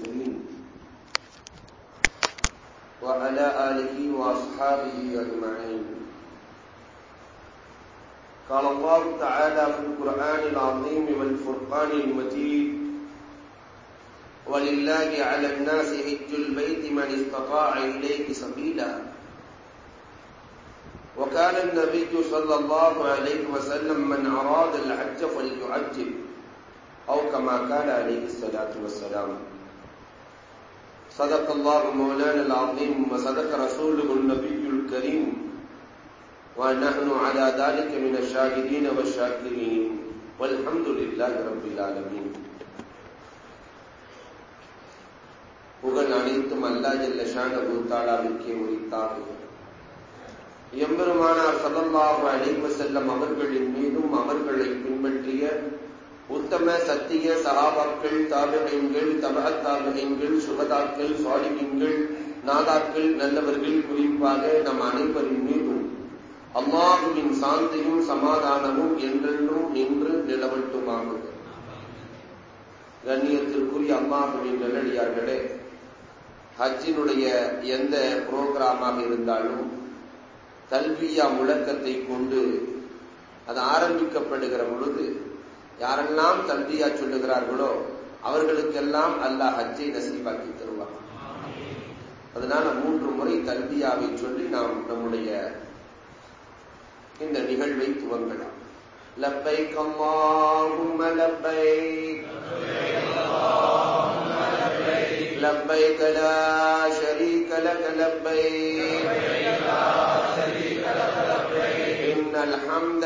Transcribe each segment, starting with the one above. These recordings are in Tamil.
المرسلين وعلى آله وأصحابه أجمعين. قال الله تعالى في القرآن العظيم والفرقان المجيد ولله على الناس حج البيت من استطاع إليه سبيلا وكان النبي صلى الله عليه وسلم من أراد الحج فليعجل أو كما قال عليه الصلاة والسلام. صدق الله مولانا العظيم وصدق رسوله النبي الكريم ونحن على ذلك من الشاهدين والشاكرين والحمد لله رب العالمين புகழ் அனைத்தும் அல்லா ஜல்ல ஷான குத்தாலாவிற்கே உரித்தாக எம்பெருமானார் சல்லல்லாஹு அலைஹி செல்லம் அவர்களின் மீதும் அவர்களை பின்பற்றிய உத்தம சத்திய சகாபாக்கள் தாபகங்கள் தபக தாபகங்கள் சுகதாக்கள் சுவாலிகங்கள் நாதாக்கள் நல்லவர்கள் குறிப்பாக நம் அனைவரின் மீதும். அல்லாஹுவின் சாந்தியும் சமாதானமும் என்றென்றும் நின்று நிலவட்டுமாக கண்ணியத்திற்குரிய அல்லாஹுவின் நல்லடியார்களே ஹஜ்ஜினுடைய எந்த புரோகிராமாக இருந்தாலும் கல்வியா முழக்கத்தை கொண்டு அது ஆரம்பிக்கப்படுகிற பொழுது யாரெல்லாம் கல்வியா சொல்லுகிறார்களோ அவர்களுக்கெல்லாம் அல்லாஹ் ஹஜ்ஜை நசீபாக்கி தருவார் அதனால மூன்று முறை கல்வியாவை சொல்லி நாம் நம்முடைய இந்த நிகழ்வை துவங்கலாம் லப்பைக் அல்லாஹும்ம லப்பைக் لبيك لا شريك لك لبيك إن الحمد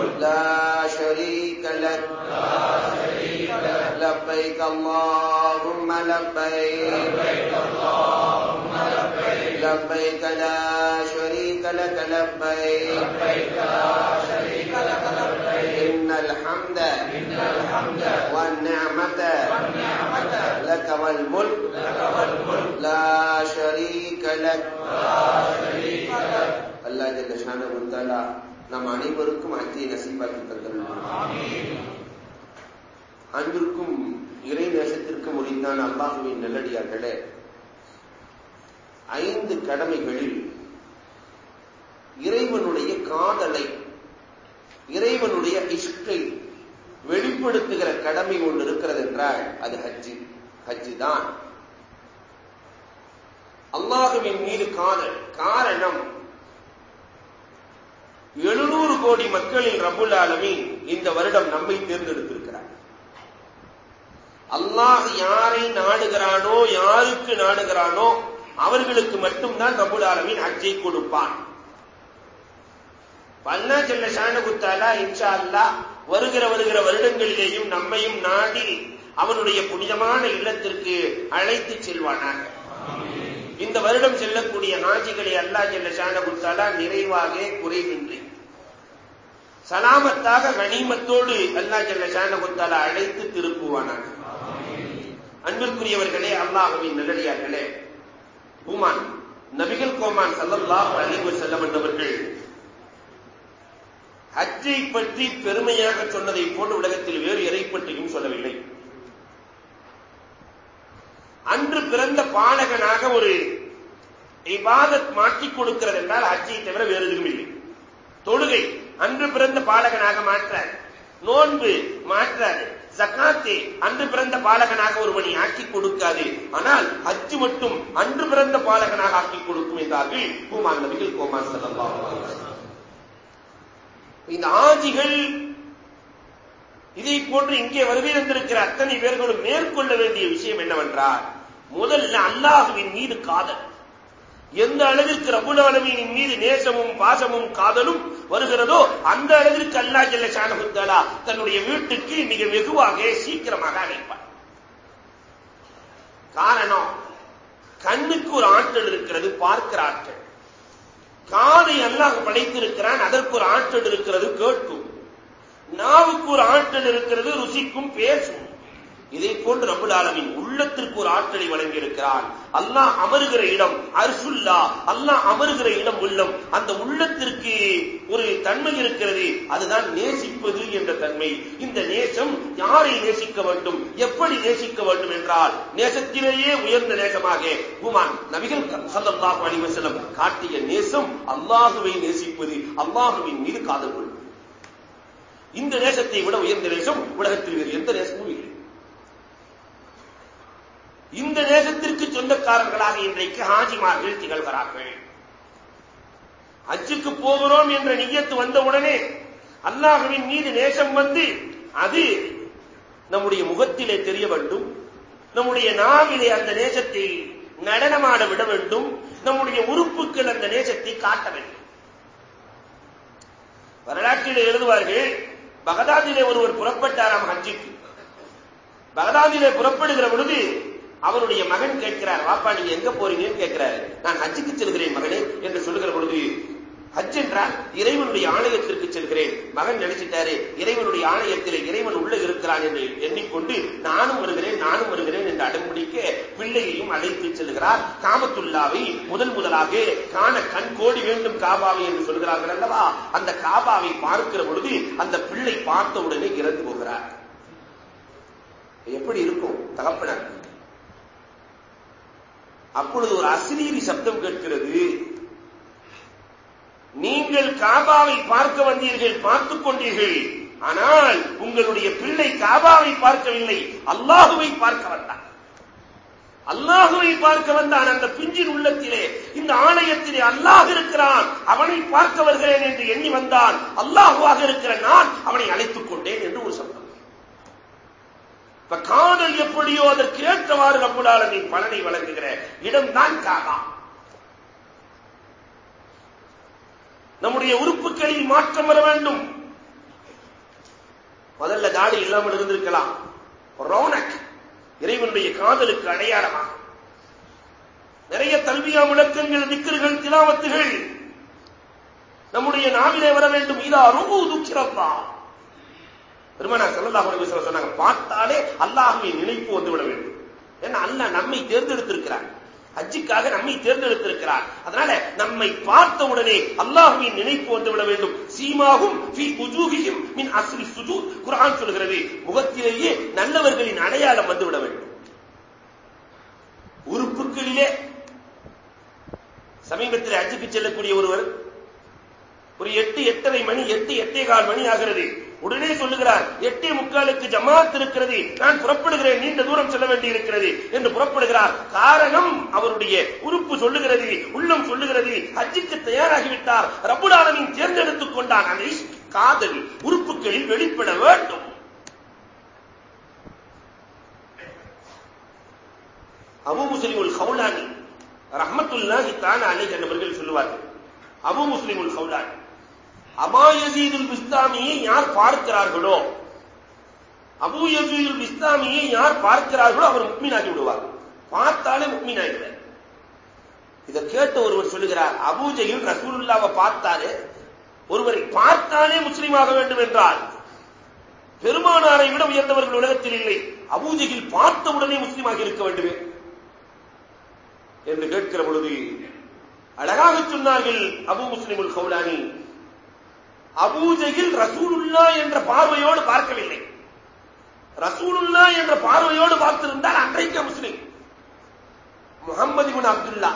لا شريك لك. لبيك اللهم لبيك. لبيك لا شريك لك لبيك. إن الحمد والنعمة لك والملك. لا شريك لك. لا شريك لك الله جل شأنه وتعالى நம் அனைவருக்கும் அச்சை நசீபாக்கி தந்துள்ளார் அன்பிற்கும் இறை நேசத்திற்கும் முடிந்தான் அல்லாஹுவின் நல்லடியார்களே. ஐந்து கடமைகளில் இறைவனுடைய காதலை இறைவனுடைய இஷ்டை வெளிப்படுத்துகிற கடமை ஒன்று இருக்கிறது என்றால் அது ஹஜ்ஜி. ஹஜ்ஜி தான் அல்லாஹுவின் மீது காதல் காரணம் எழுநூறு கோடி மக்களின் ரபுல் ஆலமின் இந்த வருடம் நம்மை தேர்ந்தெடுத்திருக்கிறார். அல்லாஹ் யாரை நாடுகிறானோ யாருக்கு நாடுகிறானோ அவர்களுக்கு மட்டும்தான் ரபுல் ஆலமின் ஹஜ்ஜை கொடுப்பான். பல்லா செல்ல சாணகுத்தாலா இன்ஷா அல்லா வருகிற வருகிற வருடங்களிலேயும் நம்மையும் நாடி அவனுடைய புனிதமான இல்லத்திற்கு அழைத்து செல்வானாக. இந்த வருடம் செல்லக்கூடிய நாஜிகளை அல்லா ஜெல்ல ஷானகுத்தாலா நிறைவாக குறைவின்றி. சலாமத்தாக கனிமத்தோடு அல்லா ஜெல்ல ஷானகுத்தாலா அழைத்து திருப்புவானாக. அன்பிற்குரியவர்களே அல்லாஹுவின் நல்லடியார்களே பூமான் நபிகள் கோமான் சல்லல்லாஹ் அலிவர் செல்லம் என்றவர்கள் ஹஜ்ஜை பற்றி பெருமையாக சொன்னதை போன்று உலகத்தில் வேறு எதை பற்றியும் சொல்லவில்லை. அன்று பிறந்த பாலகனாக ஒரு இபாதத் மாற்றி கொடுக்கிறது என்றால் அச்சை தவிர வேறு எதுவும் இல்லை. தொழுகை அன்று பிறந்த பாலகனாக மாற்றார். நோன்பு மாற்றாரு. ஜக்காத்தே அன்று பிறந்த பாலகனாக ஒருவனை ஆக்கி கொடுக்காது. ஆனால் ஹஜ்ஜு மட்டும் அன்று பிறந்த பாலகனாக ஆக்கி கொடுக்கும் என்றார்கள் பூமான் நபிகள் கோமான் செல்லலாம் இந்த ஆஜிகள் இதை போன்று இங்கே வருவீந்திருக்கிற அத்தனை பேர்களும் மேற்கொள்ள வேண்டிய விஷயம் என்னவென்றால் முதல்ல அல்லாஹுவின் மீது காதல். எந்த அளவிற்கு ரபுல் அலமீனின் மீது நேசமும் பாசமும் காதலும் வருகிறதோ அந்த அளவிற்கு அல்லா ஜல்ல சானகுத்தாலா தன்னுடைய வீட்டுக்கு மிக வெகுவாக சீக்கிரமாக அழைப்பார் காரணம் கண்ணுக்கு ஒரு ஆற்றல் இருக்கிறது பார்க்கிற ஆற்றல். காதை அல்லாஹ் படைத்திருக்கிறான் அதற்கு ஒரு ஆற்றல் இருக்கிறது கேட்கும். நாவுக்கு ஒரு ஆற்றல் இருக்கிறது ருசிக்கும் பேசும். இதை போன்று ரபுல் ஆலமின் உள்ளத்திற்கு ஒரு ஆற்றலை வழங்கியிருக்கிறான். அல்லாஹ் அமருகிற இடம் அர்சுல்லா அல்லாஹ் அமருகிற இடம் உள்ளம். அந்த உள்ளத்திற்கு ஒரு தன்மை இருக்கிறது அதுதான் நேசிப்பது என்ற தன்மை. இந்த நேசம் யாரை நேசிக்க வேண்டும் எப்படி நேசிக்க வேண்டும் என்றால் நேசத்திலேயே உயர்ந்த நேசமாக குமான் நபிகள் சல்லாஹ் அலிவசலம் காட்டிய நேசம் அல்லாஹுவை நேசிப்பது அல்லாஹுவின் மீது காதல் கொள்வது. இந்த நேசத்தை விட உயர்ந்த நேசம் உலகத்தில் வேறு எந்த நேசமும் இல்லை. இந்த நேசத்திற்கு சொந்தக்காரர்களாக இன்றைக்கு ஹாஜிமார்கள் திகழ்கிறார்கள் அச்சுக்கு போகிறோம் என்ற நியத்து வந்தவுடனே அல்லாஹுவின் மீது நேசம் வந்து அது நம்முடைய முகத்திலே தெரிய வேண்டும். நம்முடைய நாவிலே அந்த நேசத்தை நடனமாட விட வேண்டும். நம்முடைய உறுப்புகள் அந்த நேசத்தை காட்ட வேண்டும். வரலாற்றிலே எழுதுவார்கள் பகதாதிலே ஒருவர் புறப்பட்டாராம் ஹஜ்ஜிக்கு. பகதாதிலே புறப்படுகிற பொழுது அவருடைய மகன் கேட்கிறார் வாப்பா நீங்க எங்க போறீங்கன்னு கேட்கிறாரு. நான் ஹஜ்ஜுக்கு செல்கிறேன் மகனே என்று சொல்லுகிற பொழுது ஹஜ் என்றால் இறைவனுடைய ஆலயத்திற்கு செல்கிறேன். மகன் நினைச்சிட்டாரு இறைவனுடைய ஆலயத்தில் இறைவன் உள்ள இருக்கிறான் என்று எண்ணிக்கொண்டு நானும் வருகிறேன் நானும் வருகிறேன் என்று அடம்பிடிக்க பிள்ளையையும் அழைத்து செல்கிறார். காமத்துல்லாவை முதல் முதலாக காண கண் கோடி வேண்டும் காபாவை என்று சொல்கிறார்கள் அல்லவா? அந்த காபாவை பார்க்கிற பொழுது அந்த பிள்ளை பார்த்த உடனே இறந்து போகிறார். எப்படி இருக்கும் தகப்பனர் அப்பொழுது ஒரு அசிரீரி சப்தம் கேட்கிறது. நீங்கள் காபாவை பார்க்க வந்தீர்கள் பார்த்துக் கொண்டீர்கள். ஆனால் உங்களுடைய பிள்ளை காபாவை பார்க்கவில்லை. அல்லாஹுவை பார்க்க வந்தான். அல்லாஹுவை பார்க்க வந்தான் அந்த பிஞ்சின் உள்ளத்திலே. இந்த ஆலயத்திலே அல்லாஹ் இருக்கிறான். அவனை பார்க்க வருகிறேன் என்று எண்ணி வந்தான். அல்லாஹுவாக இருக்கிற நான் அவனை அழைத்துக் கொண்டேன் என்று ஒரு சப்தம் இப்ப காதல் எப்படியோ அதற்கு ஏற்றவாறு நீ பலனை வழங்குகிற இடம்தான் காதா நம்முடைய உறுப்புகளில் மாற்றம் வர வேண்டும். முதல்ல தாடி இல்லாமல் இருந்திருக்கலாம். ரோனக் இறைவனுடைய காதலுக்கு அடையாளமாக நிறைய தல்வியா விளக்கங்கள் நிக்கர்கள் திலாவத்துகள். நம்முடைய நாவிலே வர வேண்டும். இதா ரொம்ப துக்கிறப்பா பெருமனா செல்லல்லா அலைஹி சொன்னாங்க பார்த்தாலே அல்லாஹுவின் நினைப்பு வந்து விட வேண்டும். ஏன்னா அல்லாஹ் நம்மை தேர்ந்தெடுத்திருக்கிறார். ஹஜ்ஜுக்காக நம்மை தேர்ந்தெடுத்திருக்கிறார். அதனால நம்மை பார்த்த உடனே அல்லாஹுவின் நினைப்பு வந்துவிட வேண்டும். சீமாகும் மின் அஸ்ரி சுஜூத். குரான் சொல்கிறது முகத்திலேயே நல்லவர்களின் அடையாளம் வந்து விட வேண்டும். உறுப்புகளிலே சமீபத்தில் அஜிக்கு செல்லக்கூடிய ஒருவர் ஒரு எட்டு எட்டரை மணி எட்டு எட்டே கால் மணி ஆகிறது. உடனே சொல்லுகிறார் எட்டே முக்காலுக்கு ஜமாத் இருக்கிறது நான் புறப்படுகிறேன் நீண்ட தூரம் செல்ல வேண்டி இருக்கிறது என்று புறப்படுகிறார். காரணம் அவருடைய உறுப்பு சொல்லுகிறது உள்ளம் சொல்லுகிறது ஹஜ்ஜுக்கு தயாராகிவிட்டார். ரப்புடாலமின் தேர்ந்தெடுத்துக் கொண்டான் அந்த காதல் உறுப்புகளில் வெளிப்பட வேண்டும். அபு முஸ்லிமுல் ஹவுலானி ரஹமத்துல்லாஹி தான் அலை என்பவர்கள் சொல்லுவார்கள் அபு முஸ்லிமுல் ஹவுலானி அபாயசீதுல் பிஸ்தாமியை யார் பார்க்கிறார்களோ? அபு யசீதுல் பிஸ்தாமியை யார் பார்க்கிறார்களோ அவர் முக்மீனாகி விடுவார். பார்த்தாலே முக்மீனாகிடுவார் இதை கேட்ட ஒருவர் சொல்லுகிறார் அபூஜையில் ரசூலுல்லாவை பார்த்தாலே ஒருவரை பார்த்தாலே முஸ்லீமாக வேண்டும் என்றால் பெருமானாரை விட உயர்ந்தவர்கள் உலகத்தில் இல்லை. அபூஜையில் பார்த்த உடனே முஸ்லீமாக இருக்க வேண்டுமே. என்று கேட்கிற பொழுது அழகாக சொன்னார்கள் அபு முஸ்லிமுல் கௌலானி அபூஜையில் ரசூலுல்லா என்ற பார்வையோடு பார்க்கவில்லை. ரசூலுல்லா என்ற பார்வையோடு பார்த்திருந்தால் அன்றைக்கு முஸ்லிம். முகமது இபின் அப்துல்லா.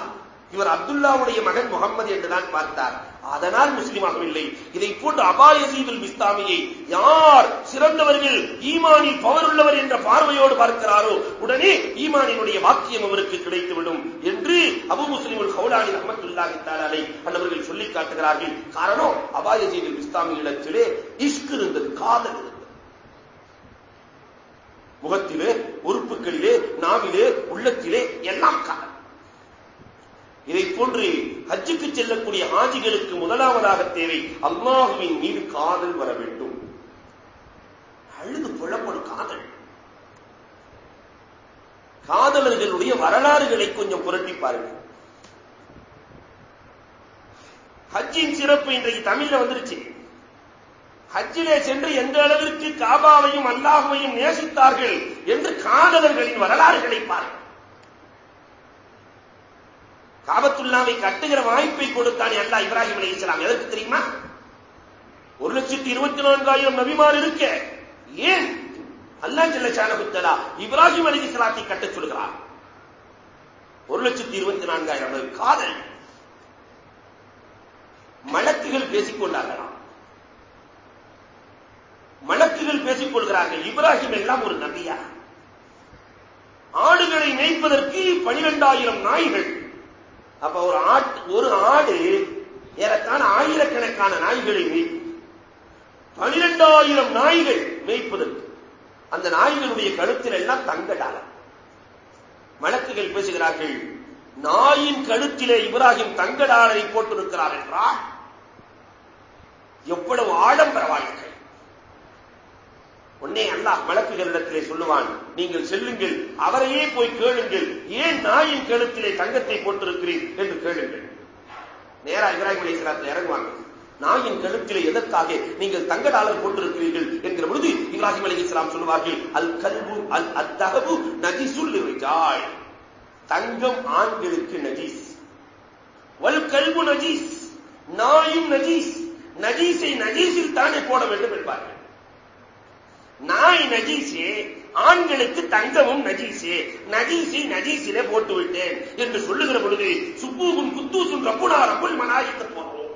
இவர் அப்துல்லாவுடைய மகன் முகம்மது என்றுதான் பார்த்தார். அதனால் முஸ்லிமாகவில்லை இதை போன்று அபாயசீதுல் பிஸ்தாமியை யார் சிறந்தவர்கள் ஈமானில் பவர் உள்ளவர் என்ற பார்வையோடு பார்க்கிறாரோ உடனே ஈமானினுடைய வாக்கியம் அவருக்கு கிடைத்துவிடும் என்று அபு முஸ்லிமுல் ஹவுலானி அஹமத்துல்லாஹி தாலாலை அன்னவர்கள் சொல்லி காட்டுகிறார்கள். காரணம் அபாயசீதுல் பிஸ்தாமி இடத்திலே இஷ்க் இருந்தது காதல் இருந்தது. முகத்திலே உறுப்புகளிலே நாவிலே உள்ளத்திலே எல்லாம் காதல். போன்று ஹஜ்ஜுக்கு செல்லக்கூடிய ஹாஜிகளுக்கு முதலாவதாக தேவை அல்லாஹுவின் மீது காதல் வர வேண்டும். அழுது புலப்படும் காதல். காதலர்களுடைய வரலாறுகளை கொஞ்சம் புரட்டி பாருங்கள் ஹஜ்ஜின் சிறப்பு இன்றைக்கு தமிழ்ல வந்துருச்சு. ஹஜ்ஜிலே சென்று எந்த அளவிற்கு காபாவையும் அல்லாஹுவையும் நேசித்தார்கள் என்று காதலர்களின் வரலாறுகளை பாருங்கள் காபத்துல்லாவை கட்டுகிற வாய்ப்பை கொடுத்தான் அல்லா இப்ராஹிம் அலி இஸ்லாம் எதற்கு தெரியுமா? ஒரு லட்சத்தி இருபத்தி நான்காயிரம் நபிமார் இருக்க. ஏன்? அல்லா செல்ல சானகுத்தலா இப்ராஹிம் அலி இஸ்லாத்தை கட்டச் சொல்கிறார். ஒரு லட்சத்தி இருபத்தி நான்காயிரம் காதல். மலக்குகள் பேசிக் கொண்டார்களாம் மலக்குகள் பேசிக் கொள்கிறார்கள் இப்ராஹிம் எல்லாம் ஒரு நபியா. ஆடுகளை மேய்ப்பதற்கு பனிரெண்டாயிரம் நாய்கள். அப்ப ஒரு ஆட்டு ஒரு ஆடு ஏறத்தான ஆயிரக்கணக்கான நாய்களை மேய்க்கும். பனிரெண்டாயிரம் நாய்கள் மேய்ப்பதற்கு. அந்த நாய்களுடைய கழுத்தில் எல்லாம் தங்கடாலம் வழக்குகள் பேசுகிறார்கள் நாயின் கழுத்திலே இப்ராஹிம் தங்கடாலை போட்டிருக்கிறார் என்றால் எவ்வளவு ஆடம்பர வாழ்க்கை உன்னே அல்லாஹ் மலக்குகளிடத்திலே சொல்லுவான். நீங்கள் செல்லுங்கள் அவரையே போய் கேளுங்கள். ஏன் நாயின் கழுத்திலே தங்கத்தை போட்டிருக்கிறீர் என்று கேளுங்கள். நேரா இப்ராஹிம் அலி இஸ்லாத்தில் இறங்குவாங்க. நாயின் கழுத்திலே எதற்காக நீங்கள் தங்க டாலர் போட்டிருக்கிறீர்கள் என்கிற பொழுது இப்ராஹிம் அலி இஸ்லாம் சொல்லுவார்கள் அல் கல்பு அல் அத்தகவு நஜிசுல் ரிஜால். தங்கம் ஆண்களுக்கு நஜீஸ். வல் கல்பு நஜீஸ். நாயும் நஜீஸ். நஜீஸை நஜீஸில் தானே போட வேண்டும் என்பார்கள். நாய் நஜீசே ஆண்களுக்கு தங்கமும் நஜீசே நஜீசி நஜீசிலே போட்டு விட்டேன் என்று சொல்லுகிற பொழுது சுப்பூகும் குத்தூசும் ரப்புனா ரப்புல் போடுறோம்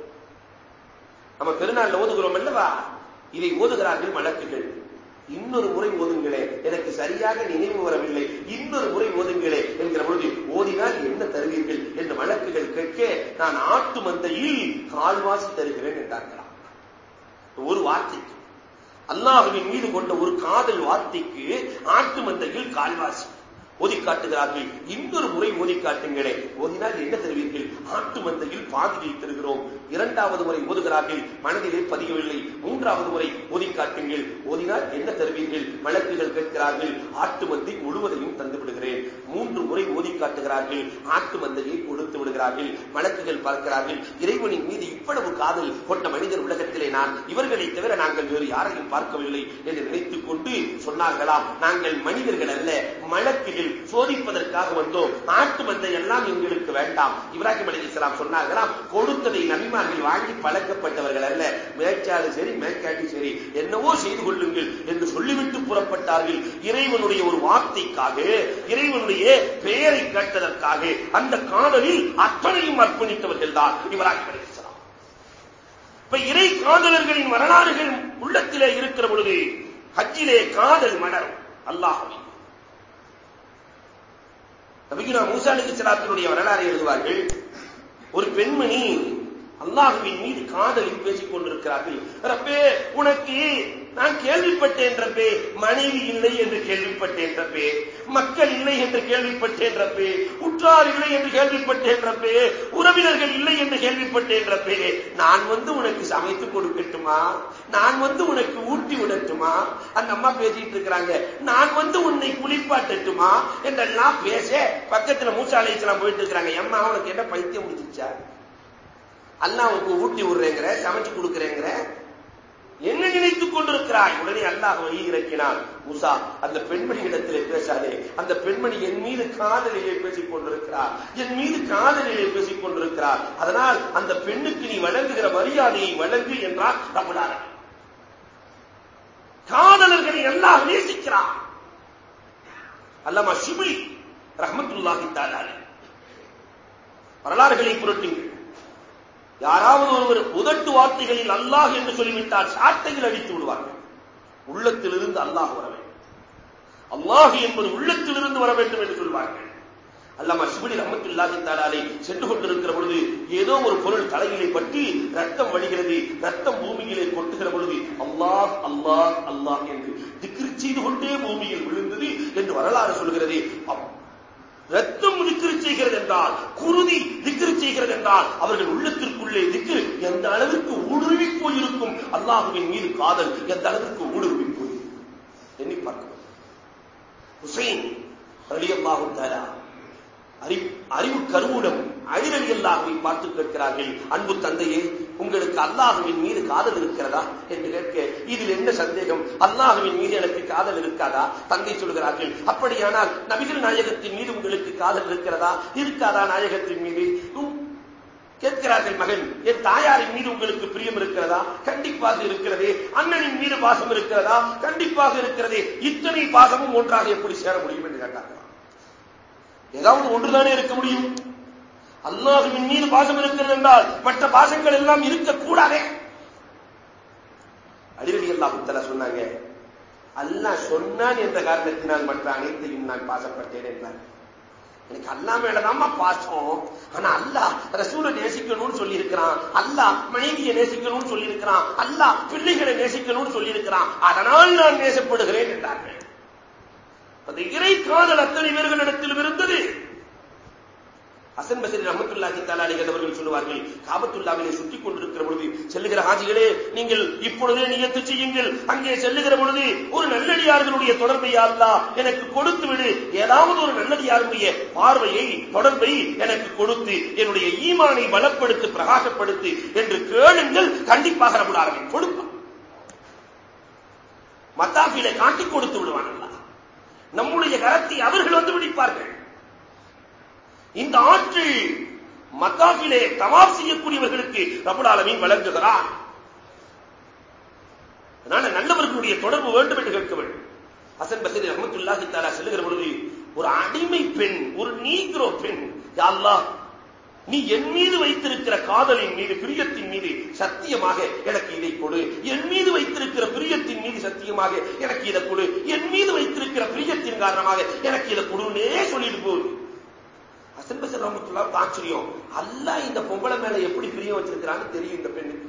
நம்ம பெருநாள் ஓதுகிறோம் அல்லவா? இதை ஓதுகிறார்கள் வழக்குகள் இன்னொரு முறை ஓதுங்களே எனக்கு சரியாக நினைவு வரவில்லை. இன்னொரு முறை ஓதுங்களே என்கிற பொழுது ஓதினால் என்ன தருவீர்கள் என்று வழக்குகள் கேட்க நான் ஆட்டு மந்தையில் கால்வாசி தருகிறேன் என்றார்களாம். ஒரு வார்த்தைக்கு அல்லாஹுவின் மீது கொண்ட ஒரு காதல் வார்த்தைக்கு ஆட்டு மந்தையில் கால்வாசி. ஓதி காட்டுகிறார்கள் இன்னொரு முறை ஓதி காட்டுங்களே ஓதினால் என்ன தருவீர்கள்? ஆட்டு மந்தையில் பாதியை தருகிறோம். இரண்டாவது முறை ஓதுகிறார்கள். மனதிலே பதியவில்லை. மூன்றாவது முறை ஓதி காட்டுங்கள் ஓதினால் என்ன தருவீர்கள்? வழக்குகள் கேட்கிறார்கள். ஆட்டு மந்தை முழுவதையும் தந்து விடுகிறேன் மூன்று முறை ஓதி காட்டுகிறார்கள். ஆட்டு மந்தையை கொடுத்து விடுகிறார்கள். வழக்குகள் பார்க்கிறார்கள். இறைவனின் மீது இவ்வளவு காதல் கொண்ட மனிதர் உலகத்திலே நான் இவர்களை தவிர நாங்கள் வேறு யாரையும் பார்க்கவில்லை என்று நினைத்துக் கொண்டு சொன்னார்களாம். நாங்கள் மனிதர்கள் அல்ல மலக்குகள். சோதிப்பதற்காக வந்தோம். ஆட்டு மந்தை எல்லாம் எங்களுக்கு வேண்டாம். இப்ராஹிம் அலி இஸ்லாம் சொன்னார்களாம் கொடுத்ததை நபிமார்கள் வாங்கி பழக்கப்பட்டவர்கள் அல்ல. மேய்ச்சாலும் சரி மேய்க்காட்டி சரி என்னவோ செய்து கொள்ளுங்கள் என்று சொல்லிவிட்டு புறப்பட்டார்கள். இறைவனுடைய ஒரு வார்த்தைக்காக இறைவனுடைய பெயரை கேட்டதற்காக அந்த காதலில் அத்தனையும் அர்ப்பணித்தவர்கள் தான் இவராக இப்ப இறை காதலர்களின் வரலாறுகள் உள்ளத்திலே இருக்கிற பொழுது ஹஜ்ஜிலே காதல் மலரும். அல்லாஹ் நபிகுனா மூசா அலி சலாத்தினுடைய வரலாறு எழுதுவார்கள் ஒரு பெண்மணி அல்லாஹுவின் மீது காதலில் பேசிக் கொண்டிருக்கிறார்கள். ரப்பே உனக்கு நான் கேள்விப்பட்டேன் ரப்பே மனைவி இல்லை என்று கேள்விப்பட்டேன் ரப்பே மக்கள் இல்லை என்று கேள்விப்பட்டேன் ரப்பே உற்றார் இல்லை என்று கேள்விப்பட்டேன் ரப்பே உறவினர்கள் இல்லை என்று கேள்விப்பட்டேன் ரப்பே நான் வந்து உனக்கு சமைத்து கொடுக்கட்டுமா? நான் வந்து உனக்கு ஊட்டி விடட்டுமா? அந்த அம்மா பேசிட்டு இருக்கிறாங்க. நான் வந்து உன்னை குளிப்பாட்டட்டுமா? என்றெல்லாம் பேச பக்கத்துல மூச்சாலை போயிட்டு இருக்கிறாங்க. அம்மா உனக்கு என்ன பைத்தியம் முடிச்சிச்சா அல்லாவுக்கு ஊட்டி விடுறேங்கிற சமைச்சு கொடுக்குறேங்கிற என்ன நினைத்துக் கொண்டிருக்கிறாய்? உடனே அல்லாஹ் வழி இறக்கினான். உஷா அந்த பெண்மணி இடத்திலே பேசாதே. அந்த பெண்மணி என் மீது காதலிலே பேசிக் கொண்டிருக்கிறார். என் மீது காதலிலே பேசிக் கொண்டிருக்கிறார். அதனால் அந்த பெண்ணுக்கு நீ வழங்குகிற மரியாதையை வழங்கு என்றார் தமிழார காதலர்களை எல்லாம் நேசிக்கிறார். அல்லமா ஷிபிலி ரஹமத்துல்லாஹி தாலாலே வரலாறுகளை புரட்டுங்கள். யாராவது ஒருவர் உதட்டு வார்த்தைகளில் அல்லாஹ் என்று சொல்லிவிட்டால் சாட்டையில் அடித்து விடுவார்கள். உள்ளத்திலிருந்து அல்லாஹ் வர வேண்டும். அல்லாஹ் என்பது உள்ளத்திலிருந்து வர வேண்டும் என்று சொல்வார்கள். அல்லாம சிவடி ரமத்துல்லாஹி தாலாலை சென்று கொண்டிருக்கிற பொழுது ஏதோ ஒரு பொருள் தலையிலே பற்றி ரத்தம் வழிகிறது ரத்தம் பூமியிலே கொட்டுகிற பொழுது அல்லாஹ் அல்லாஹ் அல்லாஹ் என்று திக்ரி செய்து கொண்டே பூமியில் விழுந்தது என்று வரலாறு சொல்கிறது. ரத்தம் திக்ரு செய்கிறது என்றால் குருதி திக்கிரி செய்கிறது என்றால் அவர்கள் உள்ளத்திற்குள்ளே திக்கு எந்த அளவிற்கு ஊடுருவி போயிருக்கும் அல்லாஹுவின் மீது காதல் எந்த அளவிற்கு ஊடுருவி போயிருக்கும்? எண்ணி பார்க்க ஹுசைன் ரலியல்லாஹு தஆலா அறிவு அறிவு கருவூலம் அழிரலி அல்லாஹுவை பார்த்து கேட்கிறார்கள். அன்பு தந்தையே உங்களுக்கு அல்லாஹுவின் மீது காதல் இருக்கிறதா என்று கேட்க இதில் என்ன சந்தேகம்? அல்லாஹுவின் மீது எனக்கு காதல் இருக்காதா? தந்தை சொல்கிறார்கள் அப்படியானால் நபிகள் நாயகத்தின் மீது உங்களுக்கு காதல் இருக்கிறதா? இருக்காதா நாயகத்தின் மீது? கேட்கிறார்கள் மகன் என் தாயாரின் மீது உங்களுக்கு பிரியம் இருக்கிறதா? கண்டிப்பாக இருக்கிறதே. அண்ணனின் மீது பாசம் இருக்கிறதா? கண்டிப்பாக இருக்கிறதே. இத்தனை பாசமும் ஒன்றாக எப்படி சேர முடியும் என்று கேட்டார்கள்? ஏதாவது ஒன்றுதானே இருக்க முடியும். அல்லாஹுவின் மீது பாசம் இருக்கிறது என்றால் மற்ற பாசங்கள் எல்லாம் இருக்கக்கூடாதே. அருல்லாஹ புத்தல சொன்னாங்க அல்லா சொன்னான் என்ற காரணத்தினால் மற்ற அனைத்தையும் நான் பாசப்பட்டேன் என்றார். எனக்கு அல்லா மேலதாம்மா பாசம். ஆனா அல்லா ரசூலை நேசிக்கணும்னு சொல்லி இருக்கிறான் அல்லா மனைவியை நேசிக்கணும்னு சொல்லி இருக்கிறான் அல்லா பிள்ளைகளை நேசிக்கணும்னு சொல்லி இருக்கிறான் அதனால் நான் நேசப்படுகிறேன் என்றார்கள். அந்த இறை காதல் அத்தனை இவர்களிடத்திலும் இருந்தது. ஹசன் பசரி ரஹமத்துல்லாஹி தாலாலிகள் அவர்கள் சொல்லுவார்கள் காபத்துல்லாவிலே சுற்றி கொண்டிருக்கிற பொழுது செல்லுகிற ஹாஜிகளே நீங்கள் இப்பொழுதே நியத்து செய்யுங்கள். அங்கே செல்லுகிற பொழுது ஒரு நல்லடியார்களுடைய தொடர்பை அல்லா எனக்கு கொடுத்து விடு. ஏதாவது ஒரு நல்லடியாருடைய பார்வையை தொடர்பை எனக்கு கொடுத்து என்னுடைய ஈமானை பலப்படுத்தி பிரகாசப்படுத்து என்று கேளுங்கள். கண்டிப்பாக நம்முடைய கொடுப்பான். மத்தாஃபிலே காட்டி கொடுத்து விடுவான் நம்முடைய கரத்தை அவர்கள் வந்து பிடிப்பார்கள். இந்த ஆற்றில் மக்காஃபிலே தவாப் செய்யக்கூடியவர்களுக்கு ரபுலாலமீன் வழங்குகிறார். அதனால நல்லவர்களுடைய தொடர்பு வேண்டும் என்று கேட்க வேண்டும். ஹசன் பசரி ரஹமத்துல்லாஹி தாலா செல்லுகிற பொழுது ஒரு அடிமை பெண் ஒரு நீக்ரோ பெண் யாழ்லா நீ என் மீது வைத்திருக்கிற காதலின் மீது பிரியத்தின் மீது சத்தியமாக எனக்கு இதை கொடு. என் மீது வைத்திருக்கிற பிரியத்தின் மீது சத்தியமாக எனக்கு இதை கொடு. என் மீது வைத்திருக்கிற பிரியத்தின் காரணமாக எனக்கு இதை கொடுன்னே சொல்லிட்டு போகுது. அசன் பசன் ஆச்சரியம் அல்ல இந்த பொம்பளை மேல எப்படி பிரியம் வச்சிருக்கிறான்னு தெரியும் இந்த பெண்ணுக்கு.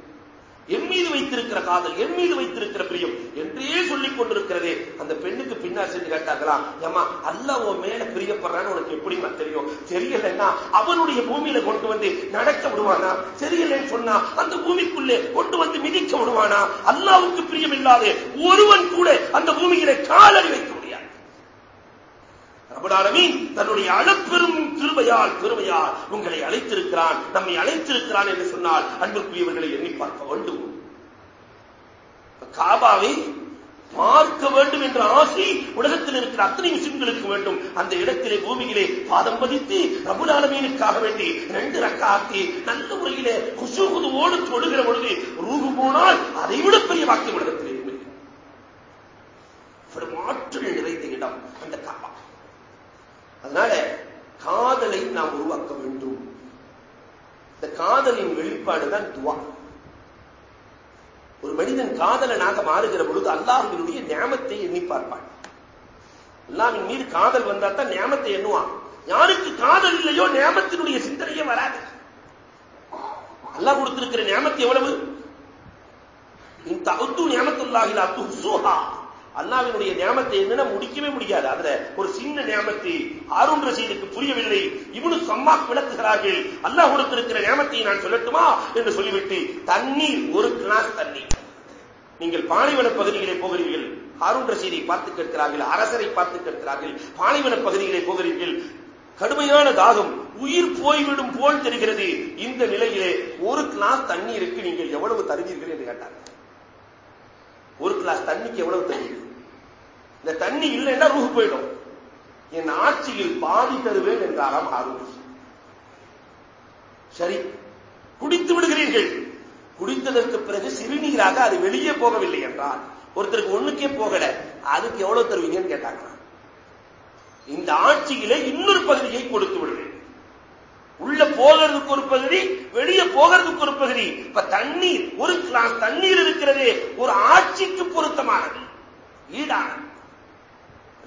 என் மீது வைத்திருக்கிற காதல் என் மீது வைத்திருக்கிற பிரியம் என்றே சொல்லிக் கொண்டிருக்கிறதே. அந்த பெண்ணுக்கு பின்னால் சென்று கேட்டார்களாம் ஏமா அல்ல உன் மேல பிரியப்படுறான்னு உனக்கு எப்படிமா தெரியும்? தெரியலன்னா அவனுடைய பூமியில கொண்டு வந்து நடக்க விடுவானா? தெரியலன்னு சொன்னா அந்த பூமிக்குள்ளே கொண்டு வந்து மிதிக்க விடுவானா? அல்லாவுக்கு பிரியம் இல்லாத ஒருவன் கூட அந்த பூமியில காலடி வைக்க முடியாது. ரபுலாலமீன் தன்னுடைய அளப்பெரும் கிருபையால் பெருமையால் உங்களை அழைத்திருக்கிறான். நம்மை அழைத்திருக்கிறான் என்று சொன்னால் அன்பிற்குரியவர்களை எண்ணி பார்க்க வேண்டும். காபாவை பார்க்க வேண்டும் என்ற ஆசை உலகத்தில் இருக்கிற அத்தனை முஸ்லிம்களுக்கு வேண்டும். அந்த இடத்திலே பூமியிலே பாதம் பதித்து ரபுலாலமீனுக்காக வேண்டி ரெண்டு ரக்காத்தி நல்ல முறையிலே குசுகுதுவோடு தொடுகிற பொழுது ரூபு போனால் அதைவிட பெரிய வாக்கியம் உலகத்திலே மாற்றல் நிறைந்த இடம் அந்த காபா. அதனால காதலை நாம் உருவாக்க வேண்டும். இந்த காதலின் வெளிப்பாடு தான் துவா. ஒரு மனிதன் காதலனாக மாறுகிற பொழுது அல்லாஹினுடைய ஞாபத்தை எண்ணி பார்ப்பான். அல்லாவின் மீது காதல் வந்தா தான் ஞாபத்தை எண்ணுவான். யாருக்கு காதல் இல்லையோ ஞாபத்தினுடைய சிந்தனையே வராது. அல்லாஹ் கொடுத்திருக்கிற ஞாபத்தை எவ்வளவு? இந்த அத்து ஞாபத்துள்ளாகில அத்து சூஹா அல்லாவினுடைய நியமத்தை என்னன்னா முடிக்கவே முடியாது. அதுல ஒரு சின்ன நியமத்தை ஆரூன் ரசீதுக்கு புரியவில்லை. இவனு சம்மா விளக்குகிறார்கள் அல்லாஹ் கொடுத்திருக்கிற நியமத்தை நான் சொல்லட்டுமா? என்று சொல்லிவிட்டு தண்ணீர் ஒரு கிளாஸ் தண்ணீர் நீங்கள் பாலைவன பகுதியிலே போகிறீர்கள் ஹாரூன் ரசீதை பார்த்து கேட்கிறார்கள் அரசரை பார்த்து கேட்கிறார்கள் பாலைவன பகுதியிலே போகிறீர்கள். கடுமையான தாகம் உயிர் போய்விடும் போல் தெரிகிறது. இந்த நிலையிலே ஒரு கிளாஸ் தண்ணீருக்கு நீங்கள் எவ்வளவு தருவீர்கள் என்று கேட்டார்கள் ஒரு கிளாஸ் தண்ணிக்கு எவ்வளவு தண்ணி? இந்த தண்ணி இல்லைன்னா ரூஹு போயிடும். என் ஆட்சியில் பாதி தருவேன் என்றாராம் ஹாரூன் சரி குடித்து விடுகிறீர்கள். குடித்ததற்கு பிறகு சிறுநீராக அது வெளியே போகவில்லை என்றால் ஒருத்தருக்கு ஒண்ணுக்கே போகல அதுக்கு எவ்வளவு தருவீங்கன்னு கேட்டாங்க இந்த ஆட்சியிலே இன்னொரு பகுதியை கொடுத்து விடுவேன். உள்ள போகிறதுக்கு ஒரு பகுதி வெளியே போகிறதுக்கு ஒரு பகுதி. இப்ப தண்ணீர் ஒரு கிளாஸ் தண்ணீர் இருக்கிறதே ஒரு ஆட்சிக்கு பொருத்தமானது. ஈடானது.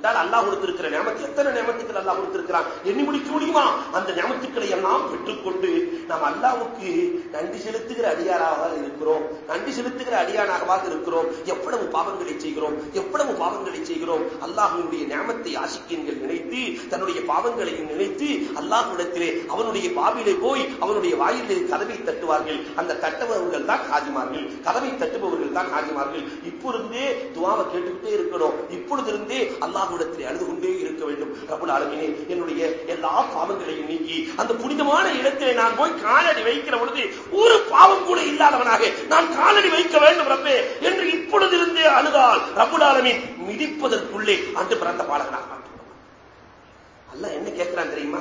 என்றால் அல்லாஹ் கொடுத்திருக்கிற நியமத்து எத்தனை நியமத்துக்கள் அல்லாஹ் கொடுத்திருக்கிறான்? எண்ணி முடிக்க முடியுமா? அந்த நியமத்துக்களை எல்லாம் பெற்றுக்கொண்டு நாம் அல்லாவுக்கு நன்றி செலுத்துகிற அடியாராக இருக்கிறோம். நன்றி செலுத்துகிற அடியானாகவாக இருக்கிறோம். எவ்வளவு பாவங்களை செய்கிறோம்? எவ்வளவு பாவங்களை செய்கிறோம்? அல்லாஹினுடைய நியமத்தை ஆசிக்கியங்கள் நினைத்து தன்னுடைய பாவங்களையும் நினைத்து அல்லாஹுடத்திலே அவனுடைய பாவிலே போய் அவனுடைய வாயிலே கதவை தட்டுவார்கள். அந்த தட்டவர்கள் தான் ஹாஜிமார்கள். கதவை தட்டுபவர்கள் தான் ஹாஜிமார்கள். இப்பொழுதே துவாவை கேட்டுக்கிட்டே இருக்கணும். இப்பொழுது இருந்தே அல்லாஹ் அல்லாஹ்விடத்தில் அழுது கொண்டே இருக்க வேண்டும். ரபுல் ஆலமீனே என்னுடைய எல்லா பாவங்களையும் நீக்கி அந்த புனிதமான இடத்திலே நான் போய் காலடி வைக்கிற பொழுது ஒரு பாவம் கூட இல்லாதவனாக நான் காலடி வைக்க வேண்டும் ரப்பே என்று இப்பொழுதிருந்தே அழுதால் ரபுல் மிதிப்பதற்குள்ளே அன்று பிறந்த பாடகனாக அல்ல என்ன கேட்கிறான் தெரியுமா?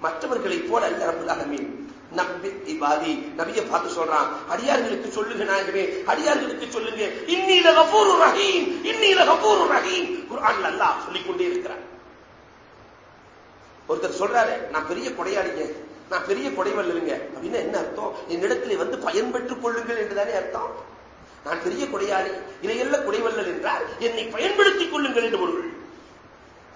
மற்றவர்களை போல அல்ல ரபுல் இபாதி. நபிய பார்த்து சொல்றான் அடியார்களுக்கு சொல்லுங்க நாயகமே அடியார்களுக்கு சொல்லுங்க. இன்னில கபூர் ரஹீம் இன்னில கபூர் ரஹீம். குர்ஆன்ல அல்லாஹ் சொல்லிக் கொண்டே இருக்கிறான். ஒருத்தர் சொல்றாரு நான் பெரிய கொடையாளிங்க நான் பெரிய கொடைவல்லலுங்க அப்படின்னு என்ன அர்த்தம்? என்னிடத்தில் வந்து பயன்பெற்றுக் கொள்ளுங்கள் என்றுதானே அர்த்தம்? நான் பெரிய கொடையாளி இதையெல்லாம் குடைவல்லல் என்றால் என்னை பயன்படுத்திக் கொள்ளுங்கள் என்று பொருள்.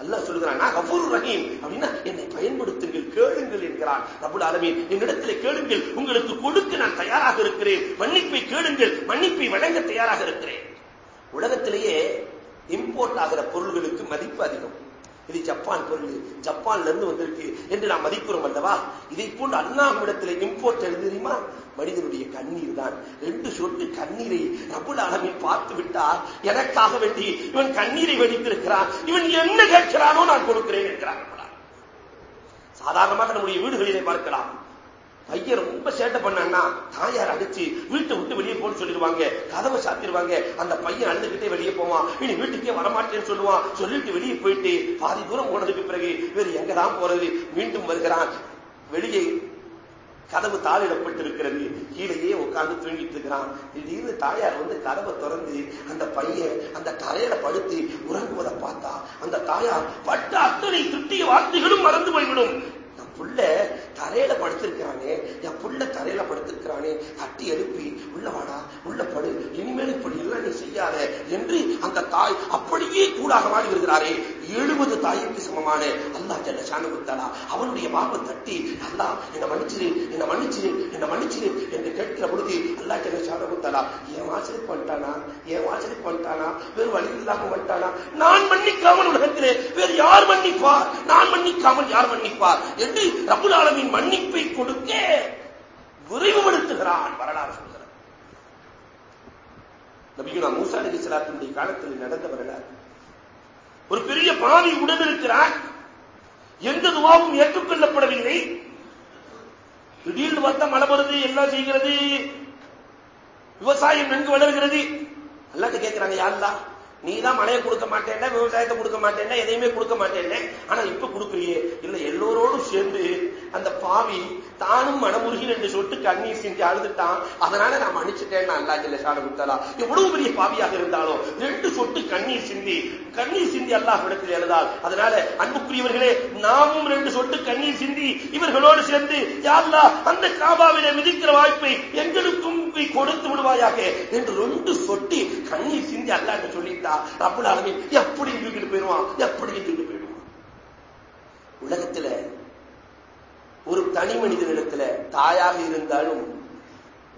அல்லாஹ் சொல்லுகிறான் நான் கபூர் ரஹீம். அப்படின்னா என்னை பயன்படுத்துங்கள் கேளுங்கள் என்கிறான். ரபுல் ஆலமீன் என்னிடத்தில் கேளுங்கள் உங்களுக்கு கொடுக்க நான் தயாராக இருக்கிறேன். மன்னிப்பை கேளுங்கள் மன்னிப்பை வழங்க தயாராக இருக்கிறேன். உலகத்திலேயே இம்போர்ட் ஆகிற பொருள்களுக்கு மதிப்பு அதிகம். இது ஜப்பான் பொருள் ஜப்பான்ல இருந்து வந்திருக்கு என்று நாம் மதிப்புறோம் அல்லவா? இதை போன்று அண்ணாவிடத்தில் இம்போர்ட் எழுது தெரியுமா? மனிதனுடைய கண்ணீர் தான். ரெண்டு சொட்டு கண்ணீரை ரபுல் அளவில் பார்த்து விட்டார். எனக்காக வேண்டி இவன் கண்ணீரை வெடித்திருக்கிறான். இவன் என்ன கேட்கிறானோ நான் கொடுக்கிறேன் என்கிறான் சாதாரணமாக நம்முடைய வீடுகளிலே பார்க்கலாம். பையன் ரொம்ப சேட்டை பண்ணான்னா தாயார் அடிச்சு வீட்டை விட்டு வெளியே போன்னு சொல்லிடுவாங்க. கதவை சாத்திடுவாங்க. அந்த பையன் அழுதுகிட்டே வெளியே போவான். இனி வீட்டுக்கே வரமாட்டேன்னு சொல்லுவான். சொல்லிட்டு வெளியே போயிட்டு பாதி தூரம் போனதுக்கு பிறகு வேறு எங்கதான் போறது? மீண்டும் வருகிறான். வெளியே கதவு தாளிடப்பட்டிருக்கிறது. கீழேயே உட்கார்ந்து தூங்கிட்டு இருக்கிறான். திடீர்னு தாயார் வந்து கதவை திறந்து அந்த பையன் அந்த தலையில படுத்து உறங்குவதை பார்த்தா அந்த தாயார் பட்ட அத்தனை திட்டிய வார்த்தைகளும் மறந்து போய்விடும். புள்ள தரையில படுத்திருக்கிறானே என் புள்ள தரையில படுத்திருக்கிறானே தட்டி எழுப்பி உள்ள வாடா உள்ள படு இனிமேல் இப்படி எல்லாம் நீ செய்யாத என்று அந்த தாய் அப்படியே கூடாக வாடி வருகிறாரே எழுபது தாய்க்கு சமமான அல்லா ஜல்ல சாணகுத்தாலா அவனுடைய மாப்பை தட்டி அல்லா என்ன மன்னிச்சிரு என்ன மன்னிச்சிரு என்ன மன்னிச்சிரு என்று கேட்கிற பொழுது அல்லா ஜல்ல சாணகுத்தாலா ஏன் வாசலுக்கு பண்ணிட்டானா? என் வாசலுக்கு பண்ணிட்டானா? வேறு வழி இல்லாம வந்துட்டானா நான் மன்னிக்காமல் உலகத்திலே வேறு யார் மன்னிப்பார்? நான் மன்னிக்காமல் யார் மன்னிப்பார்? என்று ரபுல் ஆலமின் மன்னிப்பை கொடுக்க விரைவுபடுத்துகிறான் வரலாறு சொல்கிறார் நபிகுனா மூசா நபி சலாத்தினுடைய காலத்தில் நடந்த வரலாறு. ஒரு பெரிய பாவி உடன் இருக்கிறான் எந்த துவாவும் ஏற்றுக்கொள்ளப்படவில்லை. திடீர்னு வந்த மழை வருது எல்லாம் செய்கிறது? விவசாயம் நன்கு வளர்கிறது? அல்லாட்ட கேட்கிறாங்க யாருலாம் நீ தான் மழையை கொடுக்க மாட்டேன் விவசாயத்தை கொடுக்க மாட்டேன் எதையுமே கொடுக்க மாட்டேன் ஆனா இப்ப கொடுக்குறியே. இல்ல எல்லோரோடும் சேர்ந்து அந்த பாவி தானும் மனமுருகி ரெண்டு சொட்டு கண்ணீர் சிந்தி அழுதுட்டான். அதனால நான் மன்னிச்சுட்டேன் அல்லா ஜல்ல சாட கொடுத்தலா எவ்வளவு பெரிய பாவியாக இருந்தாலும் ரெண்டு சொட்டு கண்ணீர் சிந்தி கண்ணீர் சிந்தி அல்லாஹ் இடத்தில் எழுதால். அதனால அன்புக்குரியவர்களே நாமும் ரெண்டு சொட்டு கண்ணீர் சிந்தி இவர்களோடு சேர்ந்து யாருலா அந்த காபாவிலே மிதிக்கிற வாய்ப்பை எங்களுக்கும் கொடுத்து விடுவாயாக என்று ரெண்டு சொட்டி கண்ணீர் சிந்தி அல்லான்னு சொல்லிட்டா ரப்புல் எப்படி தூக்கிட்டு போயிடுவான்? எப்படி தூக்கிட்டு போயிடுவான்? உலகத்துல ஒரு தனி மனிதனிடத்துல தாயாக இருந்தாலும்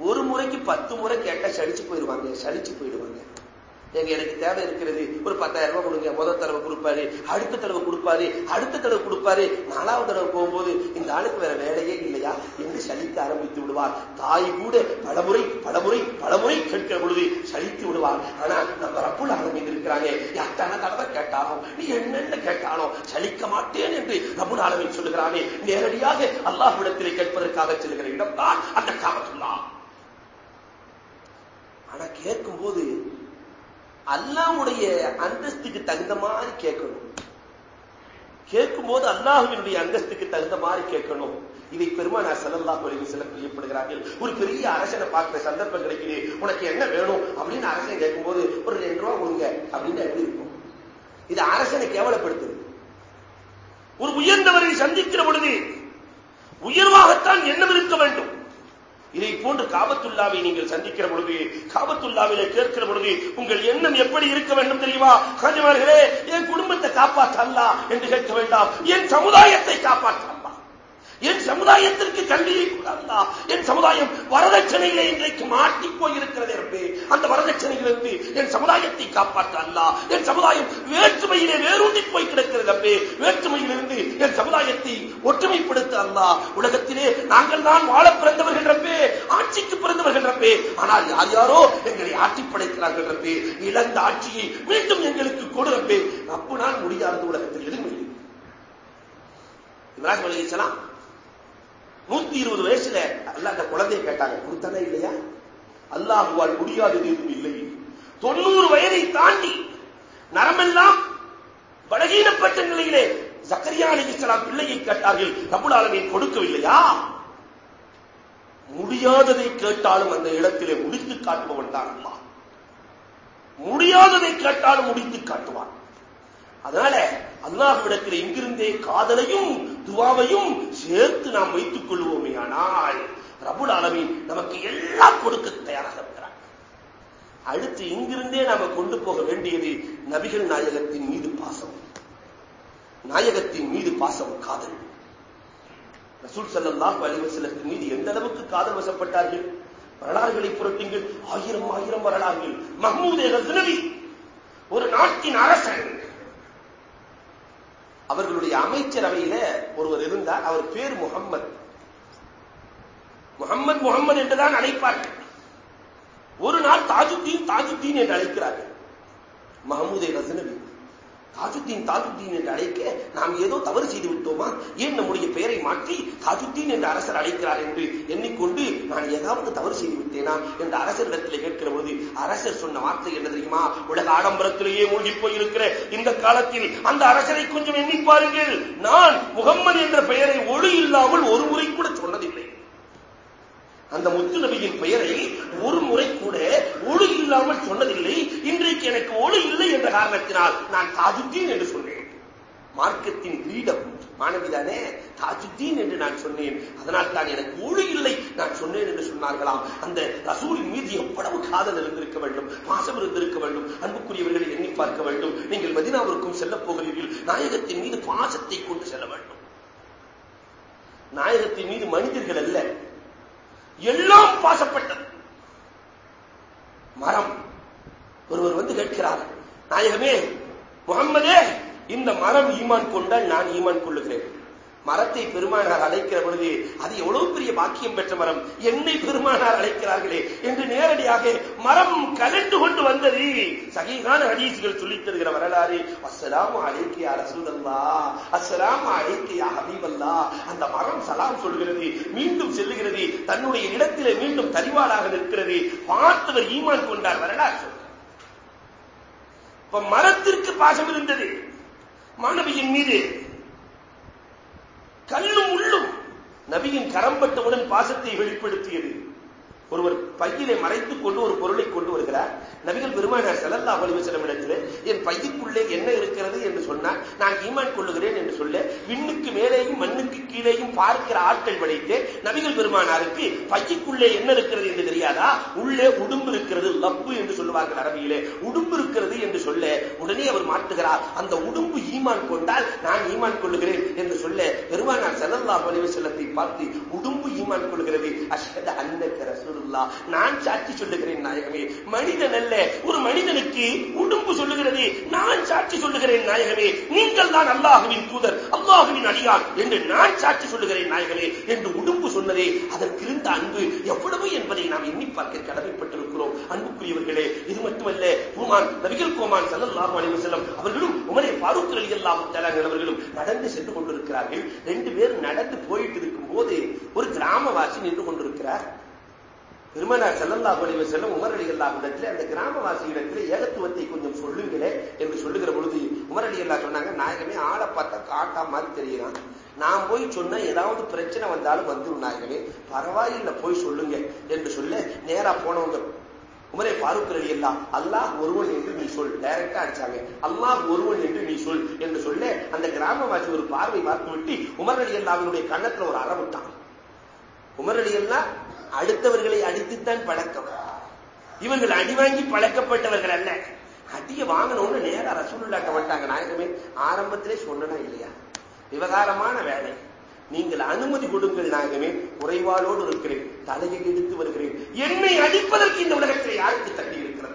ஒரு முறைக்கு பத்து முறை கேட்டா சளிச்சு போயிடுவாங்க சளிச்சு போயிடுவாங்க. எங்க எனக்கு தேவை இருக்கிறது. ஒரு பத்தாயிரம் ரூபாய் கொடுங்க. முதல் தடவை கொடுப்பாரு. அடுத்த தடவை கொடுப்பாரு. அடுத்த தடவை கொடுப்பாரு. நாலாவது தடவை போகும்போது இந்த ஆளுக்கு வேற வேலையே இல்லையா? என்று சலிக்க ஆரம்பித்து விடுவார். தாய் கூட பலமுறை பலமுறை பலமுறை கேட்கிற பொழுது சலித்து விடுவார். ஆனா நம்ம ரப்புல் ஆலமின் இருக்கிறாங்க. எத்தனை தடவை கேட்டாலும் நீ என்னென்ன கேட்டாலும் சலிக்க மாட்டேன் என்று ரப்புல் ஆலமின் சொல்லுகிறானே. நேரடியாக அல்லாஹ்விடத்திலே கேட்பதற்காக செல்கிற இடம்தான் அந்த காமத்துல்லா ஆனா கேட்கும் போது அல்லாவுடைய அந்தஸ்துக்கு தகுந்த மாதிரி கேட்கணும். கேட்கும் போது அல்லாஹுவினுடைய அந்தஸ்துக்கு தகுந்த மாதிரி கேட்கணும். இதை பெருமானார் செல்லல்லா அலைஹி சில பிரியப்படுகிறார்கள் ஒரு பெரிய அரசனை பார்க்கிற சந்தர்ப்பம் கிடைக்குது. உனக்கு என்ன வேணும் அப்படின்னு அரசன் கேட்கும்போது ஒரு ரெண்டு ரூபா கொடுங்க அப்படின்னு எப்படி இருக்கும்? இது அரசனை கேவலப்படுத்துது. ஒரு உயர்ந்தவரை சந்திக்கிற பொழுது உயர்வாகத்தான் எண்ணம் இருக்க வேண்டும். போன்று காபத்துல்லாவை நீங்கள் சந்திக்கிற பொழுது காபத்துல்லாவில கேட்கிற பொழுது உங்கள் எண்ணம் எப்படி இருக்க வேண்டும் தெரியுமா? ஹாஜிமார்களே என் குடும்பத்தை காப்பாற்றல்லா என்று கேட்க வேண்டாம். என் சமுதாயத்தை காப்பாற்றலாம். என் சமுதாயத்திற்கு கல்வியை கூடாதா என் சமுதாயம் வரதட்சணையிலே இன்றைக்கு மாட்டி போயிருக்கிறது ரப்பே அந்த வரதட்சணையிலிருந்து என் சமுதாயத்தை காப்பாற்ற அல்ல என் சமுதாயம் வேற்றுமையிலே வேரூண்டி போய் கிடக்கிறது ரப்பே வேற்றுமையிலிருந்து என் சமுதாயத்தை ஒற்றுமைப்படுத்த அல்ல உலகத்திலே நாங்கள் தான் வாழ பிறந்தவர்கள் ரப்பே ஆட்சிக்கு பிறந்தவர்கள் ரப்பே ஆனால் யார் யாரோ எங்களை ஆட்சி படைக்கிறார்கள் ரப்பே இழந்த ஆட்சியை மீண்டும் எங்களுக்கு கொடு ரப்பே நான் முடியாத உலகத்தில் எதுவும் இல்லை இப்ராஹிம் இஸ்லாம் நூத்தி இருபது வயசுல அல்ல அந்த குழந்தையை கேட்டாங்க கொடுத்தானே இல்லையா? அல்லாஹுவால் முடியாதது எதுவும் இல்லை. தொண்ணூறு வயதை தாண்டி நரமெல்லாம் பலகீனப்பட்ட நிலையிலே சக்கரியா நிகழ்ச்சலாம் பிள்ளையை கேட்டார்கள் ரபுல் கொடுக்கவில்லையா? முடியாததை கேட்டாலும் அந்த இடத்திலே முடித்து காட்டுபவன் தான் அம்மா முடியாததை கேட்டாலும் முடித்து காட்டுவான். அதனால அல்லாஹ்விடத்தில் இங்கிருந்தே காதலையும் துவாவையும் சேர்த்து நாம் வைத்துக் கொள்வோமே ஆனால் ரபுல் அளவின் நமக்கு எல்லாம் கொடுக்க தயாராக இருக்கிறார். அடுத்து இங்கிருந்தே நாம கொண்டு போக வேண்டியது நபிகள் நாயகத்தின் மீது பாசம். நாயகத்தின் மீது பாசம் காதல். ரசூல் சல்லாஹ் அலிவசலத்தின் மீது எந்த அளவுக்கு காதல் வசப்பட்டார்கள்? வரலாறுகளை புரட்டுங்கள். ஆயிரம் ஆயிரம் வரலாறுகள். மஹமூதே ரத்னவி ஒரு நாட்டின் அரசன் அவர்களுடைய அமைச்சரவையில ஒருவர் இருந்தார். அவர் பேர் முகம்மது. முகம்மது முகம்மது என்றுதான் அழைப்பார்கள். ஒரு நாள் தாஜுத்தீன் தாஜுத்தீன் என்று அழைக்கிறார்கள். மஹமூதே ரசனவி தாஜுத்தீன் தாஜுத்தீன் என்று அழைக்க நாம் ஏதோ தவறு செய்து விட்டோமா? ஏன் நம்முடைய பெயரை மாற்றி தாஜுத்தீன் என்று அரசர் அழைக்கிறார் என்று எண்ணிக்கொண்டு நான் ஏதாவது தவறு செய்து விட்டேனா என்று அரசரிடத்தில் கேட்கிற போது அரசர் சொன்ன வார்த்தை என்ன தெரியுமா? உலக ஆடம்பரத்திலேயே மூழ்கி போயிருக்கிற இந்த காலத்தில் அந்த அரசரை கொஞ்சம் எண்ணி பாருங்கள். நான் முகம்மது என்ற பெயரை ஒளி இல்லாமல் ஒரு முறை கூட சொன்னதில்லை. அந்த முத்து நபியின் பெயரை ஒரு முறை கூட ஒளி இல்லாமல் சொன்னதில்லை இன்றைக்கு எனக்கு ஒளி இல்லை என்ற காரணத்தினால் நான் தாஜுத்தீன் என்று சொன்னேன். மார்க்கத்தின் கிரீடம் மாணவிதானே தாஜுத்தீன் என்று நான் சொன்னேன். அதனால் தான் எனக்கு ஒளி இல்லை நான் சொன்னேன் என்று சொன்னார்களாம். அந்த ரசூலின் மீது எவ்வளவு காதல் இருந்திருக்க வேண்டும் பாசம் இருந்திருக்க வேண்டும் அன்புக்குரியவர்களை எண்ணி பார்க்க வேண்டும். நீங்கள் மதினாவிற்கும் செல்லப் போகிறீர்கள் நாயகத்தின் மீது பாசத்தை கொண்டு செல்ல வேண்டும். நாயகத்தின் மீது மனிதர்கள் அல்ல எல்லாம் பாசப்பட்டது. மரம். ஒருவர் வந்து கேட்கிறார் நாயகமே முகம்மதே இந்த மரம் ஈமான் கொண்டால் நான் ஈமான் கொள்ளுகிறேன். மரத்தை பெருமானார் அழைக்கிற பொழுது அது எவ்வளவு பெரிய பாக்கியம் பெற்ற மரம்? என்னை பெருமானார் அழைக்கிறார்களே என்று நேரடியாக மரம் கலந்து கொண்டு வந்தது. சகிகான ஹதீசுகள் சொல்லித் தருகிற வரலாறு அஸ்ஸலாம் அழைக்கியா ரசூலல்லா அஸ்ஸலாம் அழைக்கியா ஹபீபல்லா அந்த மரம் சலாம் சொல்கிறது மீண்டும் செல்லுகிறது தன்னுடைய இடத்திலே மீண்டும் தரிவாளாக நிற்கிறது. பார்த்தவர் ஈமான் கொண்டார் வரலாறு இப்ப மரத்திற்கு பாசம் இருந்தது. மாணவியின் மீது கல்லும் உள்ளும் நபியின் கரம்பட்டவுடன் பாசத்தை வெளிப்படுத்தியது. ஒருவர் பையிலே மறைத்துக் கொண்டு ஒரு பொருளை கொண்டு வருகிறார். நபிகள் பெருமானார் செல்லல்லா செல்லும் இடத்திலே என் பையிற்குள்ளே என்ன இருக்கிறது? என்று சொன்னால் நான் ஈமான் கொள்ளுகிறேன் என்று சொல்ல விண்ணுக்கு மேலேயும் மண்ணுக்கு கீழேயும் பார்க்கிற ஆட்கள் படைத்து நபிகள் பெருமானாருக்கு பையக்குள்ளே என்ன இருக்கிறது என்று தெரியாதா? உள்ளே உடும்பு இருக்கிறது லப்பு என்று சொல்லுவார்கள் அரபியிலே. உடும்பு இருக்கிறது என்று சொல்ல உடனே அவர் மாட்டுகிறார் அந்த உடும்பு ஈமான் கொண்டால் நான் ஈமான் கொள்ளுகிறேன் என்று சொல்ல பெருமானார் செல்லல்லா செல்லத்தை பார்த்து உடும்பு ஈமான் கொள்கிறது அஷ்ஹத அன்னக்க ரசூலுல்லா நான் சாட்சி சொல்லுகிறேன் நாயகமே. மனிதன் அல்ல ஒரு மனிதனுக்கு உடும்பு சொல்லுகிறது. நான் சாட்சி சொல்லுகிறேன் நாயகமே. நீங்கள் தான் அல்லாஹுவின் தூதர் அல்லாஹுவின் அடியார் என்று நான் சாட்சி சொல்லுகிறேன் நாயகமே என்று உடும்பு சொன்னதே அதற்கு இருந்த அன்பு எவ்வளவு என்பதை நாம் எண்ணி பார்க்க கடமைப்பட்டிருக்கிறோம். அன்புக்குரியவர்களே இது மட்டுமல்ல பூமான் நபிகள் கோமான் சல்லல்லாஹு அலைஹி வஸல்லம் அவர்களும் உமரே ஃபாரூக் ரலியல்லாஹு தஆலா அவர்களும் நடந்து சென்று கொண்டிருக்கிறார்கள். ரெண்டு பேர் நடந்து போயிட்டு இருக்கும் போது ஒரு கிராமவாசி நின்று கொண்டிருக்கிறார். பெருமனார் செல்லல்லா பொழிவு செல்லும் உமரடி அல்லா இடத்துல அந்த கிராமவாசி இடத்துல ஏகத்துவத்தை கொஞ்சம் சொல்லுங்களே என்று சொல்லுகிற பொழுது உமரடி அல்லா சொன்னாங்க நாயகமே ஆளை பார்த்தா காட்டா மாதிரி தெரியலாம் நான் போய் சொன்னா ஏதாவது பிரச்சனை வந்தாலும் வந்துடும் நாயகமே. பரவாயில்லை போய் சொல்லுங்க. என்று சொல்ல நேரா போனவங்க உமரே பாருக் அலி அல்லா அல்லாஹ் ஒருவன் என்று நீ சொல். டைரக்டா அடிச்சாங்க. அல்லாஹ் ஒருவன் என்று நீ சொல் என்று சொல்ல அந்த கிராமவாசி ஒரு பார்வை பார்த்து விட்டு உமர் அலி அல்லாவினுடைய கண்ணத்துல ஒரு அறவிட்டான் உமர் அலி அல்லா அடுத்தவர்களை அடித்துத்தான் பழக்கம் இவர்கள் அடி வாங்கி பழக்கப்பட்டவர்கள் அல்ல. அடிய வாங்கணும்னு நேரா ரசூலுல்லாட்ட வந்துட்டாங்க. நாயகமே ஆரம்பத்திலே சொன்னா இல்லையா? விவகாரமான வேலை. நீங்கள் அனுமதி கொடுங்கள் நாகவே குறைவாளோடு இருக்கிறேன் தலையை எடுத்து வருகிறேன். என்னை அடிப்பதற்கு இந்த உலகத்தில் யாருக்கு தள்ளி இருக்கிறார்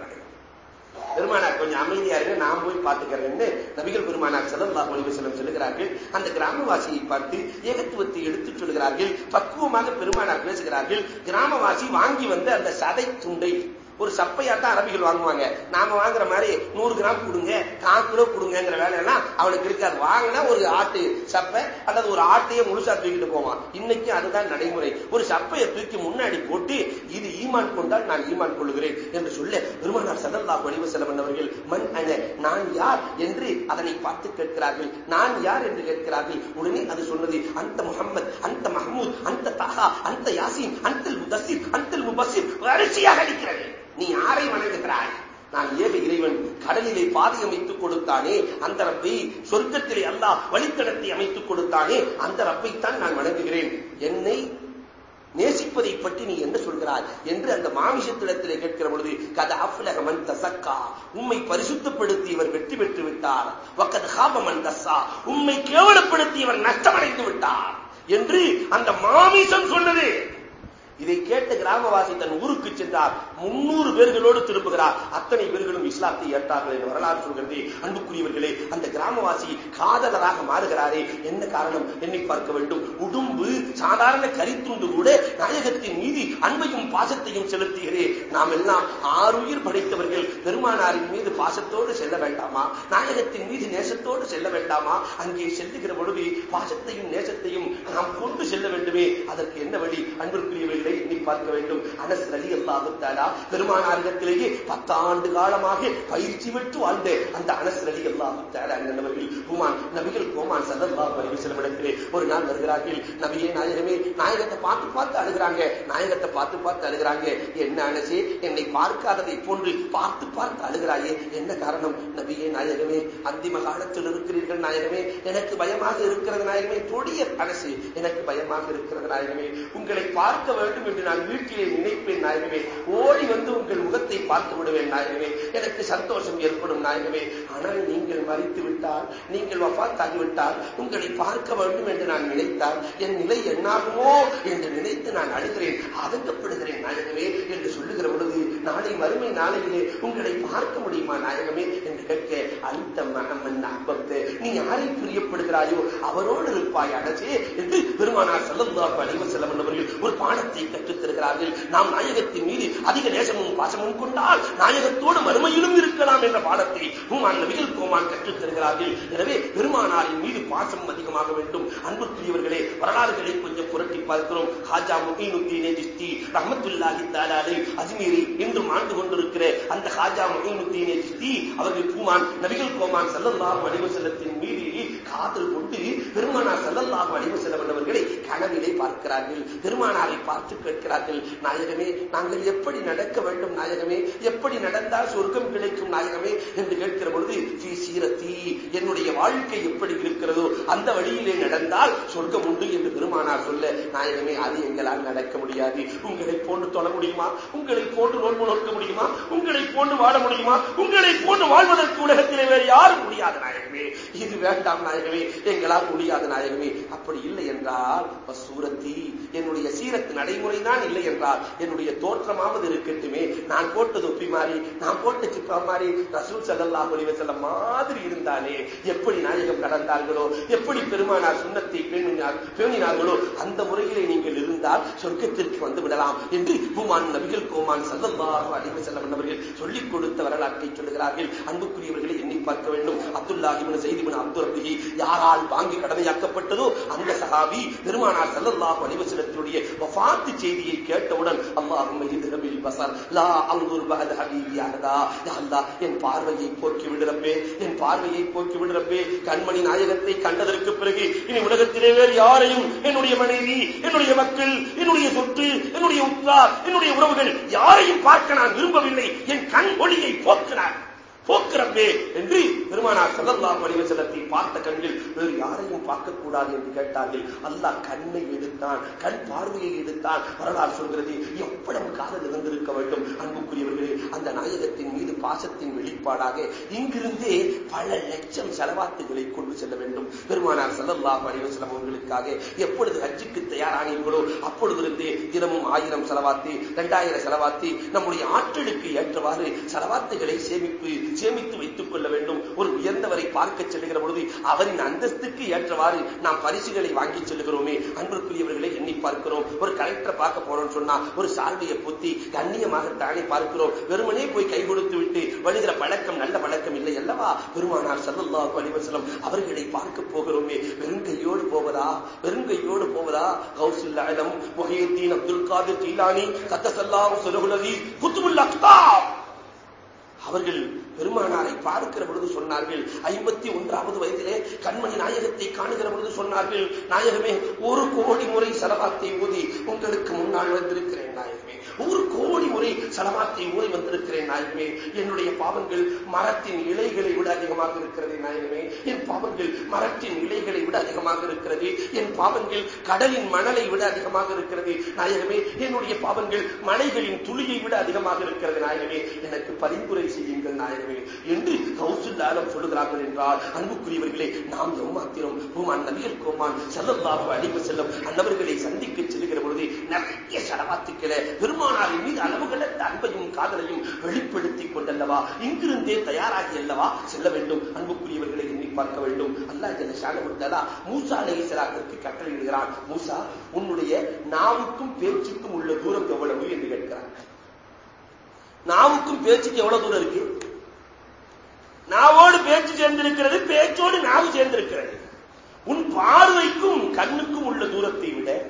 பெருமானார் கொஞ்சம் அமைதியா இருங்க நான் போய் பார்த்துக்கிறேன்னு நபிகள் பெருமானார் செல்லல்லா ஒளிவு செல்லம் சொல்லுகிறார்கள். அந்த கிராமவாசியை பார்த்து ஏகத்துவத்தை எடுத்துச் சொல்கிறார்கள் பக்குவமாக பெருமானார் பேசுகிறார்கள். கிராமவாசி வாங்கி வந்து அந்த சதை துண்டை ஒரு சப்பையாத்தான் அரபிகள் வாங்குவாங்க. நாம வாங்குற மாதிரி நூறு கிராம் கொடுங்க கால் கிலோ கொடுங்கிற வேலையெல்லாம் அவனுக்கு இருக்காது. வாங்கினா ஒரு ஆட்டு சப்பை அல்லது ஒரு ஆட்டையே முழுசா தூக்கிட்டு போவான். இன்னைக்கு அதுதான் நடைமுறை. ஒரு சப்பையை தூக்கி முன்னாடி போட்டு இது ஈமான் கொண்டால் நான் ஈமான் கொள்ளுகிறேன் என்று சொல்ல பெருமானார் சதல்லா வடிவ செலவன் அவர்கள் மண் அன நான் யார் என்று அதனை பார்த்து கேட்கிறார்கள். நான் யார் என்று கேட்கிறார்கள். உடனே அது சொன்னது அந்த முகமது அந்த மஹமூத் அந்த தஹா அந்த யாசின் அந்தல் முதசிர் அந்த முபசிர் வரிசையாக அடிக்கிறது. நீ யாரை வணங்குகிறாய் நான் ஏக இறைவன் கடலிலே பாதை அமைத்துக் கொடுத்தானே அந்த ரப்பை சொர்க்கத்திலே அல்லாஹ் வழித்தடத்தை அமைத்துக் கொடுத்தானே அந்த ரப்பைத்தான் நான் வணங்குகிறேன். என்னை நேசிப்பதை பற்றி நீ என்ன சொல்கிறாய்? என்று அந்த மாமிசத்திடத்திலே கேட்கிற பொழுது கத அஃப்லகமன் தசக்கா. உம்மை பரிசுத்தப்படுத்தியவர் வெற்றி பெற்று விட்டார். வக்கது ஹாபமன் தசா உம்மை கேவலப்படுத்தியவர் நஷ்டமடைந்து விட்டார். என்று அந்த மாமிசம் சொன்னது இதை கேட்ட கிராமவாசி தன் ஊருக்கு சென்றார். முன்னூறு பேர்களோடு திரும்புகிறார். அத்தனை பேர்களும் இஸ்லாத்தை ஏற்றார்கள் என்று வரலாறு சொல்கிறது. அன்புக்குரியவர்களே அந்த கிராமவாசி காதலராக மாறுகிறாரே. என்ன காரணம்? எண்ணி பார்க்க வேண்டும். உடும்பு சாதாரண கரித்துண்டு கூட நாயகத்தின் மீது அன்பையும் பாசத்தையும் செலுத்துகிறேன் நாம் எல்லாம் ஆறுயிர் படைத்தவர்கள். பெருமானாரின் மீது பாசத்தோடு செல்ல வேண்டாமா? நாயகத்தின் மீது நேசத்தோடு செல்ல வேண்டாமா? அங்கே செல்லுகிற பொழுது பாசத்தையும் நேசத்தையும் நாம் கொண்டு செல்ல வேண்டுமே. அதற்கு என்ன வழி? அன்பிற்குரியவர்கள் எண்ணி பார்க்க வேண்டும். அனஸ் ரலி அல்லாஹுத்தாலா பெருமானாரிடத்திலேயே பத்தாண்டு காலமாக பயிற்சி பெற்று வாழ்ந்த அந்த அனஸ் ரலி அல்லாஹுத்தாலா என்பவர்கள் ஹுமான் நபிகள் கோமான் சதல்லா வரைவு சில இடத்திலே ஒரு நாள் வருகிறார்கள். நபியே நாயகமே நாயகத்தை பார்த்து பார்த்து அழுகிறாங்க. நாயகத்தை பார்த்து பார்த்து அழுகிறாங்க. என்ன அனசே என்னை பார்க்காததை போன்று பார்த்து பார்த்து அழுகிறாயே. என்ன காரணம்? நபியே நாயகமே அந்திம காலத்தில் இருக்கிறீர்கள் நாயகமே. எனக்கு பயமாக இருக்கிறது நாயகமே. தொடிய அரசு எனக்கு பயமாக இருக்கிறது நாயகமே. உங்களை பார்க்க வேண்டும் என்று நான் வீட்டிலே நினைப்பேன் நாயகமே. ஓடி வந்து உங்கள் முகத்தை பார்த்து விடுவேன் நாயகமே. எனக்கு சந்தோஷம் ஏற்படும் நாயகமே. ஆனால் நீங்கள் மறித்து விட்டால் நீங்கள் வபாத்தாகிவிட்டால் உங்களை பார்க்க வேண்டும் என்று நான் நினைத்தால் என் நிலை என்னாகுமோ என்று நினைத்து நான் அழுகிறேன் அதங்கப்படுகிறேன் நாயகமே என்று சொல்லுகிற பொழுது நாளை மறுமை நாளையிலே உங்களை பார்க்க முடியுமா நாயகமே? என்று கேட்க அந்த மகமன் அபத்து நீ யாரை பிரியப்படுகிறாயோ அவரோடு இருப்பாய் அடச்சே என்று பெருமானார் செல்லல்லாஹு அலைவ செல்லம் அவர்கள் ஒரு பாடத்தை கற்றுத் தருகிறார்கள். நாம் நாயகத்தின் மீது அதிக நேசமும் பாசமும் கொண்டால் நாயகத்தோடு மறுமையிலும் இருக்கலாம் என்ற பாடத்தை ஹூமான் நபிகள் கோமான் கற்றுத் தருகிறார்கள். எனவே பெருமானாரின் மீது பாசம் அதிகமாக வேண்டும். அன்புக்குரியவர்களே வரலாறுகளை கொஞ்சம் புரட்டி பார்க்கிறோம். ஹாஜா முகீனுத்தீனே திஷ்டி ரஹமத்துல்லாஹி தாலாலை அஜ்மீரி இன்றும் ஆண்டு கொண்டிருக்கிற அந்த ஹாஜா முகீனுத்தீனே ஜிஸ்தி அவர்கள் பூமான் நபிகள் கோமான் சல்லல்லாஹு அலைஹி செல்லத்தின் மீது காதல் கொண்டு பெருமானார் சல்லல்லாஹு அலைஹி செல்லம் அவர்களை கனவிலே பார்க்கிறார்கள். பெருமானாரை பார்த்து கேட்கிறார்கள் நாயகமே நாங்கள் எப்படி நடக்க வேண்டும் நாயகமே? எப்படி நடந்தால் சொர்க்கம் கிடைக்கும் நாயகமே? என்று கேட்கிற பொழுது ஸ்ரீ சீரத்தி என்னுடைய வாழ்க்கை எப்படி இருக்கிறதோ அந்த வழியிலே நடந்தால் சொர்க்கம் உண்டு என்று பெருமானார் சொல்ல நாயகமே அது எங்களால் நடக்க முடியாது. உங்களை போன்று தொழ முடியுமா? உங்களை போன்று நோன்பு நோக்க முடியுமா? உங்களை போன்று வாழ முடியுமா? உங்களை போன்று வாழ்வதற்கு உலகத்திலே வேறு யாரும் முடியாது நாயகமே. இது வேண்டாம் நாயகமே. எங்களால் முடியாது நாயகமே. அப்படி இல்லை என்றால் சூரத்தி என்னுடைய சீரத்து நடைமுறை தான் இல்லை என்றால் என்னுடைய தோற்றமாவது இருக்கட்டுமே. நான் போட்ட தொப்பி மாறி நான் போட்ட சிப்பா மாறி ரசூல் சல்லல்லா ஒளிவ செல்ல மாதிரி இருந்தாலே எப்படி நாயகம் நடந்தார்களோ எப்படி பெருமானார் சுண்ணத்தை பேணினார் பேணினார்களோ அந்த முறையிலே நீங்கள் இருந்தால் சொர்க்கத்திற்கு வந்து விடலாம் என்று பூமான் நபிகள் கோமான் சல்லல்லாஹு அலைஹி செல்ல என்பவர்கள் சொல்லிக் கொடுத்த வரலாற்றை சொல்லுகிறார்கள். அன்புக்குரியவர்களை பார்க்க வேண்டும். அப்துல்லாஹிபின் செய்திபின் செய்திபன் யாரால் வாங்கி கடமையாக்கப்பட்டதோ அந்த சஹாபி பெருமானார் செல்லல்லாஹு அலிவசனத்தினுடைய வஃத்து செய்தியை கேட்டவுடன் அல்லாஹும் இதுகபில் பசர் லா அங்குர் பஹத் ஹபீபி அஹதா. என் பார்வையை போக்கி விடுறப்பே என் பார்வையை போக்கி விடுறப்பே கண்மணி நாயகத்தை கண்டதற்கு பிறகு இனி உலகத்திலே வேறு யாரையும் என்னுடைய மனைவி என்னுடைய மக்கள் என்னுடைய சொத்து என்னுடைய உற்றார் என்னுடைய உறவுகள் யாரையும் பார்க்க நான் விரும்பவில்லை. என் கண் ஒளியை போக்கினார். போக்கிறப்பே என்று பெருமானார் சொல்லலாம் வடிவச்சலத்தை பார்த்த கண்கள் வேறு யாரையும் பார்க்கக்கூடாது என்று கேட்டார்கள். அல்லாஹ் கண்ணை எடுத்தான் கண் பார்வையை எடுத்தான். வரலாறு சொல்கிறது எவ்வளவு காதல் இருந்திருக்க வேண்டும். அன்புக்குரியவர்களே அந்த நாயகத்தின் மீது பாசத்தின் வெளிப்பாடாக இங்கிருந்தே பல லட்சம் செலவாத்துகளை கொண்டு செல்ல வேண்டும். பெருமானார் செல்லல்லாஹ் வடிவச்சலம் அவர்களுக்காக எப்பொழுது ஹஜ்ஜுக்கு தயாரானீர்களோ அப்பொழுதிருந்தே தினமும் ஆயிரம் செலவாத்தி இரண்டாயிரம் செலவாத்தி நம்முடைய ஆற்றலுக்கு ஏற்றவாறு செலவாத்துகளை சேமிப்பு சேமித்து வைத்துக் கொள்ள வேண்டும். ஒரு உயர்ந்தவரை பார்க்க செல்லுகிற பொழுது அவரின் அந்தஸ்துக்கு ஏற்றவாறு நாம் பரிசுகளை வாங்கி செல்லுகிறோமே. அன்பிற்குரியவர்களை எண்ணி பார்க்கிறோம். ஒரு கலெக்டரை பார்க்க போறோம் சொன்னா ஒரு சால்வையை பொத்தி கண்ணியமாக தானே பார்க்கிறோம். வெறுமனே போய் கை கொடுத்து விட்டு வழுகிற பழக்கம் நல்ல பழக்கம் இல்லை அல்லவா? பெருமானார் சல்லல்லாஹு அலிவசலம் அவர்களை பார்க்க போகிறோமே. வெறுங்கையோடு போவதா? வெறுங்கையோடு போவதா? கௌசில் அலம் முஹியத்தீன் அப்துல் காதிர் ஜீலானி கத்தசல்லாம் சுலகுலதி குத்துபுல் அக்தாப்! அவர்கள் பெருமானாரை பார்க்கிற பொழுது சொன்னார்கள் ஐம்பத்தி ஒன்றாவது வயதிலே கண்மணி நாயகத்தை காணுகிற பொழுது சொன்னார்கள் நாயகமே ஒரு கோடி முறை செலவாத்தை ஊதி உங்களுக்கு முன்னால் வந்திருக்கிறேன் நாயகம் ஒரு கோடி முறை சலவாத்தை ஓடி வந்திருக்கிறேன் நாயகமே. என்னுடைய பாவங்கள் மரத்தின் இலைகளை விட அதிகமாக இருக்கிறது நாயகமே. என் பாவங்கள் மரத்தின் இலைகளை விட அதிகமாக இருக்கிறது. என் பாவங்கள் கடலின் மணலை விட அதிகமாக இருக்கிறது நாயகமே. என்னுடைய பாவங்கள் மலைகளின் துளியை விட அதிகமாக இருக்கிறது நாயகமே. எனக்கு பரிந்துரை செய்யுங்கள் நாயகமே. என்று கௌசுல்லாலம் சொல்லுகிறார்கள் என்றால் அன்புக்குரியவர்களே நாம் எம்மாத்திரம் பூமான் நபிகள் கோமான் செல்லல்லாக அடிப்பு செல்லும் அன்னவர்களை சந்திக்க செல்கிற பொழுது நிறைய சடவாத்துக்களை பெருமானாரின் மீது அளவு அளவுகளற்ற அன்பையும் காதலையும் வெளிப்படுத்திக் கொண்டல்லவா? இங்கிருந்தே தயாராகி அல்லவா? செல்ல வேண்டும். அன்புக்குரியவர்களை எண்ணி பார்க்க வேண்டும். அல்லா ஜல்ல ஷானமுத்தலா மூசா அலை இஸ்லாத்திற்கு கட்டளையிடுகிறான். மூசா உன்னுடைய நாவுக்கும் பேச்சுக்கும் உள்ள தூரம் எவ்வளவு என்று கேட்கிறான். நாவுக்கும் பேச்சுக்கு எவ்வளவு தூரம் இருக்கு? நாவோடு பேச்சு சேர்ந்திருக்கிறது பேச்சோடு நாவு சேர்ந்திருக்கிறது. உன் பார்வைக்கும் கண்ணுக்கும் உள்ள தூரத்தை விட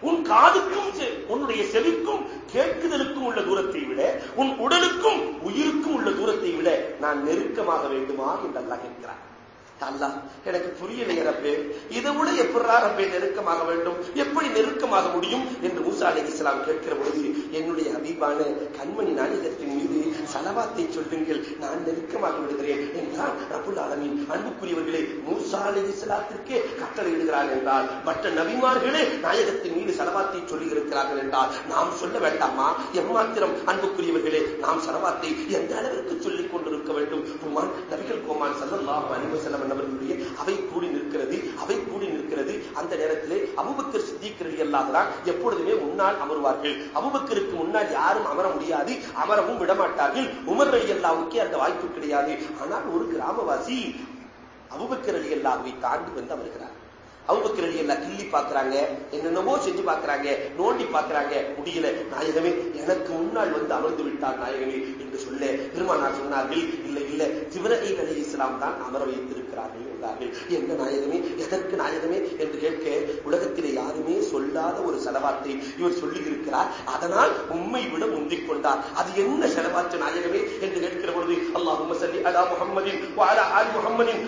உன் காதுக்கும் உன்னுடைய செவிக்கும் கேட்குதலுக்கும் உள்ள தூரத்தை விட உன் உடலுக்கும் உயிருக்கும் உள்ள தூரத்தை விட நான் நெருக்கமாக வேண்டுமா என்று அல்லா கேட்கிறார் அல்லா எனக்கு புரியலையே ரப்பே. இதை விட எப்படா ரப்பே நெருக்கமாக வேண்டும்? எப்படி நெருக்கமாக முடியும்? என்று மூசா அலி இஸ்லாம் கேட்கிற பொழுது என்னுடைய அபிபான கண்மணி நாயகத்தின் மீது சலவாத்தை சொல்லுங்கள். நான் நெருக்கமாக விடுகிறேன். என்றால் ரபுல் ஆலமின். அன்புக்குரியவர்களே மூசா அலி இஸ்லாத்திற்கே கட்டளை இடுகிறார் என்றால் மற்ற நபிமார்களே நாயகத்தின் மீது சலவாத்தை சொல்லி இருக்கிறார்கள் என்றால் நாம் சொல்ல வேண்டாமா? எம்மாத்திரம் அன்புக்குரியவர்களே நாம் சலவாத்தை எந்த அளவிற்கு சொல்லி கொண்டிருக்க வேண்டும். குமான் நபிகள் கோமான் சல்லல்லாஹு அலைஹி செல்லம் அவர்களுடைய அவை கூடி நிற்கிறது அவை கூடி நிற்கிறது. அந்த நேரத்திலே அபுபக்கர் சித்திக்கிறது அல்லாதான் எப்பொழுதுமே முன்னால் அமர்வார்கள். அபுபக்கருக்கு முன்னால் யாரும் அமர முடியாது அமரவும் விடமாட்டார்கள். உமர் ரவி எல்லாவுக்கே அந்த வாய்ப்பு கிடையாது. ஆனால் ஒரு கிராமவாசி அபுபக்கர் அலி எல்லாவை தாண்டி வந்து அமர்கிறார். அவுபக்கிரடி எல்லாம் கிள்ளி பாக்குறாங்க என்னென்னவோ செஞ்சு பாக்குறாங்க நோண்டி பாக்குறாங்க முடியல. நாயகமே எனக்கு முன்னால் வந்து அமர்ந்து விட்டார் நாயகமே. என்று சொல்ல பெருமானார் சொன்னார்கள் இல்ல இல்ல. ஜிப்ரஹீம் அலி இஸ்லாம் தான் அமர வைத்திருக்கிறார்கள். சொல்கிறார்கள் எந்த நாயகமே எதற்கு நாயகமே என்று கேட்க உலகத்திலே யாருமே சொல்லாத ஒரு செலவாத்தை இவர் சொல்லி அதனால் உண்மை விட முந்திக் கொண்டார். அது என்ன செலவாத்து நாயகமே என்று கேட்கிற பொழுது அல்லாஹும் சல்லி அலா முகமதின் முகமதின்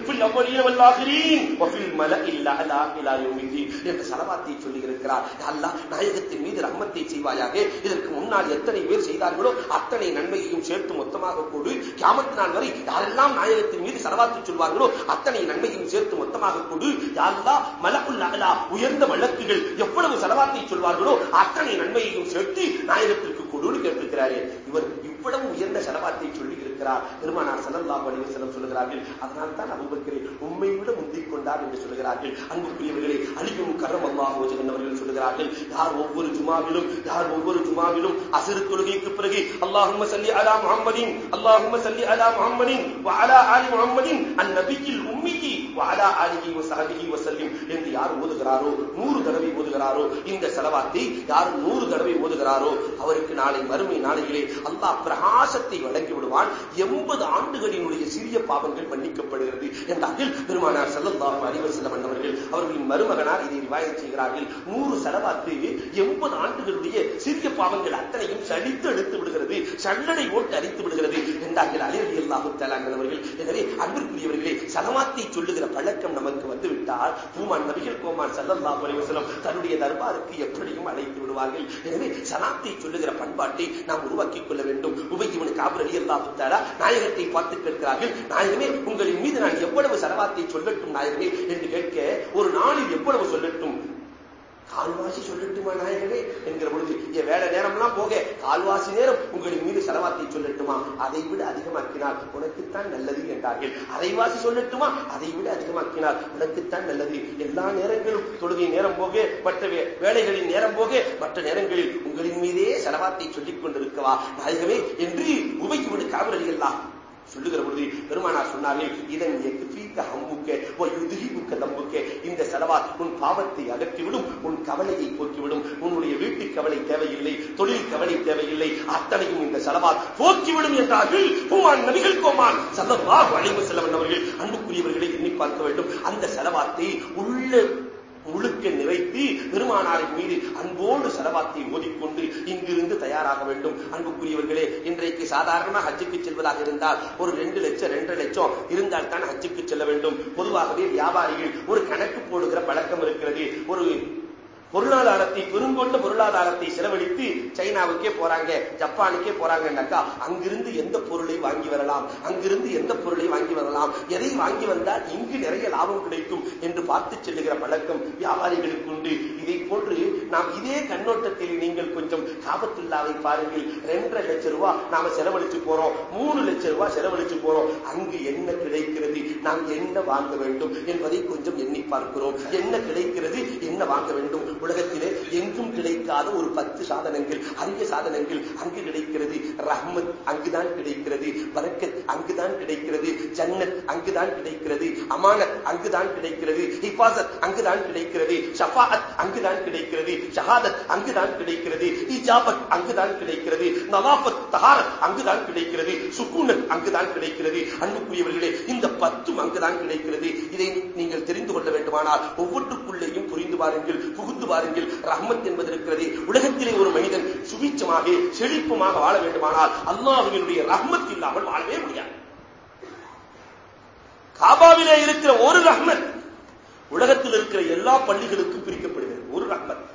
என்ற செலவாத்தை சொல்லியிருக்கிறார். அல்லா நாயகத்தின் மீது ரம்மத்தை செய்வாயாக? இதற்கு முன்னால் எத்தனை பேர் செய்தார்களோ அத்தனை நன்மையையும் சேர்த்து மொத்தமாக கூடு கியாமத்து நாள் வரை யாரெல்லாம் நாயகத்தின் மீது செலவாத்து சொல்வார்களோ அத்தனை நன்மை இரண்டையும் சேர்த்து மொத்தமாக கொடு. யாருலா மலக்குள் அகலா உயர்ந்த வழக்குகள் எவ்வளவு செலவாத்தை சொல்வார்களோ அத்தனை நன்மையையும் சேர்த்து நாயகத்திற்கு கொடுன்னு கேட்டிருக்கிறாரே. இவர் இவ்வளவு உயர்ந்த செலவாத்தை சொல்லி இருக்கிறார் பெருமானார் செல்லல்லா அலைஹி செல்லம் சொல்லுகிறார்கள் அதனால் தான் அபுபக்கரை உண்மை விட முந்திக் கொண்டார் என்று சொல்லுகிறார்கள். அன்புக்குரியவர்களை அலியும் கரம் அல்லாஹ் அவர்கள் சொல்லுகிறார்கள் யார் ஒவ்வொரு ஜுமாவிலும் யார் ஒவ்வொரு ஜுமாவிலும் அசரு தொழுகைக்கு பிறகு அல்லாஹும் சல்லி அலா முஹம்மதின் அல்லாஹும் சல்லி அலா முஹம்மதின் வ அலா ஆலி முஹம்மதின் அந்நபியில் உம்மிக்கு வ அலா ஆலிஹி வ ஸஹபிஹி என்று யார் ஓதுகிறாரோ நூறு தடவை ஓதுகிறாரோ இந்த செலவாத்தை யார் நூறு தடவை ஓதுகிறாரோ அவருக்கு நாளை மறுமை நாளையிலே அல்லாஹ் பிரகாசத்தை வழங்கி விடுவான் எண்பது ஆண்டுகளினுடைய சிறிய பாவங்கள் மன்னிக்கப்படுகிறது என்றார்கள். பெருமானார் செல்லல்லாஹு அறிவர் செல்ல அவர்கள் அவர்களின் மருமகனார் இதை ரிவாயம் செய்கிறார்கள். நூறு செலவாத்து எண்பது ஆண்டுகளுடைய சிறிய பாவங்கள் அத்தனையும் சலித்து எடுத்து விடுகிறது. சல்லடை ஓட்டு அரித்து விடுகிறது என்றார்கள். அலிரலி அல்லாஹு அவர்கள் எனவே அன்பிற்குரியவர்களே சலமாத்தை சொல்லுகிற பழக்கம் நமக்கு வந்துவிட்டால் பூமான் நபிகள் கோமான் செல்லல்லா பரிவசலம் தன்னுடைய தர்பாருக்கு எப்படியும் அழைத்து விடுவார்கள். எனவே சலாத்தை சொல்லுகிற பண்பாட்டை நாம் உருவாக்கிக் கொள்ள வேண்டும். உபயோகவன் காபர் அலி அல்லா நாயகத்தை பார்த்து கேட்கிறார்கள். நாயகமே உங்களின் மீது நான் எவ்வளவு சரவாத்தை சொல்லட்டும் நாயகமே என்று கேட்க ஒரு நாளில் எவ்வளவு சொல்லட்டும்? கால்வாசி சொல்லட்டுமா நாயகமே என்கிற பொழுது இங்க வேலை நேரம்லாம் போக கால்வாசி நேரம் உங்களின் மீது செலவாத்தை சொல்லட்டுமா? அதை விட அதிகமாக்கினால் உனக்குத்தான் நல்லது என்றார்கள். அரைவாசி சொல்லட்டுமா? அதை விட அதிகமாக்கினால் உனக்குத்தான் நல்லது. எல்லா நேரங்களும் தொழுகை நேரம் போக மற்ற வேலைகளின் நேரம் போக மற்ற நேரங்களில் உங்களின் மீதே செலவாத்தை சொல்லிக் கொண்டிருக்கவா நாயகமே என்று உபயோக காவலடிகள்லாம் சொல்லுகிற பொழுது பெருமானார் சொன்னார்கள் இதன் ஹம்முக்க தம்புக்க. இந்த செலவாத் உன் பாவத்தை அகற்றிவிடும் உன் கவலையை போக்கிவிடும். உன்னுடைய வீட்டு கவலை தேவையில்லை தொழில் கவலை தேவையில்லை. அத்தனையும் இந்த செலவாத் போக்கிவிடும் என்றார்கள். பூமான் நபிகள் கோமான் சல்லவா அழைப்பு செல்லவன் அவர்கள் அன்புக்குரியவர்களை எண்ணி பார்க்க வேண்டும். அந்த செலவாத்தை உள்ள முழுக்க நிறைத்து பெருமானாரின் மீது அன்போடு செலவாத்தை ஓதிக்கொண்டு இங்கிருந்து தயாராக வேண்டும். அன்புக்குரியவர்களே இன்றைக்கு சாதாரணமாக ஹஜ்ஜுக்கு செல்வதாக இருந்தால் ஒரு ரெண்டு லட்சம் ரெண்டு லட்சம் இருந்தால் தான் ஹஜ்ஜுக்கு செல்ல வேண்டும். பொதுவாகவே வியாபாரிகள் ஒரு கணக்கு போடுகிற பழக்கம் இருக்கிறது. ஒரு பொருளாதாரத்தை பெருங்கொண்ட பொருளாதாரத்தை செலவழித்து சைனாவுக்கே போறாங்க ஜப்பானுக்கே போறாங்கன்னாக்கா அங்கிருந்து எந்த பொருளை வாங்கி வரலாம்? அங்கிருந்து எந்த பொருளை வாங்கி வரலாம்? எதை வாங்கி வந்தால் இங்கு நிறைய லாபம் கிடைக்கும் என்று பார்த்து செல்லுகிற பழக்கம் வியாபாரிகளுக்கு உண்டு. இதை போன்று நாம் இதே கண்ணோட்டத்தில் நீங்கள் கொஞ்சம் காபத்துல்லாவை பாருங்கள். ரெண்டரை லட்சம் ரூபாய் நாம செலவழிச்சு போறோம். மூணு லட்சம் ரூபாய் செலவழிச்சு போறோம். அங்கு என்ன கிடைக்கிறது? நாம் என்ன வாங்க வேண்டும் என்பதை கொஞ்சம் எண்ணி பார்க்கிறோம். என்ன கிடைக்கிறது? என்ன வாங்க வேண்டும்? உலகத்திலே எங்கும் கிடைக்காத ஒரு பத்து சாதனங்கள் அரிய சாதனங்கள் அங்கு கிடைக்கிறது ரஹ்மத் அங்குதான் கிடைக்கிறது வரக்கத் அங்குதான் கிடைக்கிறது ஜன்னத் அங்குதான் கிடைக்கிறது அமானத் அங்குதான் கிடைக்கிறது ஹிபாசத் அங்குதான் கிடைக்கிறது ஷஃபாத் அங்குதான் கிடைக்கிறது ஷஹாதத் அங்குதான் கிடைக்கிறது இஜாபத் அங்குதான் கிடைக்கிறது நவாபத் தஹாரத் அங்குதான் கிடைக்கிறது சுக்கூனத் அங்குதான் கிடைக்கிறது அன்புக்குரியவர்களே இந்த பத்தும் அங்குதான் கிடைக்கிறது இதை நீங்கள் தெரிந்து கொள்ள வேண்டுமானால் ஒவ்வொன்றுக்குள்ளேயும் புரிந்து பாருங்கள் புகுந்து பாருங்கள் ரஹ்மத் என்பது இருக்கிறது. உலகத்திலே ஒரு மனிதன் சுபிச்சமாக செழிப்புமாக வாழ வேண்டுமானால் அல்லாஹுவினுடைய ரஹ்மத் இல்லாமல் வாழவே முடியாது. காபாவிலே இருக்கிற ஒரு ரஹ்மத் உலகத்தில் இருக்கிற எல்லா பள்ளிகளுக்கும் பிரிக்கப்படுகிறது. ஒரு ரஹ்மத்.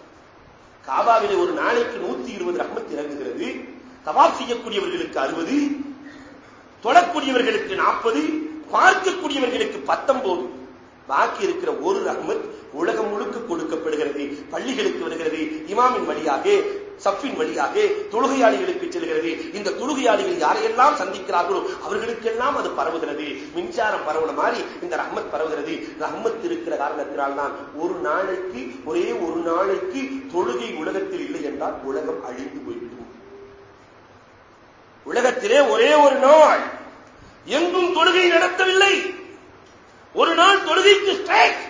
காபாவிலே ஒரு நாளைக்கு நூத்தி இருபது ரஹ்மத் இறங்குகிறது. தவாப் செய்யக்கூடியவர்களுக்கு அறுபது தொடக்கூடியவர்களுக்கு நாற்பது பார்க்கக்கூடியவர்களுக்கு பத்தொன்பது. பாக்கி இருக்கிற ஒரு ரஹ்மத் உலகம் முழுக்க கொடுக்கப்படுகிறது பள்ளிகளுக்கு வருகிறது இமாமின் வழியாக சப்பின் வழியாக தொழுகையாளிகளுக்கு செல்கிறது. இந்த தொழுகையாளிகள் யாரையெல்லாம் சந்திக்கிறார்களோ அவர்களுக்கெல்லாம் அது பரவுகிறது. மின்சாரம் பரவுன மாதிரி இந்த ரஹ்மத் பரவுகிறது. ரஹ்மத் இருக்கிற காரணத்தினால் தான் ஒரு நாளைக்கு ஒரே ஒரு நாளைக்கு தொழுகை உலகத்தில் இல்லை என்றால் உலகம் அழிந்து போய்விடும். உலகத்திலே ஒரே ஒரு நாள் எங்கும் தொழுகை நடத்தவில்லை. ஒரு நாள் தொழுகைக்கு ஸ்ட்ரைக்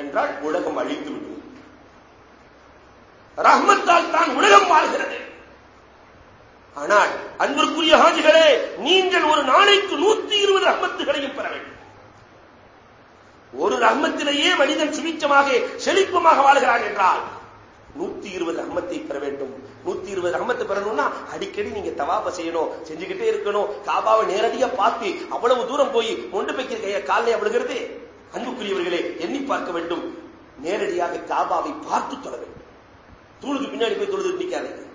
என்றால் உலகம் அழித்து விடும் ரஹ்மத்தால் தான் உலகம் வாழ்கிறது. ஆனால் அன்பிற்குரிய ஹாஜிகளே நீங்கள் ஒரு நாளைக்கு நூத்தி இருபது ரஹ்மத்துகளையும் பெற வேண்டும். ஒரு ரஹ்மத்திலேயே மனிதன் சுவிச்சமாக செழிப்பமாக வாழ்கிறான் என்றால் நூத்தி இருபது ரஹ்மத்தை பெற வேண்டும். நூத்தி இருபது ரஹ்மத்தை பெறணும்னா அடிக்கடி நீங்க தவாப செய்யணும் செஞ்சுக்கிட்டே இருக்கணும். காபாவை நேரடியா பார்த்து அவ்வளவு தூரம் போய் ஒன்று பைக்கிற காலையை விழுகிறது அன்புக்குரியவர்களே எண்ணி பார்க்க வேண்டும். நேரடியாக காபாவை பார்த்து தொழ வேண்டும். தூளுக்கு பின்னாடி போய் தொழுது நிற்காதீங்க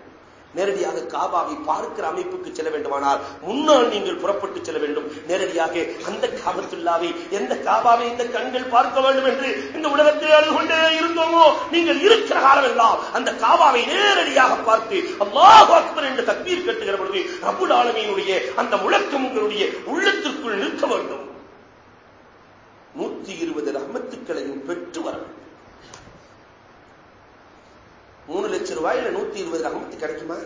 நேரடியாக காபாவை பார்க்கிற அமைப்புக்கு செல்ல வேண்டுமானால் முன்னால் நீங்கள் புறப்பட்டு செல்ல வேண்டும். நேரடியாக அந்த காபத்துள்ளாவை எந்த காபாவை இந்த கண்கள் பார்க்க வேண்டும் என்று இந்த உலகத்தில் அழுது கொண்டே இருந்தோமோ? நீங்கள் இருக்கிற காலம் எல்லாம் அந்த காபாவை நேரடியாக பார்த்து அல்லாஹ் அக்பர் என்று தக்பீர் கட்டுகிற பொழுது ரபுல் ஆலமியினுடைய அந்த முழக்கம் உங்களுடைய உள்ளத்திற்குள் நிற்க வேண்டும். நூத்தி இருபது ரஹமத்துக்களையும் பெற்று வர வேண்டும். மூணு லட்சம் ரூபாயில நூத்தி இருபது அகமத்து கிடைக்குமா?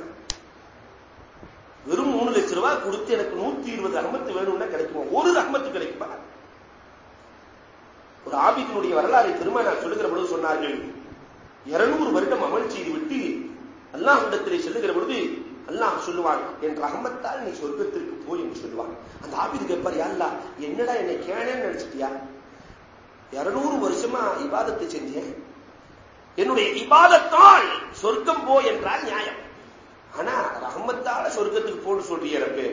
வெறும் மூணு லட்சம் ரூபாய் கொடுத்து எனக்கு நூத்தி இருபது ரஹமத்து வேணும்னா கிடைக்குமா? ஒரு அகமத்து கிடைக்குமா? ஒரு ஆபித்தினுடைய வரலாறை நான் சொல்லுகிற பொழுது சொன்னார்கள் இருநூறு வருடம் அமல் செய்து விட்டு அல்லாஹிடத்திலே செல்லுகிற பொழுது அல்லாஹ் சொல்லுவான் என் அகமத்தால் நீ சொர்க்கத்திற்கு போய் என்று சொல்லுவான். அந்த ஆபிது கேட்பார் யாருலா என்னடா என்னை கேனேன்னு நினைச்சிட்டியா? இருநூறு வருஷமா இபாதத்தை செஞ்சு என்னுடைய இபாதத்தால் சொர்க்கம் போ என்றால் நியாயம். ஆனா ரஹமத்தால சொர்க்கத்துக்கு போன்னு சொல்றீங்க ரப்பே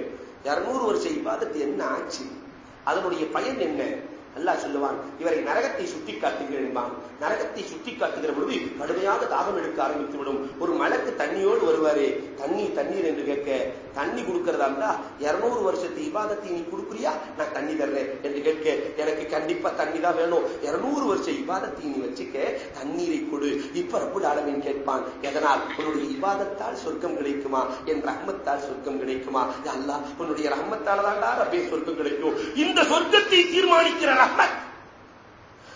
இருநூறு வருஷம் இபாதத்து என்ன ஆச்சு? அதனுடைய பயன் என்ன? அல்லாஹ் சொல்லுவான். இவரை நரகத்தை சுட்டி காட்டுங்கள் என்பான். நரகத்தை சுட்டி காட்டுகிற பொழுது கடுமையாக தாகம் எடுக்க ஆரம்பித்து விடும் ஒரு மலக்கு தண்ணியோடு வருவாரு. தண்ணி தண்ணீர் என்று கேட்க தண்ணி கொடுக்கிறதா இருந்தா இருநூறு வருஷத்து இபாதத்தை நீ கொடுக்குறியா? நான் தண்ணி தர்றேன் என்று கேட்க எனக்கு கண்டிப்பா தண்ணி தான் வேணும். இருநூறு வருஷம் இபாதத்தை நீ வச்சுக்க தண்ணீரை கொடு. இப்ப ரப்புல் ஆலமின் கேட்பான் எதனால்? உன்னுடைய இபாதத்தால் சொர்க்கம் கிடைக்குமா? என் ரஹ்மத்தால் சொர்க்கம் கிடைக்குமா? அல்லா உன்னுடைய ரஹ்மத்தால் தான்டா ரப்பே சொர்க்கம் கிடைக்கும். இந்த சொர்க்கத்தை தீர்மானிக்கிற ரஹ்மத்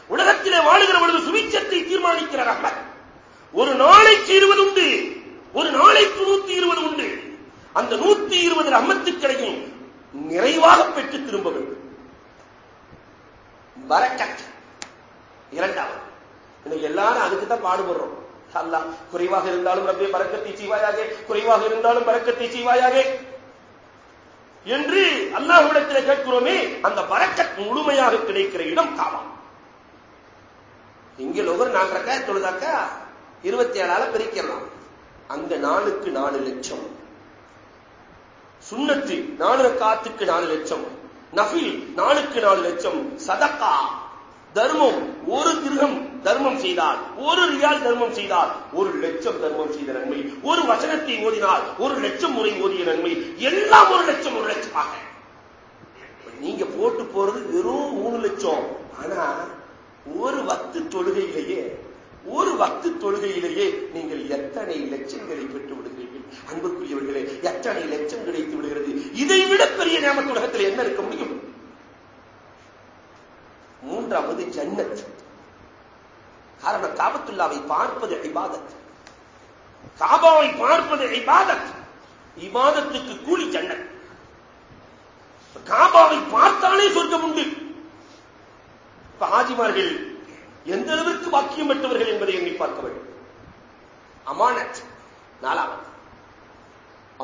உலகத்திலே வாழுகிற பொழுது சுவிச்சத்தை தீர்மானிக்கிற ரஹ்மத் ஒரு நாளைக்கு இருபது உண்டு. ஒரு நாளைக்கு நூத்தி இருபது உண்டு. அந்த நூத்தி இருபது ரஹ்மத்துக்களையும் நிறைவாக பெற்று திரும்ப வேண்டும். பரக்கத் இரண்டாவது. இன்னைக்கு எல்லாரும் அதுக்கு தான் பாடுபடுறோம். அல்லா குறைவாக இருந்தாலும் ரப்பே பறக்கத்தை செய்வாயாக குறைவாக இருந்தாலும் பறக்கத்தை செய்வாயாக. என்று அல்லாஹ்விடத்தில் கேட்கிறோமே அந்த பறக்கத் முழுமையாக கிடைக்கிற இடம் காவா இங்கே ஒவ்வொரு நாலு ரக்கா தொழுதாக்கா இருபத்தி ஏழால பிரிக்கலாம். அங்க நாலுக்கு நாலு லட்சம். சுண்ணத்து நாலு காத்துக்கு நாலு லட்சம். நஃபில் நாலுக்கு நாலு லட்சம். சதக்கா. தர்மம் ஒரு கிரகம் தர்மம் செய்தால் ஒரு ரியால் தர்மம் செய்தால் ஒரு லட்சம் தர்மம் செய்த நன்மை ஒரு வசனத்தை ஓதினால் ஒரு லட்சம் முறை ஓதிய நன்மை எல்லாம் ஒரு லட்சம் ஒரு லட்சமாக. நீங்க போட்டு போறது வெறும் மூணு லட்சம். ஆனா ஒரு வக்து தொழுகையிலேயே ஒரு வக்து தொழுகையிலேயே நீங்கள் எத்தனை லட்சங்களை பெற்று விடுகிறீர்கள்? அன்புக்குரியவர்களே எத்தனை லட்சம் கிடைத்து விடுகிறது? இதை விட பெரிய நேமத்துலகத்தில் என்ன இருக்க முடியும்? மூன்றாவது ஜன்னத். காரணம் காபத்துல்லாவை பார்ப்பது இபாதத். காபாவை பார்ப்பது இபாதத். இபாதத்துக்கு கூலி ஜன்னத். காபாவை பார்த்தாலே சொர்க்கம் உண்டு. ஹாஜிமார்கள் எந்த அளவிற்கு வாக்கியம் பெற்றவர்கள் என்பதை எண்ணி பார்க்க வேண்டும். அமானத் நாலாவது.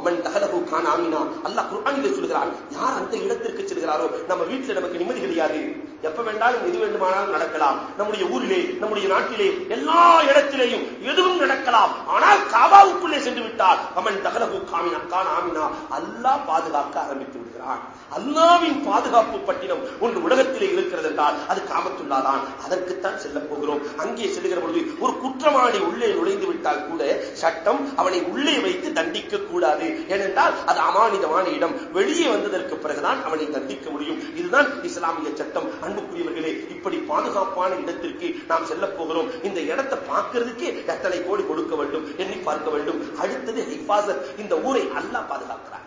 அவன் தகலகு கான் ஆமினா அல்லாஹ் குர்ஆனிலே சொல்கிறான் யார் அந்த இடத்திற்கு செல்கிறாரோ நம்ம வீட்டில் நமக்கு நிம்மதி கிடையாது. எப்ப வேண்டாலும் எது வேண்டுமானாலும் நடக்கலாம். நம்முடைய ஊரிலே நம்முடைய நாட்டிலே எல்லா இடத்திலேயும் எதுவும் நடக்கலாம். ஆனால் காபாவுக்குள்ளே சென்று விட்டால் அவன் தகலகு காமினா கான் ஆமினா அல்லா பாதுகாக்க ஆரம்பித்து விடுகிறான் அல்லாவின் பாதுகாப்பு பட்டினம் ஒன்று உலகத்திலே இருக்கிறது என்றால் அது காபத்துள்ளாதான் அதற்குத்தான் செல்ல போகிறோம். அங்கே செல்கிற பொழுது ஒரு குற்றவாளி உள்ளே நுழைந்து விட்டால் கூட சட்டம் அவனை உள்ளே வைத்து தண்டிக்க கூடாது. ஏனென்றால் அது அமானிதமான இடம். வெளியே வந்ததற்கு பிறகுதான் அவனை தண்டிக்க முடியும். இதுதான் இஸ்லாமிய சட்டம். அன்புக்குரியவர்களே இப்படி பாதுகாப்பான இடத்திற்கு நாம் செல்ல போகிறோம். இந்த இடத்தை பார்க்கிறதுக்கே எத்தனை கோடி கொடுக்க வேண்டும் எண்ணி பார்க்க வேண்டும். அடுத்தது ஹிஃபாசத். இந்த ஊரை அல்லா பாதுகாக்கிறார்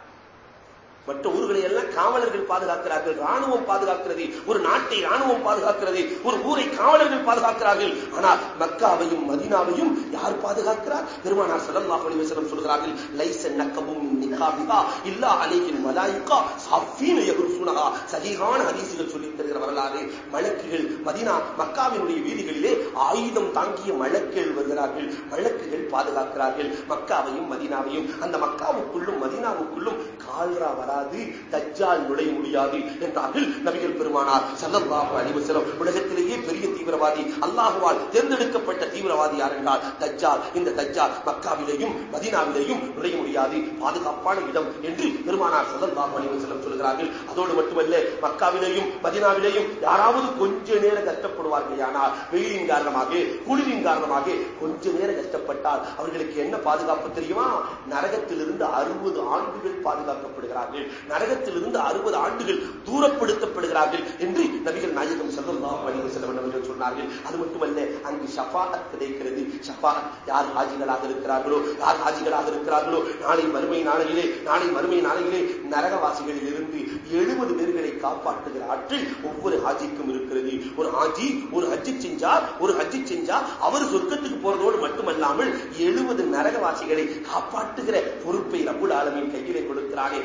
மற்ற ஊர்களை எல்லாம் காவலர்கள் பாதுகாக்கிறார்கள் ராணுவம் பாதுகாக்கிறது ஒரு நாட்டை ராணுவம் பாதுகாக்கிறது ஒரு ஊரை காவலர்கள் பாதுகாக்கிறார்கள். ஆனால் மக்காவையும் மதினாவையும் யார் பாதுகாக்கிறார்? பெருமானார் ஸல்லல்லாஹு அலைஹி வஸல்லம் சொல்கிறார்கள் லைஸ நக்கபும் நிகாபிகா இல்லா அலைஹில் மலாயிகா சஃபீன யகுர்சுனஹா சஹீஹான ஹதீஸுகள் சொல்லி தருகிற வரலாறு மலக்குகள் மதினா மக்காவினுடைய வீதிகளிலே ஆயுதம் தாங்கிய மலக்குகள் வருகிறார்கள். மலக்குகள் பாதுகாக்கிறார்கள். மக்காவையும் மதினாவையும் அந்த மக்காவுக்குள்ளும் மதினாவுக்குள்ளும் கால்ரா வராது தஜ்ஜால் நுழைய முடியாது என்றார்கள் நபிகள் பெருமானார். சல்லல்லாஹு அலிவசலம் உலகத்திலேயே பெரிய தீவிரவாதி அல்லாஹ்வால் தேர்ந்தெடுக்கப்பட்ட தீவிரவாதி யார் என்றால் தஜ்ஜால். இந்த தஜ்ஜால் மக்காவிலேயும் மதினாவிலேயும் நுழைய முடியாது பாதுகாப்பான இடம் என்று பெருமானார் சல்லல்லாஹு அலிவசலம் சொல்கிறார்கள். அதோடு மட்டுமல்ல மக்காவிலேயும் மதினாவிலேயும் யாராவது கொஞ்ச நேரம் கஷ்டப்படுவார்கள் ஆனால் வெயிலின் காரணமாக குளிரின் காரணமாக கொஞ்ச நேரம் கஷ்டப்பட்டால் அவர்களுக்கு என்ன பாதுகாப்பு தெரியுமா? நரகத்திலிருந்து அறுபது ஆண்டுகள் பாதுகாக்கப்படுகிறார்கள். நரகத்திலிருந்து அறுபது ஆண்டுகள் தூரப்படுத்தப்படுகிறார்கள் என்று நபிகள் நாயகம் ஸல்லல்லாஹு அலைஹி வஸல்லம் அவர்கள் சொன்னார்கள். அது மட்டுமல்ல அங்கு ஷஃபாஅத் கிடைக்கிறது. ஷஃபாஅத் யார் ஹாஜிகளாக இருக்கிறார்களோ யார் ஹாஜிகளாக இருக்கிறார்களோ நாளை மறுமை நாளையிலே நாளை மறுமை நாளையிலே நரகவாசிகளில் இருந்து எழுபது பேர்களை காப்பாற்றுகிற ஆற்றல் ஒவ்வொரு ஹாஜிக்கும் இருக்கிறது. ஒரு ஹாஜி ஒரு ஹஜ்ஜி செஞ்சார் ஒரு ஹஜ்ஜி செஞ்சா அவர் சொர்க்கத்துக்கு போறதோடு மட்டுமல்லாமல் எழுபது நரகவாசிகளை காப்பாற்றுகிற பொறுப்பை ரபுல் ஆலமின் கையிலே கொடுக்கிறானே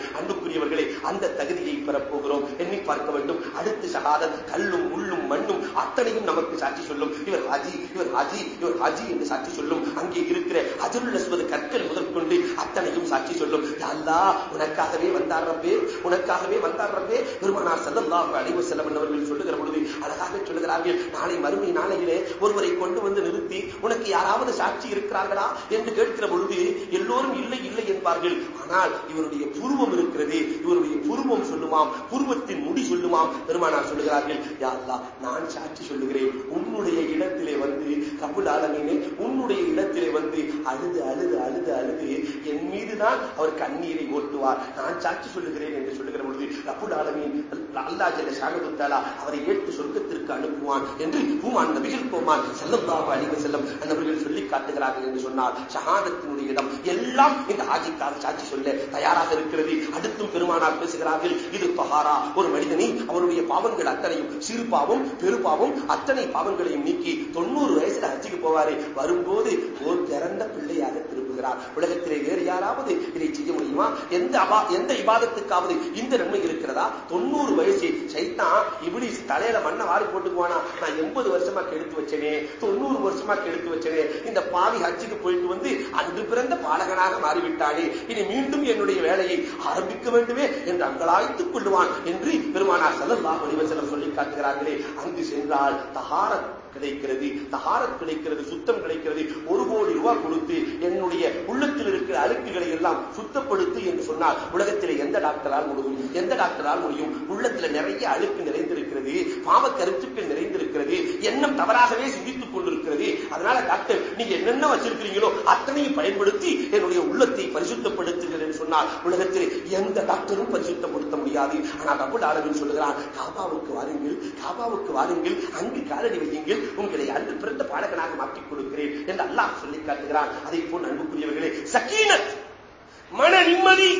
அன்புக்குரியவர்களே அந்த தகுதியை பெறப்போகிறோம் எண்ணி பார்க்க வேண்டும். அடுத்து சகாதத் கல்லும் உள்ளும் மண்ணும் அத்தனையும் நமக்கு சாட்சி சொல்லும். இவர் ஹாஜி இவர் ஹாஜி இவர் ஹாஜி என்று சாட்சி சொல்லும். அங்கே இருக்கிற அஜருல் அஸ்வது கற்கள் முதற்கொண்டு அத்தனையும் சாட்சி சொல்லும். அல்லா உனக்காகவே வந்தார் ரப்பே உனக்காகவே வந்தார் ரப்பே. பெருமானார் ஸல்லல்லாஹு அலைஹி வஸல்லம் அவர்கள் சொல்லுகிற பொழுது அழகாக சொல்லுகிறார்கள். நாளை மறுமை நாளையிலே ஒருவரை கொண்டு வந்து நிறுத்தி உனக்கு யாராவது சாட்சி இருக்கிறார்களா என்று கேட்கிற பொழுது எல்லோரும் இல்லை இல்லை என்பார்கள். ஆனால் இவருடைய பூர்வம் இருக்கிறது இவருடைய புருவம் சொல்லுமாம் புருவத்தின் முடி சொல்லுமாம் பெருமானார் சொல்லுகிறார்கள் யாருலா நான் சாட்சி சொல்லுகிறேன் உன்னுடைய இடத்திலே வந்து கபுல் ஆலமீனே உன்னுடைய இடத்திலே வந்து அழுது அழுது அழுது அழுது என் மீதுதான் அவர் கண்ணீரை ஓட்டுவார். நான் சாட்சி சொல்லுகிறேன் என்று சொல்லுகிற பொழுது கபுல் ஆலமின் அல்லா ஜல்ல ஷாகதுத்தாலா அவரை ஏற்று சொர்க்கத்திற்கு அனுப்புவான் என்று பூமான் நபிகள் கோமான் செல்லம்தாவு அழிவு செல்லம் அந்தவர்கள் சொல்லி காட்டுகிறார்கள் என்று சொன்னார். ஷஹாதத்தினுடைய இடம் எல்லாம் இந்த ஆஜிக்காக சாட்சி சொல்ல தயாராக இருக்கிறது. அடுத்தும் பெருமானார் பேசுகிறார்கள் இது பஹாரா ஒரு மனிதனை அவருடைய பாவங்கள் அத்தனையும் சிறு பாவம் பெருபாவம் அத்தனை பாவங்களையும் நீக்கி தொண்ணூறு வயசுல அச்சுக்கு போவாரு. வரும்போது ஒரு திறந்த பிள்ளையாக திரும்புகிறார் உலகத்திலே வேறு யாராவது இதை செய்ய முடியுமா? எந்த அபா எந்த இபாதத்துக்காவது இந்த நன்மை இருக்கிறதா? தொண்ணூறு வயசு. சைத்தான் இப்படி தலையில மண்ணை வாரி போட்டுக்குவானா? நான் எண்பது வருஷமா கெடுத்து வச்சனே. தொண்ணூறு வருஷமா கெடுத்து வச்சனே. இந்த பாவி ஹஜ்ஜுக்கு போயிட்டு வந்து அன்று பிறந்த பாலகனாக மாறிவிட்டானே இனி மீண்டும் என்னுடைய வேலையை ஆரம்பிக்க வேண்டுமே என்று அங்கலாய்த்துக் கொள்ளுவான் என்று பெருமானார் செல்லல்லா வடிவசலம் சொல்லி காட்டுகிறார்களே. அங்கு சென்றால் தகாரத் கிடைக்கிறது தகாரத் கிடைக்கிறது சுத்தம் கிடைக்கிறது ஒரு கோடி ரூபாய் கொடுத்து என்னுடைய உள்ளத்தில் இருக்கிற அழுக்குகளை எல்லாம் சுத்தப்படுத்து என்று சொன்னால் உலகத்தில் எந்த டாக்டரால் முடியும்? எந்த டாக்டரால் முடியும்? உள்ளத்தில் நிறைய அழுக்கு நிறைந்திருக்கிறது. பாவ கருத்துக்கள் நிறைந்திருக்கிறது எண்ணம் தவறாகவே சிந்தித்துக் கொண்டிருக்கிறது. அதனால டாக்டர் நீங்க என்னென்ன வச்சிருக்கிறீங்களோ அத்தனையும் பயன்படுத்தி என்னுடைய உள்ளத்தை பரிசுத்தப்படுத்துகிறேன் சொன்னால் உலகத்தில் எந்த டாக்டரும் பரிசுத்தப்படுத்த முடியாது. ஆனால் அபுல் ஆலமின் சொல்லுகிறான் காபாவுக்கு வாருங்கள் காபாவுக்கு வாருங்கள் அங்கு காலடி வையுங்கள் உங்களை அன்று பிறந்த பாடகனாக மாற்றிக் கொடுக்கிறேன் என்று அல்லாஹ் சொல்லி காட்டுகிறான். அதை போல் அன்புக்குரியவர்களே சக்கீனத் மன நிம்மதி.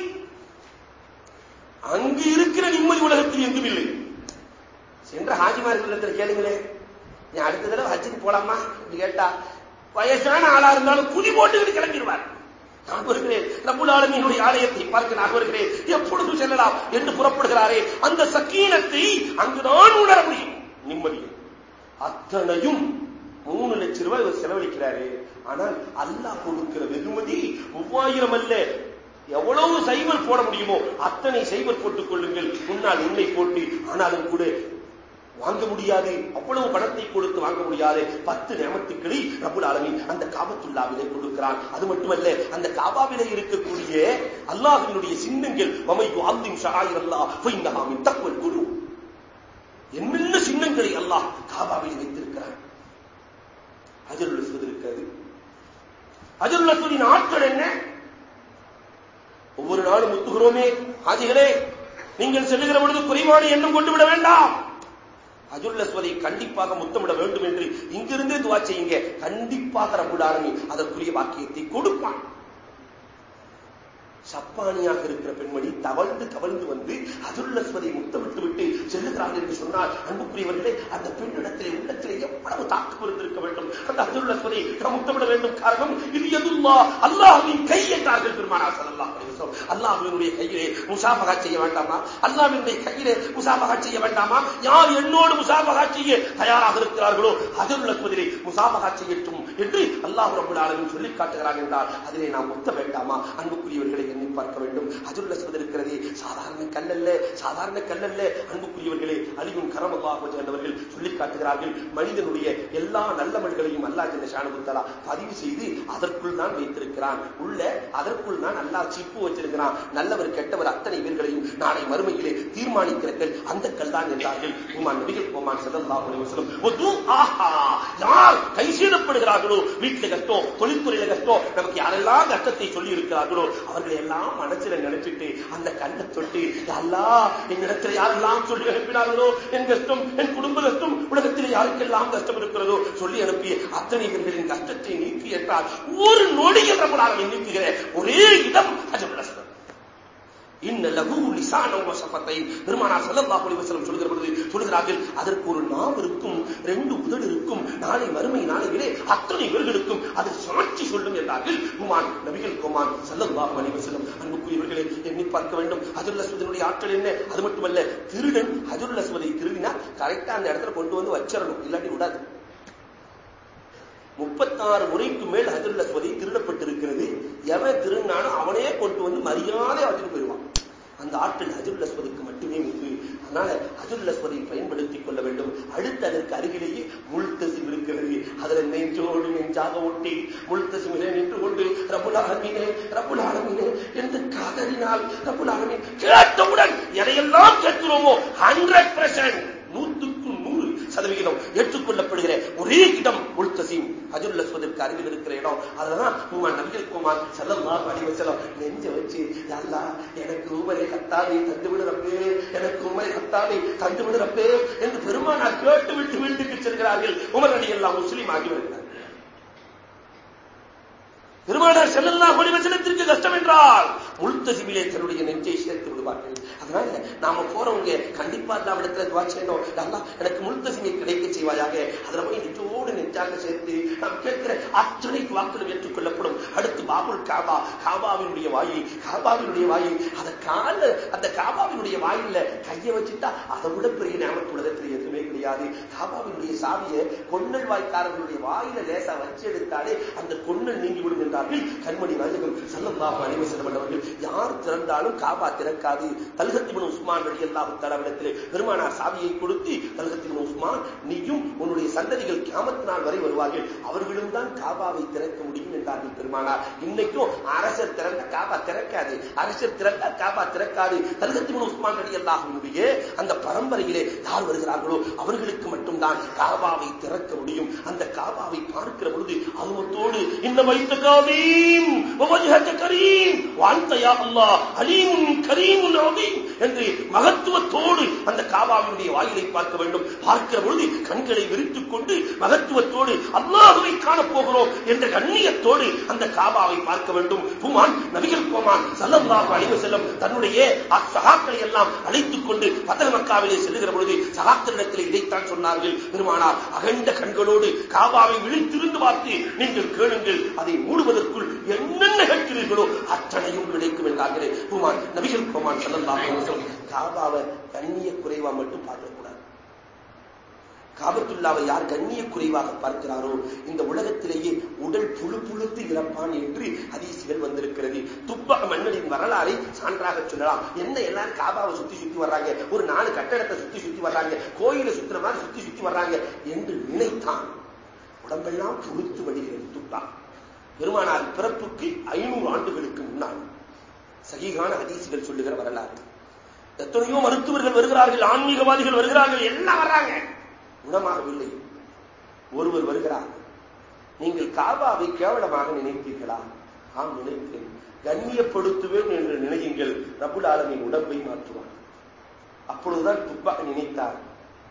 அங்கு இருக்கிற நிம்மதி உலகத்தில் எங்கும் இல்லை சென்று ஹாஜிமார்கள் கேளுங்களே. நீ அடுத்த தடவை ஹஜ்ஜுக்கு போலாமா? என்று கேட்டா வயசான ஆளா இருந்தாலும் குதி போட்டுக்கிட்டு கிளம்பிடுவார். நான் வருகிறேன். ரபுல் ஆளுமையினுடைய ஆலயத்தை பார்க்க நான் வருகிறேன். எப்பொழுது செல்லலாம் என்று புறப்படுகிறாரே அந்த சக்கீனத்தை அங்குதான் உணர முடியும். நிம்மதியை அத்தனையும் மூணு லட்சம் ரூபாய் இவர் செலவழிக்கிறாரு. ஆனால் அல்லாஹ் கொடுக்கிற வெகுமதி மூவாயிரம் அல்ல. எவ்வளவு சைவர் போட முடியுமோ அத்தனை சைவர் போட்டுக் கொள்ளுங்கள். முன்னால் உண்மை போட்டு ஆனாலும் கூட வாங்க முடியாது அவ்வளவு பணத்தை கொடுத்து வாங்க முடியாது. பத்து நேமத்துக்களை ரபுல் ஆலமின் அந்த காபத்துள்ளாவிலே கொடுக்கிறான். அது மட்டுமல்ல அந்த காபாவிலே இருக்கக்கூடிய அல்லாஹினுடைய சின்னங்கள் மமைக்கு ஆந்திம் ஷாயிர் அல்லா தக்குவல் குரு என்னென்ன சின்னங்களை அல்லாஹ் காபாவில் வைத்திருக்கிறான்? அஜருள் அஸ்வத் இருக்கிறது அஜருள் அஸ்வதின் ஆட்கள் என்ன? ஒவ்வொரு நாளும் முத்துகிறோமே ஆஜிகளே நீங்கள் செல்லுகிற பொழுது குறைவான எண்ணம் கொண்டு விட வேண்டாம். அஜுல்லஸ்வதை கண்டிப்பாக முத்தமிட வேண்டும் என்று இங்கிருந்தே துவா செய்யுங்க. கண்டிப்பாக ரபுடாரணி அதற்குரிய வாக்கியத்தை கொடுப்பான். சப்பானியாக இருக்கிற பெண்மணி தவழ்ந்து கவழ்ந்து வந்து அதுல்லஸ்வதை முத்தமிட்டு விட்டு செல்லுகிறார்கள் என்று சொன்னால் அன்புக்குரியவர்களே அந்த பெண்ணிடத்திலே உள்ளத்திலே எவ்வளவு தாக்கம் இருந்திருக்க வேண்டும்? அந்த அதுல்லஸ்வதை முத்தமிட வேண்டும். காரணம் இது எதுல்லா? அல்லாஹின் கை என்றார்கள் பெருமானா சல்லா அல்லாஹினுடைய கையிலே முசாபகா செய்ய வேண்டாமா? அல்லாவினுடைய கையிலே முசாபகா செய்ய வேண்டாமா? யார் என்னோடு முசாபகா செய்ய தயாராக இருக்கிறார்களோ அதுல்லஸ்வதிலே முசாபகா செய்யட்டும் என்று அல்லாஹ் ரபுல் ஆலமின் சொல்லி காட்டுகிறார் என்றால் அதிலே நாம் ஒத்த வேண்டாமா? அன்புக்குரியவர்களை எண்ணி பார்க்க வேண்டும். அதுள்ள சொல்வது கல்லல்ல சாதாரண கல்லல்ல அன்புக்குரியவர்களே அழிவும் அல்லாஹ் சேர்ந்தவர்கள் சொல்லி காட்டுகிறார்கள். மனிதனுடைய எல்லா நல்லவர்களையும் அல்லா ஜெல்ல ஷானுபுத்தலா பதிவு செய்து அதற்குள் தான் வைத்திருக்கிறான். உள்ள அதற்குள் தான் நல்லா சிப்பு வச்சிருக்கிறான். நல்லவர் கெட்டவர் அத்தனை பேர்களையும் நாளை மறுமையிலே தீர்மானிக்கிறர்கள். அந்த கல் தான் என்றார்கள். உமான் நபிகள் உமான் செல்லல்லா வசலம் ஆஹா! யார் கை செய்தப்படுகிறார்களோ வீட்டில் கஷ்டம் தொழில்துறையில கஷ்டம் நமக்கு யாரெல்லாம் கஷ்டத்தை சொல்லி இருக்கிறார்களோ அவர்களை எல்லாம் மனசுல நினைச்சிட்டு அந்த கண்ணை தொட்டு அல்லா என்னிடத்துல யாரெல்லாம் சொல்லி அனுப்பினார்களோ என் கஷ்டம் என் குடும்ப கஷ்டம் உலகத்தில் யாருக்கெல்லாம் கஷ்டம் இருக்கிறதோ சொல்லி அனுப்பி அத்தனை பேர்களின் கஷ்டத்தை நீக்கி என்றால் ஒரு நொடியில் ரமணாவை நீக்குகிற ஒரே இடம் அஜபுல் இன்ன சொல்கிறார்கள் அதற்கு ஒரு நாம் இருக்கும் ரெண்டு உதடு இருக்கும் நாளை மறுமை நாளையிலே அத்தனை இவர்களுக்கும் அது சாட்சி சொல்லும் என்றார்கள். குமான் நபிகள் குமான் செல்லம் பாபு அலிவசலம் இவர்களை எண்ணி பார்க்க வேண்டும். ஹஜருல் அஸ்வதினுடைய ஆற்றல் என்ன? அது மட்டுமல்ல திருடன் ஹஜருல் அஸ்வதை திருடினா கரெக்டா அந்த இடத்துல கொண்டு வந்து வச்சிடணும். இல்லாட்டி விடாது. முப்பத்தாறு முறைக்கு மேல் ஹஜருல் அஸ்வதி திருடப்பட்டிருக்கிறது. எவன் திருநானும் அவனே கொண்டு வந்து மரியாதை வச்சுட்டு போயிடுவான். அந்த ஆற்றல் ஹஜருல் அஸ்வதிக்கு மட்டுமே உண்டு அதனால அஜுல் அஸ்வதை பயன்படுத்திக் கொள்ள வேண்டும். அடுத்து அதற்கு அருகிலேயே முல்தசிம் இருக்கிறது. அதில் நெஞ்சோடு நெஞ்சாக ஒட்டி முல்தசிமிலே நின்று கொண்டு ரபுல் ஆலமீனே ரபுல் ஆலமீனே என்று காதலினால் ரபுல் ஆலமீன் கேட்டவுடன் எதையெல்லாம் கேட்கிறோமோ ஹண்ட்ரட் பர்சன்ட் நூற்றுக்கு சதவிகிதம் ஏற்றுக்கொள்ளப்படுகிற ஒரே இடம் உள்தசீம் அஜுல் அஸ்வதற்கு அருகில் இருக்கிற இடம். அதுலதான் உமா நபிகள் குமார் செல்லம்மா அடிவசலம் நெஞ்ச வச்சு அல்லா எனக்கு உமரை கத்தாதை தந்து விடுறப்பே எனக்கு உமரை கத்தாதை தந்து விடுறப்பே என்று பெருமானார் கேட்டு விட்டு வீட்டுக்கு செல்கிறார்கள். உமர் அடி எல்லாம் முஸ்லீம் ஆகி வருகிறார் பெருமானார் செல்லல்லா ஒளிவசனத்திற்கு கஷ்டம் என்றால் முல்தசிமிலே தன்னுடைய நெஞ்சை சேர்த்து விடுவார்கள். அதனால நாம போறவங்க கண்டிப்பா எல்லாம் இடத்துல துவா செய்யணும். நல்லா எனக்கு முல்தசிமை கிடைக்க செய்வாயாக. அதுல போய் நெஞ்சோடு நெஞ்சாக சேர்த்து நாம் கேட்கிற அத்தனை வாக்குகளும் ஏற்றுக்கொள்ளப்படும். அடுத்து பாபுல் காபா காபாவினுடைய வாயு காபாவினுடைய வாயு அந்த கால அந்த காபாவினுடைய வாயில கையை வச்சுட்டா அதை விட பெரிய ஞாபகத்து உலகத்தில் எதுவுமே கிடையாது. காபாவினுடைய சாவியை கொன்னல் வாய்க்காரர்களுடைய வாயில லேசா வச்சு எடுத்தாலே அந்த கொன்னல் நீங்கிவிடும் என்றார்கள் கண்மணி நாயகம் செல்லம்பாபு அணிவு செல்லப்பட்டவர்கள் யார் திறந்தாலும் காபா திறக்காது. தல்கத்திபன் உஸ்மான் ரடி அல்லாஹு தலாவிடத்திலே பெருமானார் சாவியை கொடுத்து தல்கத்திபன் உஸ்மான் நீயும் உன்னுடைய சந்ததிகள் கியாமத் நாள் வரை வருவார்கள். அவர்களும் தான் காபாவை திறக்க முடியும் என்றார்கள் பெருமானார். இன்னைக்கும் அரசர் திறந்த காபா திறக்காது. அரசர் திறந்த காபா திறக்காது. தல்கத்திபன் உஸ்மான் ரடி அல்லாஹுடைய அந்த பரம்பரையிலே யார் வருகிறார்களோ அவர்களுக்கு மட்டும்தான் காபாவை திறக்க முடியும். அந்த காபாவை பார்க்கிற பொழுது அனுமத்தோடு இந்த வைத்த காவீம் கரீம் வாழ்த்தையா அல்லா அலீமும் கரீமும் அலீம் என்று மகத்துவத்தோடு அந்த காபாவினுடைய வாயிலை பார்க்க வேண்டும். பார்க்கிற பொழுது கண்களை விரித்துக் கொண்டு மகத்துவத்தோடு அல்லாஹுவை காணப்போகிறோம் என்ற கண்ணியத்தோடு அந்த காபாவை பார்க்க வேண்டும். புமான் நபிகள் கோமான் சல்லல்லாஹு அழிவு செல்லும் தன்னுடைய சகாக்களை எல்லாம் அழைத்துக் கொண்டு பதக மக்காவிலே செல்லுகிற பொழுது சகாக்களிடத்தில் இதைத்தான் சொன்னார்கள். பெருமானார் அகண்ட கண்களோடு காபாவை விழித்திருந்து பார்த்து நீங்கள் கேளுங்கள் அதை மூடுவதற்குள் என்னென்ன கேட்கிறீர்களோ அத்தனையும் கிடைக்கும் என்றார்களே புமான் நபிகள் கோமான் சல்லல்லாஹு காபாவை கண்ணிய குறைவா மட்டும் பார்க்கக்கூடாது. காபத்துள்ளாவை யார் கண்ணிய குறைவாக பார்க்கிறாரோ இந்த உலகத்திலேயே உடல் புழு புழுத்து இறப்பான் என்று அதிசிகள் வந்திருக்கிறது. துப்பா மன்னரின் வரலாறை சான்றாக சொல்லலாம். என்ன எல்லாரும் காபாவை சுத்தி சுத்தி வர்றாங்க? ஒரு நாலு கட்டடத்தை சுத்தி சுத்தி வர்றாங்க. கோயிலை சுத்துற மாதிரி சுத்தி சுத்தி வர்றாங்க என்று நினைத்தான். உடம்பெல்லாம் புழுத்து வடிகிறது துப்பா. பெருமானார் பிறப்புக்கு ஐநூறு ஆண்டுகளுக்கு முன்னால். சகிகான அதிசிகள் சொல்லுகிற வரலாறு. எத்தனையோ மருத்துவர்கள் வருகிறார்கள் ஆன்மீகவாதிகள் வருகிறார்கள் எல்லாம் வர்றாங்க. குணமாகவில்லை. ஒருவர் வருகிறார். நீங்கள் காபாவை கேவலமாக நினைத்தீர்களா ஆம் நினைத்தேன் கண்ணியப்படுத்துவேன் என்று நினையுங்கள். ரபுல் ஆலமின் உடம்பை மாற்றுவார். அப்பொழுதுதான் துப்பா நினைத்தார்.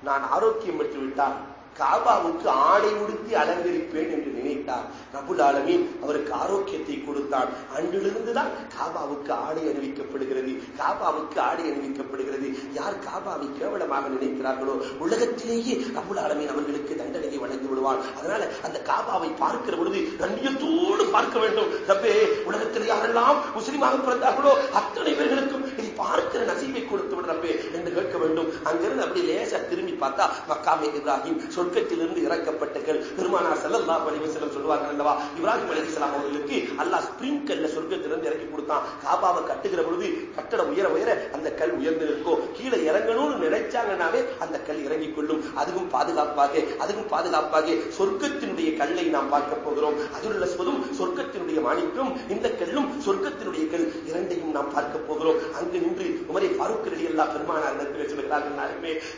நான் ஆரோக்கியம் பெற்று விட்டால் காபாவுக்கு ஆடை உடுத்தி அலங்கரிப்பேன் என்று நினைத்தார். ரபுல் ஆலமீன் அவருக்கு ஆரோக்கியத்தை கொடுத்தான். அன்றிலிருந்துதான் காபாவுக்கு ஆடை அணிவிக்கப்படுகிறது. காபாவுக்கு ஆடை அணிவிக்கப்படுகிறது. யார் காபாவை கேவலமாக நினைக்கிறார்களோ உலகத்திலேயே ரபுல் ஆலமீன் அவர்களுக்கு தண்டனையை வழங்கி விடுவார். அதனால அந்த காபாவை பார்க்கிற பொழுது கண்ணியத்தோடு பார்க்க வேண்டும். ரப்பே உலகத்தில் யாரெல்லாம் முஸ்லீமாக பிறந்தார்களோ அத்தனை பேர்களுக்கும் பார்க்கிற நசீவை கொடுத்து விடுறப்பே என்று கேட்க வேண்டும். அங்கிருந்து அப்படி லேசா திரும்பி பார்த்தா மக்காமே இப்ராஹிம் சொர்க்கத்திலிருந்து இறக்கப்பட்டகள் பெருமானார் செல்லல்லா வலிவ செல்லம் சொல்லுவார்கள் அல்லவா? இப்ராஹிம் அலி இஸ்லாம் அவர்களுக்கு அல்லா ஸ்பிரிங்கல்ல சொர்க்கத்திலிருந்து இறக்கி கொடுத்தான். காபாவை கட்டுகிற பொழுது கட்டடம் உயர உயர அந்த கல் உயர்ந்து இருக்கும் கீழே இறங்கணும்னு நினைச்சாங்கன்னாவே அந்த கல் இறங்கிக் கொள்ளும். அதுவும் பாதுகாப்பாக அதுவும் பாதுகாப்பாக சொர்க்கத்தினுடைய கல்லை நாம் பார்க்க போகிறோம். அதில் சொதும் சொர்க்கத்தினுடைய மாணிக்கம் இந்த கல்லும் சொர்க்கத்தினுடைய கல் இரண்டையும் நாம் பார்க்க போகிறோம். அங்கு நின்று உமரை பாருக் ரலி அல்லா பெருமானார் இடத்தில் சொல்கிறார்கள்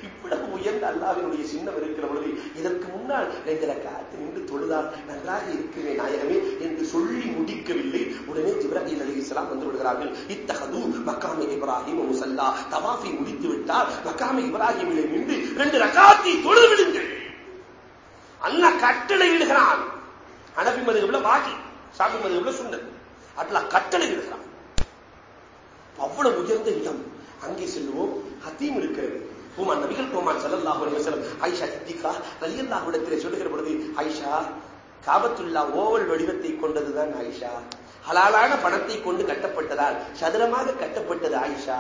இவ்வளவு உயர்ந்த அல்லாவினுடைய சின்னம் இருக்கிற பொழுது இதற்கு முன்னால் எங்களை காத்து நின்று தொழுதால் நன்றாக இருக்கிறேன் நாயகமே என்று சொல்லி முடிக்கவில்லை. உடனே ஜிப்ராஹிம் அலி இஸ்லாம் வந்து விடுகிறார்கள். இத்தகது மக்காமி இப்ராஹிம் முசல்லா. தவாஃபி முடித்து விட்டால் மக்காமி இப்ராஹிமிலே நின்று ரெண்டு ரகாத்தி தொழுது விடுங்கள். அல்ல கட்டளை இடுகிறான். அனபி மதுகுல பாக்கி சாபி மதுகுல சுண்ணல் அட்லா கட்டளை இடுகிறான். அவ்வளவு உயர்ந்த இடம். அங்கே செல்லுவோம். ஹத்தீம் இருக்கிறது. பூமான் நபிகள் பூமான் சல்லல்லாஹு அலைஹி வஸல்லம் ஆயிஷா சித்திகா ரலியல்லாஹு சொல்லுகிற பொழுது ஐஷா காபத்துல்லா ஓவல் வடிவத்தை கொண்டதுதான் ஆயிஷா ஹலாலான பணத்தை கொண்டு கட்டப்பட்டதால் சதுரமாக கட்டப்பட்டது ஆயிஷா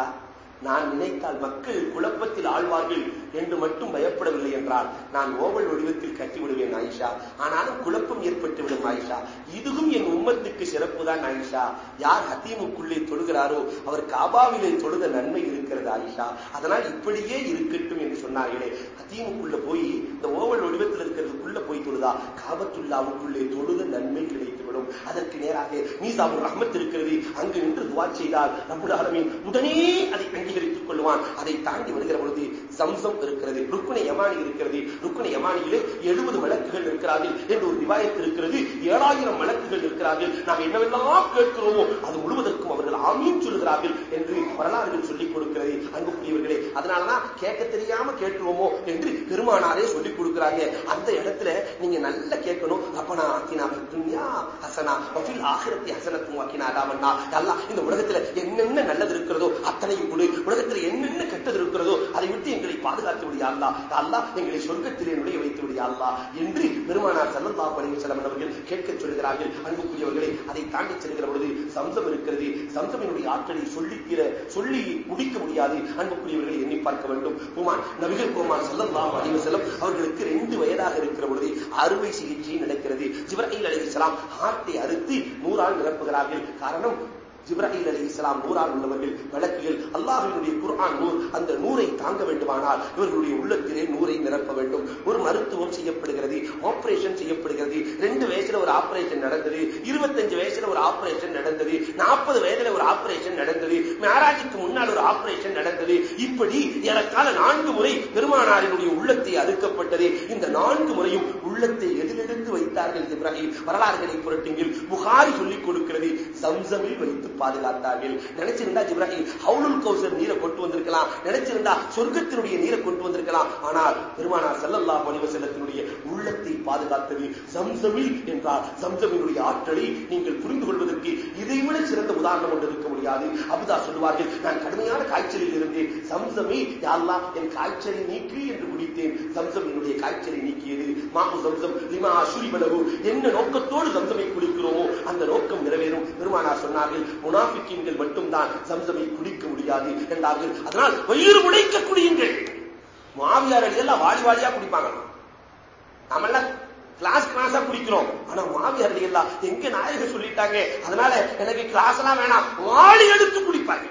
நான் நினைத்தால் மக்கள் குழப்பத்தில் ஆழ்வார்கள் என்று மட்டும் பயப்படவில்லை என்றால் நான் ஓவல் வடிவத்தில் கட்டிவிடுவேன் ஆயிஷா. ஆனாலும் குழப்பம் ஏற்பட்டுவிடும் ஆயிஷா. இதுவும் என் உம்மத்துக்கு சிறப்புதான் ஆயிஷா. யார் ஹத்தீமுக்குள்ளே தொழுகிறாரோ அவர் காபாவிலே தொழுத நன்மை இருக்கிறது ஆயிஷா. அதனால் இப்படியே இருக்கட்டும் என்று சொன்னார்களே. ஹத்தீமுக்குள்ள போய் இந்த ஓவல் வடிவத்தில் இருக்கிறதுக்குள்ள போய் தொழுதா? காபத்துல்லாவுக்குள்ளே தொழுத நன்மை கிடைத்துவிடும் அதற்கு நேராக மீசாபுர் ரஹமத் இருக்கிறது. அங்கு நின்று துவா செய்தால் நம்முடைய உடனே அதை அங்கீகரித்துக் கொள்வான். அதை தாண்டி வருகிற பொழுது சம்சம் இருக்கிறது ருக்குனை யமானி இருக்கிறது ருக்குனை யமானியிலே எழுபது வழக்குகள் இருக்கிறார்கள் என்று ஒரு விவாயத்து இருக்கிறது ஏழாயிரம் வழக்குகள் இருக்கிறார்கள். நாம் என்னவெல்லாம் கேட்கிறோமோ அது முழுவதற்கும் அவர்கள் ஆமீன் சொல்கிறார்கள் என்று வரலாறுகள் சொல்லிக் கொடுக்கிறது. அன்புக்குரியவர்களே அதனாலதான் கேட்க தெரியாம கேட்டுருவோமோ என்று பெருமானாரே சொல்லிக் கொடுக்கிறாங்க. அந்த இடத்துல நீங்க நல்ல கேட்கணும். அப்பனா ஆக்கினா துன்யா ஹசனா வஃபில் ஆகிரத்தை ஹசனத்தும் ஆக்கினா அதாவண்ணா எல்லாம் இந்த உலகத்துல என்னென்ன நல்லது இருக்கிறதோ அத்தனையும் கொடு. உலகத்துல என்னென்ன கெட்டது இருக்கிறதோ அதை விட்டு எங்களை பாதுகாத்து விடியா அல்லா எங்களை சொர்க்கத்திலே நுழைய வைத்து விடியா என்று பெருமானார் செல்லல்லா பணிவு செல்லம் அவர்கள் கேட்க சொல்கிறார்கள். அன்புக்குரியவர்களை அதை தாண்டி செல்கிற பொழுது சம்சம் இருக்கிறது. சம்சமினுடைய ஆற்றலை சொல்லி தீர சொல்லி முடிக்க முடியாது. அன்புக்குரியவர்களை எண்ணி பார்க்க வேண்டும். குமார் நபிகள் குமார் செல்லல்லா பணிவு செல்லம் அவர்களுக்கு ரெண்டு வயதாக இருக்கிற பொழுது அறுவை சிகிச்சை நடக்கிறது. ஜிப்ரஹீல் அலைஹிஸ்ஸலாம் ஹார்ட்டை அறுத்து நூறால் நிரப்புகிறார்கள். காரணம் ஜிப்ராஹிம் அலி இஸ்லாம் நூறால் உள்ளவர்கள் வழக்குகள் அல்லாஹினுடைய குர்ஆன் நூர் அந்த நூரை தாங்க வேண்டுமானால் இவர்களுடைய உள்ளத்திலே நூரை நிரப்ப வேண்டும். ஒரு மருத்துவம் செய்யப்படுகிறது ஆபரேஷன் செய்யப்படுகிறது. ரெண்டு வயசுல ஒரு ஆபரேஷன் நடந்தது இருபத்தஞ்சு வயசுல ஒரு ஆபரேஷன் நடந்தது நாற்பது வயதுல ஒரு ஆபரேஷன் நடந்தது மேராஜுக்கு முன்னால் ஒரு ஆபரேஷன் நடந்தது. இப்படி எனக்கால நான்கு முறை பெருமானாரினுடைய உள்ளத்தை அறுக்கப்பட்டது. இந்த நான்கு முறையும் உள்ளத்தை எதிரெடுத்து வைத்தார்கள் இப்ராஹிம் வரலாறுகளை புரட்டுங்கள். புகாரி சொல்லிக் கொடுக்கிறது சம்சமில் வைத்து பாதுகாத்தார்கள். நினைச்சிருந்தா ஜிப்ராஹிம் ஹவுலுல் கௌசர் நீரை கொண்டு வந்திருக்கலாம். நினைச்சிருந்தா சொர்க்கத்தினுடைய நீரை கொண்டு வந்திருக்கலாம். ஆனால் பெருமானார் செல்லல்லா பணிவ உள்ளத்தை பாதுகாத்தது சம்சமில் என்றால் சம்சமினுடைய ஆற்றலை நீங்கள் புரிந்து கொள்வதற்கு இதைவிட சிறந்த உதாரணம் ஒன்று இருக்க முடியாது. அபுதா சொல்லுவார்கள் நான் கடுமையான காய்ச்சலில் இருந்தேன். சம்சமே யாழ்லா என் காய்ச்சலை நீக்கு என்று குடித்தேன் சம்சம் என்னுடைய காய்ச்சலை நீக்கியது. மாமு சம்சம் லிமா அசுரி என்ன நோக்கத்தோடு சம்சமை குடிக்கிறோமோ அந்த நோக்கம் நிறைவேறும். பெருமானார் சொன்னார்கள் முனாபிக்கீன்கள் மட்டும்தான் சம்சமை குடிக்க முடியாது என்றார்கள். அதனால் வயிறு உடைக்க குடியுங்கள். மாவியார் எல்லாம் வாடி வாடியா குடிப்பாங்க. நம்மெல்லாம் கிளாஸ் கிளாஸா குடிக்கிறோம். ஆனா மாவியார் எல்லாம் எங்க நாயகர் சொல்லிட்டாங்க? அதனால எனக்கு கிளாஸ் எல்லாம் வேணாம். வாடி எடுத்து குடிப்பாங்க.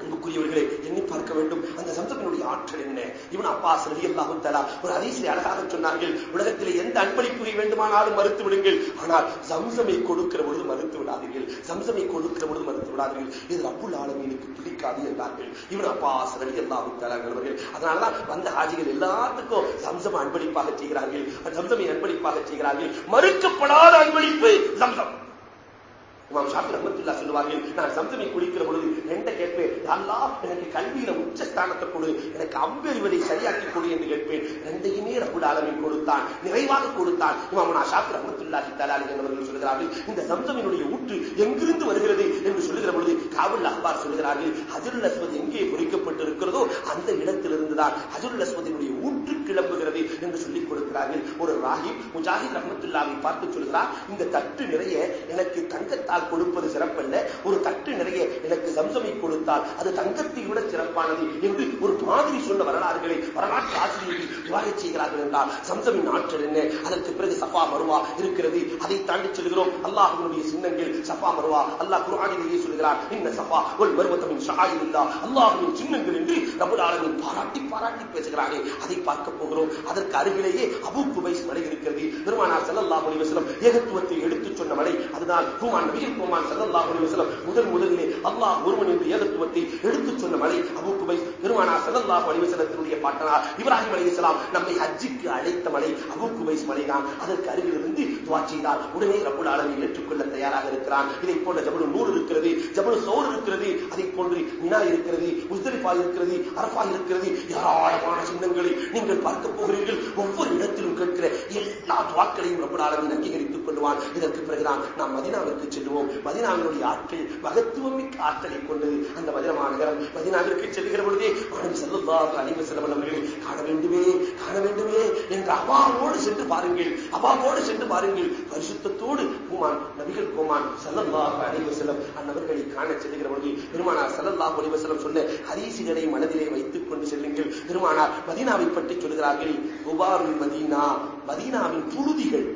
அன்புக்குரியவர்களே வேண்டும். அந்த சம்சத்தினுடைய ஆற்றல் என்ன? இவன் அப்பா ரவி அல்லாஹும் தலா ஒரு அதிசய அழகாக சொன்னார்கள் உலகத்தில் எந்த அன்பளிப்புகை வேண்டுமானாலும் மறுத்து விடுங்கள் ஆனால் சம்சமை கொடுக்கிற பொழுது மறுத்து விடாதீர்கள் சம்சமை கொடுக்கிற பொழுது மறுத்து விடாதீர்கள் இது அப்புல் ஆலமீனுக்கு பிடிக்காது என்றார்கள். இவன் அப்பா ரவி அல்லாஹும் தலாங்கிறவர்கள் அதனாலதான் வந்த ஆஜிகள் எல்லாத்துக்கும் சம்சம் அன்பளிப்பாக செய்கிறார்கள். சம்சமை அன்பளிப்பாக செய்கிறார்கள். மறுக்கப்படாத அன்பளிப்பு சம்சம். இமாம் ஷாஃபி ரஹமத்துல்லா சொல்லுவார்கள் நான் சம்சமை குளிக்கிற பொழுது எந்த கேட்பேன் அல்லா எனக்கு கல்வியில உச்சஸ்தானத்தை கொடு எனக்கு அம்பெறிவதை சரியாக்கி கொடு என்று கேட்பேன். ரெண்டையுமே ரகுல் ஆலமின் கொடுத்தான் நிறைவாக கொடுத்தான். இமாம் நான் ஷாஃபி ரஹமத்துல்லாஹி தலாலி என்பவர்கள் சொல்கிறார்கள் இந்த சம்சமினுடைய ஊற்று எங்கிருந்து வருகிறது? என்று சொல்லுகிற பொழுது காபுல் அஹ்பார் சொல்கிறார்கள் ஹஜருல் அஸ்வத் எங்கே பொறிக்கப்பட்டிருக்கிறதோ அந்த இடத்திலிருந்து தான் ஹஜருல் லஸ்மதினுடைய ஊற்று கிளம்புகிறது என்று சொல்லிக் கொடுக்கிறார்கள். ஒரு ராகி முஜாஹித் ரஹமத்துல்லாவை பார்த்து சொல்கிறார் இந்த தட்டு நிறைய எனக்கு தங்கத்தால் கொடுப்பது சிறப்பல்ல. ஒரு தட்டு நிறைய எனக்கு சம்சமை கொடுத்தால் அது தங்கத்தை விட சிறப்பானது என்று ஒரு மாதிரி சொன்ன வரலாறுகளை வரலாற்று ஆசிரியர்கள் விவாதம் செய்கிறார்கள் என்றால் சம்சமின் ஆற்றல் என்ன? அதற்கு பிறகு சஃபா மருவா இருக்கிறது. அதை தாண்டி செல்கிறோம். அல்லாஹினுடைய சின்னங்கள் சஃபா மருவா. அல்லாஹ் குரானிலேயே சொல்கிறார் இந்த சஃபா ஒரு மருவத்தமின் ஷாயில்லா அல்லாஹின் சின்னங்கள் என்று ரபுல் ஆலமின் பாராட்டி பாராட்டி பேசுகிறாரே. அதை பார்க்க போகிறோம் அதற்கு அருகிலேயே அபு குபைஸ் மலை இருக்கிறது. பெருமானார் செல்லல்லா அலிவசலம் ஏகத்துவத்தை எடுத்துச் சொன்ன மலை. அதுதான் ஹூமான் நபிகள் கோமான் செல்லல்லா அலைஹி முதல் முதலிலே அல்லாஹ் ஒருவன் என்று ஏகத்துவத்தை எடுத்துச் சொன்ன மலை. அபூ குபைஸ் பெருமானார் செல்லல்லா அலைஹி பாட்டனார். இப்ராஹிம் அலி இஸ்லாம் நம்மை ஹஜ்ஜிக்கு அழைத்த மலை. அபூ குபைஸ் மலைதான். அதற்கு அருகிலிருந்து துவா செய்தார். உடனே ரப்புல் ஆலமீன் ஏற்றுக்கொள்ள தயாராக இருக்கிறான். இதை போன்ற ஜபுல் நூல் இருக்கிறது ஜபுல் சௌர் இருக்கிறது அதை போன்று மினா இருக்கிறது முஸ்தலிஃபா இருக்கிறது அரஃபா இருக்கிறது. ஏராளமான சின்னங்களை நீங்கள் பார்க்க போகிறீர்கள். ஒவ்வொரு இடத்திலும் கேட்கிற எல்லா துவாக்களையும் ரப்புல் ஆலமீன் அங்கீகரித்துக் கொள்வான். இதற்கு பிறகுதான் நாம் மதினாவிற்கு செல்வோம் மதினாவினுடைய ஆட்கள் மகத்துவம் மிக்க ஆற்றலை கொண்டது. அந்த மதினமா நகரம் மதினாவிற்கு செல்கிற பொழுதே மனம் செல்லுல்லாஹு அலைஹி வஸல்லம் அவர்களை காண வேண்டுமே காண வேண்டுமே என்று அவாவோடு சென்று பாருங்கள். அவாவோடு சென்று பாருங்கள். வாருங்கள் பரிசுத்தத்தோடு பூமான் நபிகள் கோமான் செல்லல்லாக அலைஹி வஸல்லம் அன்னவர்களை காண செல்கிற பொழுது பெருமானார் சல்லல்லாஹு அலைஹி வஸல்லம் சொன்ன ஹதீசுகளை மனதிலே வைத்துக் கொண்டு செல்லுங்கள். பெருமானார் மதினாவை பற்றி சொல்லுகிறார்கள் குபாருல் மதீனா மதீனாவின் புழுதிகள்.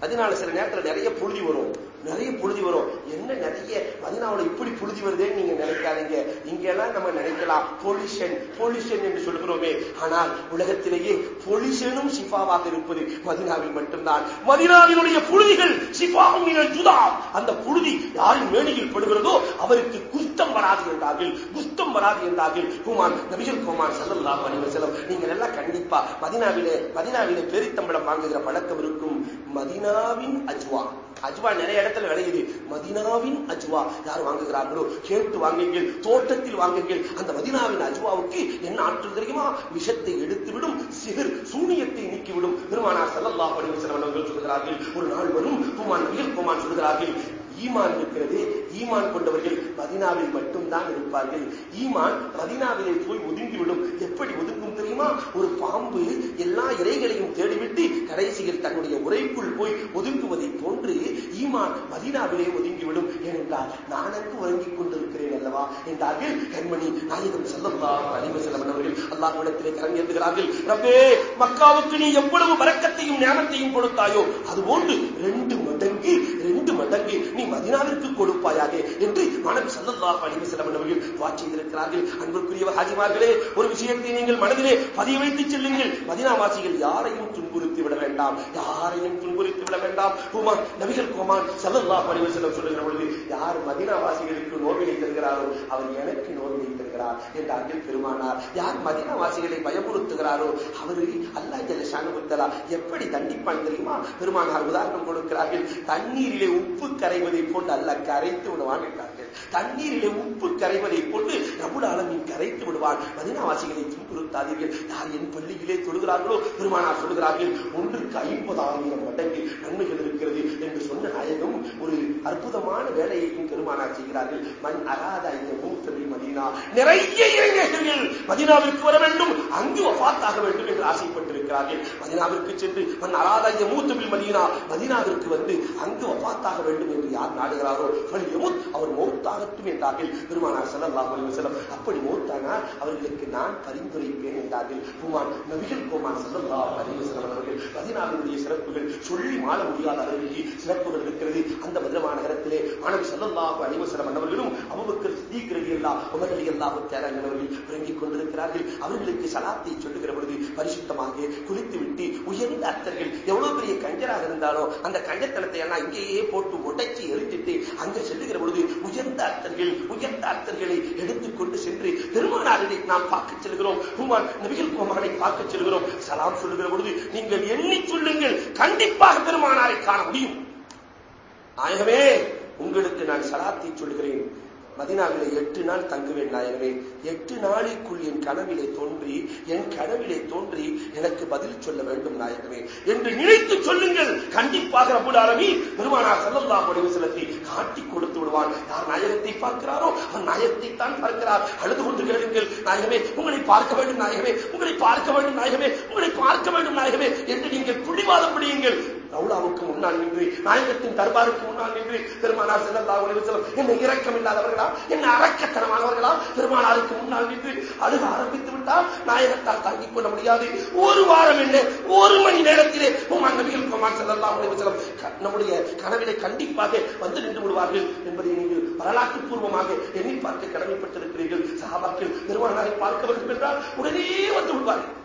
அதனால சில நேரத்தில் நிறைய புழுதி வரும். நிறைய புழுதி வரும். என்ன நிறைய? அதனால இப்படி புழுதி வருதுன்னு நீங்க நினைக்காதீங்க. இங்கெல்லாம் நம்ம நினைக்கலாம். பொல்யூஷன் பொல்யூஷன் என்று சொல்கிறோமே ஆனால் உலகத்திலேயே பொல்யூஷனும் சிஃபாவாக இருப்பது மதினாவில் மட்டும்தான். மதினாவினுடைய புழுதிகள் சிஃபாவும் ஜுதா. அந்த புழுதி யாரின் மேடையில் படுகிறதோ அவருக்கு குஸ்தம் வராது என்றார்கள். குஸ்தம் வராது என்றார்கள். குமான் நபிகள் குமார் செல்லல்லா அனிவர் செல்லம் நீங்கள் எல்லாம் கண்டிப்பா மதினாவிலே மதினாவிலே பெரித்தம்பளம் வாங்குகிற பழக்கம் இருக்கும். மதினாவின் அஜ்வான் அஜ்வா நிறைய இடத்துல விளையுது. மதினாவின் அஜ்வா. யார் வாங்குகிறார்களோ? கேட்டு வாங்குங்கள் தோட்டத்தில் வாங்குங்கள். அந்த மதினாவின் அஜ்வாவுக்கு என்ன ஆற்றல் தெரியுமா? விஷத்தை எடுத்துவிடும் சிகர் சூனியத்தை நீக்கிவிடும். பெருமானார் செல்லல்லா பணிவசனம் அவர்கள் சொல்கிறார்கள் ஒரு நாள் வரும் குமான் வீர் குமான் சொல்கிறார்கள் ஈமான் இருக்கிறது. ஈமான் கொண்டவர்கள் மதினாவில் மட்டும்தான் இருப்பார்கள். ஈமான் மதினாவிலே போய் ஒதுங்கிவிடும். எப்படி ஒதுங்கும் தெரியுமா? ஒரு பாம்பு எல்லா இறைகளையும் தேடிவிட்டு கடைசியில் தன்னுடைய உரைக்குள் போய் ஒதுங்குவதை போன்று ஈமான் மதினாவிலே ஒதுங்கிவிடும். ஏனென்றால் நான் அங்கு கொண்டிருக்கிறேன் அல்லவா? என்றார்கள் கண்மணி நாயகம் செல்லல்லா அலிவ செல்லவன் அவர்கள். அல்லாஹ்விடத்திலே கரம் எழுதுகிறார்கள் ரப்பே மக்காவுக்கு நீ எவ்வளவு வரக்கத்தையும் ஞானத்தையும் கொடுத்தாயோ அதுபோன்று ரெண்டு மடங்கு ரெண்டு மடங்கு நீ மதினாவிற்கு கொடுப்பாயாக என்று மனம் சல்லல்லாஹ் அலிவ செல்லம் அவர்கள் துவா செய்திருக்கிறார்கள். அன்புக்குரிய ஹாஜிமார்களே ஒரு விஷயத்தை நீங்கள் மனதிலே பதிய வைத்து செல்லுங்கள். மதினாவாசிகள் யாரையும் துன்புறுத்தி விட வேண்டாம். யாரையும் துன்புறுத்தி விட வேண்டாம். குமார் நபிகள் குமான் சல்லல்லாஹ் அலிவ செல்லம் சொல்லுகிற பொழுது யார் மதினாவாசிகளுக்கு நோவினை தருகிறாரோ அவர் எனக்கு நோவினை தருகிறார் என்றார்கள் பெருமானார். யார் மதினாவாசிகளை பயமுறுத்துகிறாரோ அவரு அல்லா ஜலசானு புத்தலா எப்படி தண்டிப்பான் தெரியுமா? பெருமானார் உதாரணம் கொடுக்கிறார்கள். தண்ணீரிலே உப்பு கரைவது போன்று அல்ல கரைத்து விடுவான் என்றார்கள். தண்ணீரிலே உப்பு கரைவதை போன்று ரபுல் ஆலமின் கரைத்து விடுவான். மதினாவாசிகளை துன்புறுத்தாதீர்கள். யார் என் பள்ளியிலே தொழுகிறார்களோ பெருமானார் சொல்கிறார்கள் ஒன்றுக்கு ஐம்பதாயிரம் மடங்கு நன்மைகள் இருக்கிறது என்று சொன்ன நாயகம் ஒரு அற்புதமான வேலையையும் பெருமானார் செய்கிறார்கள். மண் அராத மதினா நிறைய இளைஞர்கள் மதினாவிற்கு வர வேண்டும் அங்கு வபாத்தாக வேண்டும் என்று ஆசைப்பட்டிருக்கிறார்கள். மதினாவிற்கு சென்று மன் அராதாய இந்த மதினா மதினாவிற்கு வந்து அங்கு வபாத்தாக வேண்டும் என்று யார் நாடுகிறாரோ எமுத் அவர் மௌத்தாகட்டும் என்றார்கள். பெருமானார் செல்லல்லாஹ் செல்லம் அப்படி மௌத்தானா அவர்களுக்கு நான் பரிந்துரைப்பேன் என்றார்கள். குமான் நபிகள் குமார் செல்லல்லாஹ் செல்லம் அவர்கள் மதினாவினுடைய சிறப்புகள் சொல்லி மாற முடியாத அளவிற்கு சிறப்புகள் இருக்கிறது. அந்த மதுரமான நகரத்திலே மாணவி செல்லல்லாஹ் அலிவசலம் அவர்களும் அவருக்கு அபுபக்கர் எல்லாம் எல்லா உமரலி எல்லா தேரங்கவர்கள் விளங்கிக் கொண்டிருக்கிறார்கள். அவர்களுக்கு சலாத்தை சொல்லுகிற பொழுது பரிசுத்தமாக குளித்து விட்டு உயர்ந்த அர்த்தர்கள் எவ்வளவு பெரிய கஞ்சராக இருந்தாலும் அந்த கஞ்சத்தனத்தை எல்லாம் இங்கேயே போட்டு உடைச்சி எரிஞ்சிட்டு அங்கே செல்லுகிற பொழுது உயர்ந்த அர்த்தர்கள் உயர்ந்த அர்த்தர்களை எடுத்துக்கொண்டு சென்று பெருமானாரினை நாம் பார்க்க செல்கிறோம். குமார் நபிகள் குமாரை பார்க்க செல்கிறோம். சலாம் சொல்லுகிற பொழுது நீங்கள் எண்ணி சொல்லுங்கள். கண்டிப்பாக பெருமானாரை காண முடியும். ஆகவே உங்களுக்கு நான் சலாத்தை சொல்கிறேன் மதினாவிலே எட்டு நாள் தங்குவேன் நாயகமே எட்டு நாளைக்குள் என் கனவிலே தோன்றி என் கனவிலே தோன்றி எனக்கு பதில் சொல்ல வேண்டும் நாயகமே என்று நினைத்து சொல்லுங்கள். கண்டிப்பாக ரபுல் ஆலமி பெருமானார் செல்லல்லா முடிவு செலுத்தி காட்டி கொடுத்து விடுவான் யார் நாயகத்தை பார்க்கிறாரோ அவன் நாயகத்தை தான் பார்க்கிறார். அழுது கொண்டு கேளுங்கள் நாயகமே உங்களை பார்க்க வேண்டும் நாயகமே உங்களை பார்க்க வேண்டும் நாயகமே உங்களை பார்க்க வேண்டும் நாயகமே என்று நீங்கள் பிடிவாதம் பிடியுங்கள். ரவுலாவுக்கு முன்னால் நின்று நாயகத்தின் தர்பாருக்கு முன்னால் நின்று பெருமானார் செல்லல்லா உலகம் என்ன இரக்கம் இல்லாதவர்களா என்ன அரக்கத்தனமானவர்களா பெருமானாருக்கு முன்னால் நின்று அழுக ஆரம்பித்து விட்டால் நாயகத்தால் தாங்கிக் கொள்ள முடியாது. ஒரு வாரம் என்ன ஒரு மணி நேரத்திலே உமான் நபிகள் குமார் செல்லல்லா உலகம் நம்முடைய கனவிலே கண்டிப்பாக வந்து நின்று விடுவார்கள் என்பதை நீங்கள் வரலாற்று பூர்வமாக எண்ணி பார்க்க கடமைப்பட்டிருக்கிறீர்கள். சகாபாக்கள் பெருமானாரை பார்க்க வேண்டும் என்றால் உடனே வந்து விடுவார்கள்.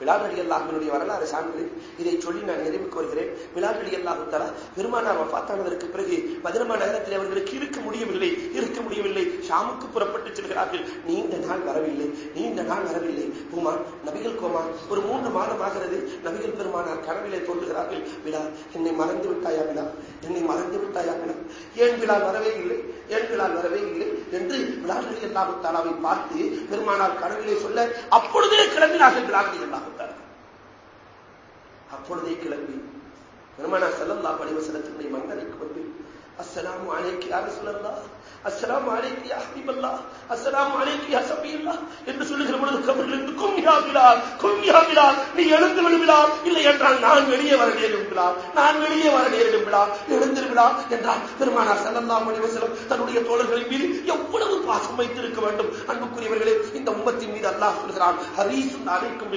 விழாவளி அல்லாஹினுடைய வரலாறு சான்று இதை சொல்லி நான் நிறைவுக்கு வருகிறேன். விழாவளி அல்லாஹு தலா பெருமானார் வஃத்தானதற்கு பிறகு பதினமா நகரத்தில் அவர்களுக்கு இருக்க முடியவில்லை இருக்க முடியவில்லை. ஷாமுக்கு புறப்பட்டு செல்கிறார்கள். நீண்ட நாள் வரவில்லை நீண்ட நாள் வரவில்லை. பூமா நபிகள் கோமா ஒரு மூன்று மாதம் ஆகிறது. நபிகள் பெருமானார் கனவிலே தோன்றுகிறார்கள். விழா என்னை மறந்து விட்டாயா விழா என்னை மறந்து விட்டாயா விழா ஏன் விழா வரவே இல்லை? ஏன் விழா வரவே இல்லை? என்று விழாவளி அல்லாஹு தாலாவை பார்த்து பெருமானார் கனவிலே சொல்ல அப்பொழுதே கிளம்பினார்கள் விழாவளி அப்பொழுதே கிளம்பி பெருமானா செல்லல்லா படிவசனத்தினுடைய மன்னரைக்கு வந்து அஸ்ஸலாமு அழைக்கிறார் சொல்லந்தா அஸ்லாம் அலைக்கி ஹபீபல்லா அஸ்லாம் அலைக்கி ஹசபில்லா என்று சொல்லுகிற பொழுது கபரிலிருந்து கும்யா பிலால் கும்யா பிலால் நீ எழுந்து விடுவிலால் இல்லை என்றால் நான் வெளியே வர நேரிடும் பிலால் நான் வெளியே வர நேரிடும் பிலால். எழுந்திருவிழா என்றால் பெருமானா செல்லல்லா மணிவசலம் தன்னுடைய தோழர்களின் மீது எவ்வளவு பாசம் வைத்திருக்க வேண்டும். அன்புக்குரியவர்களே இந்த உம்மத்தின் மீது அல்லாஹ் சொல்கிறான் ஹரீசும் அழைக்கும்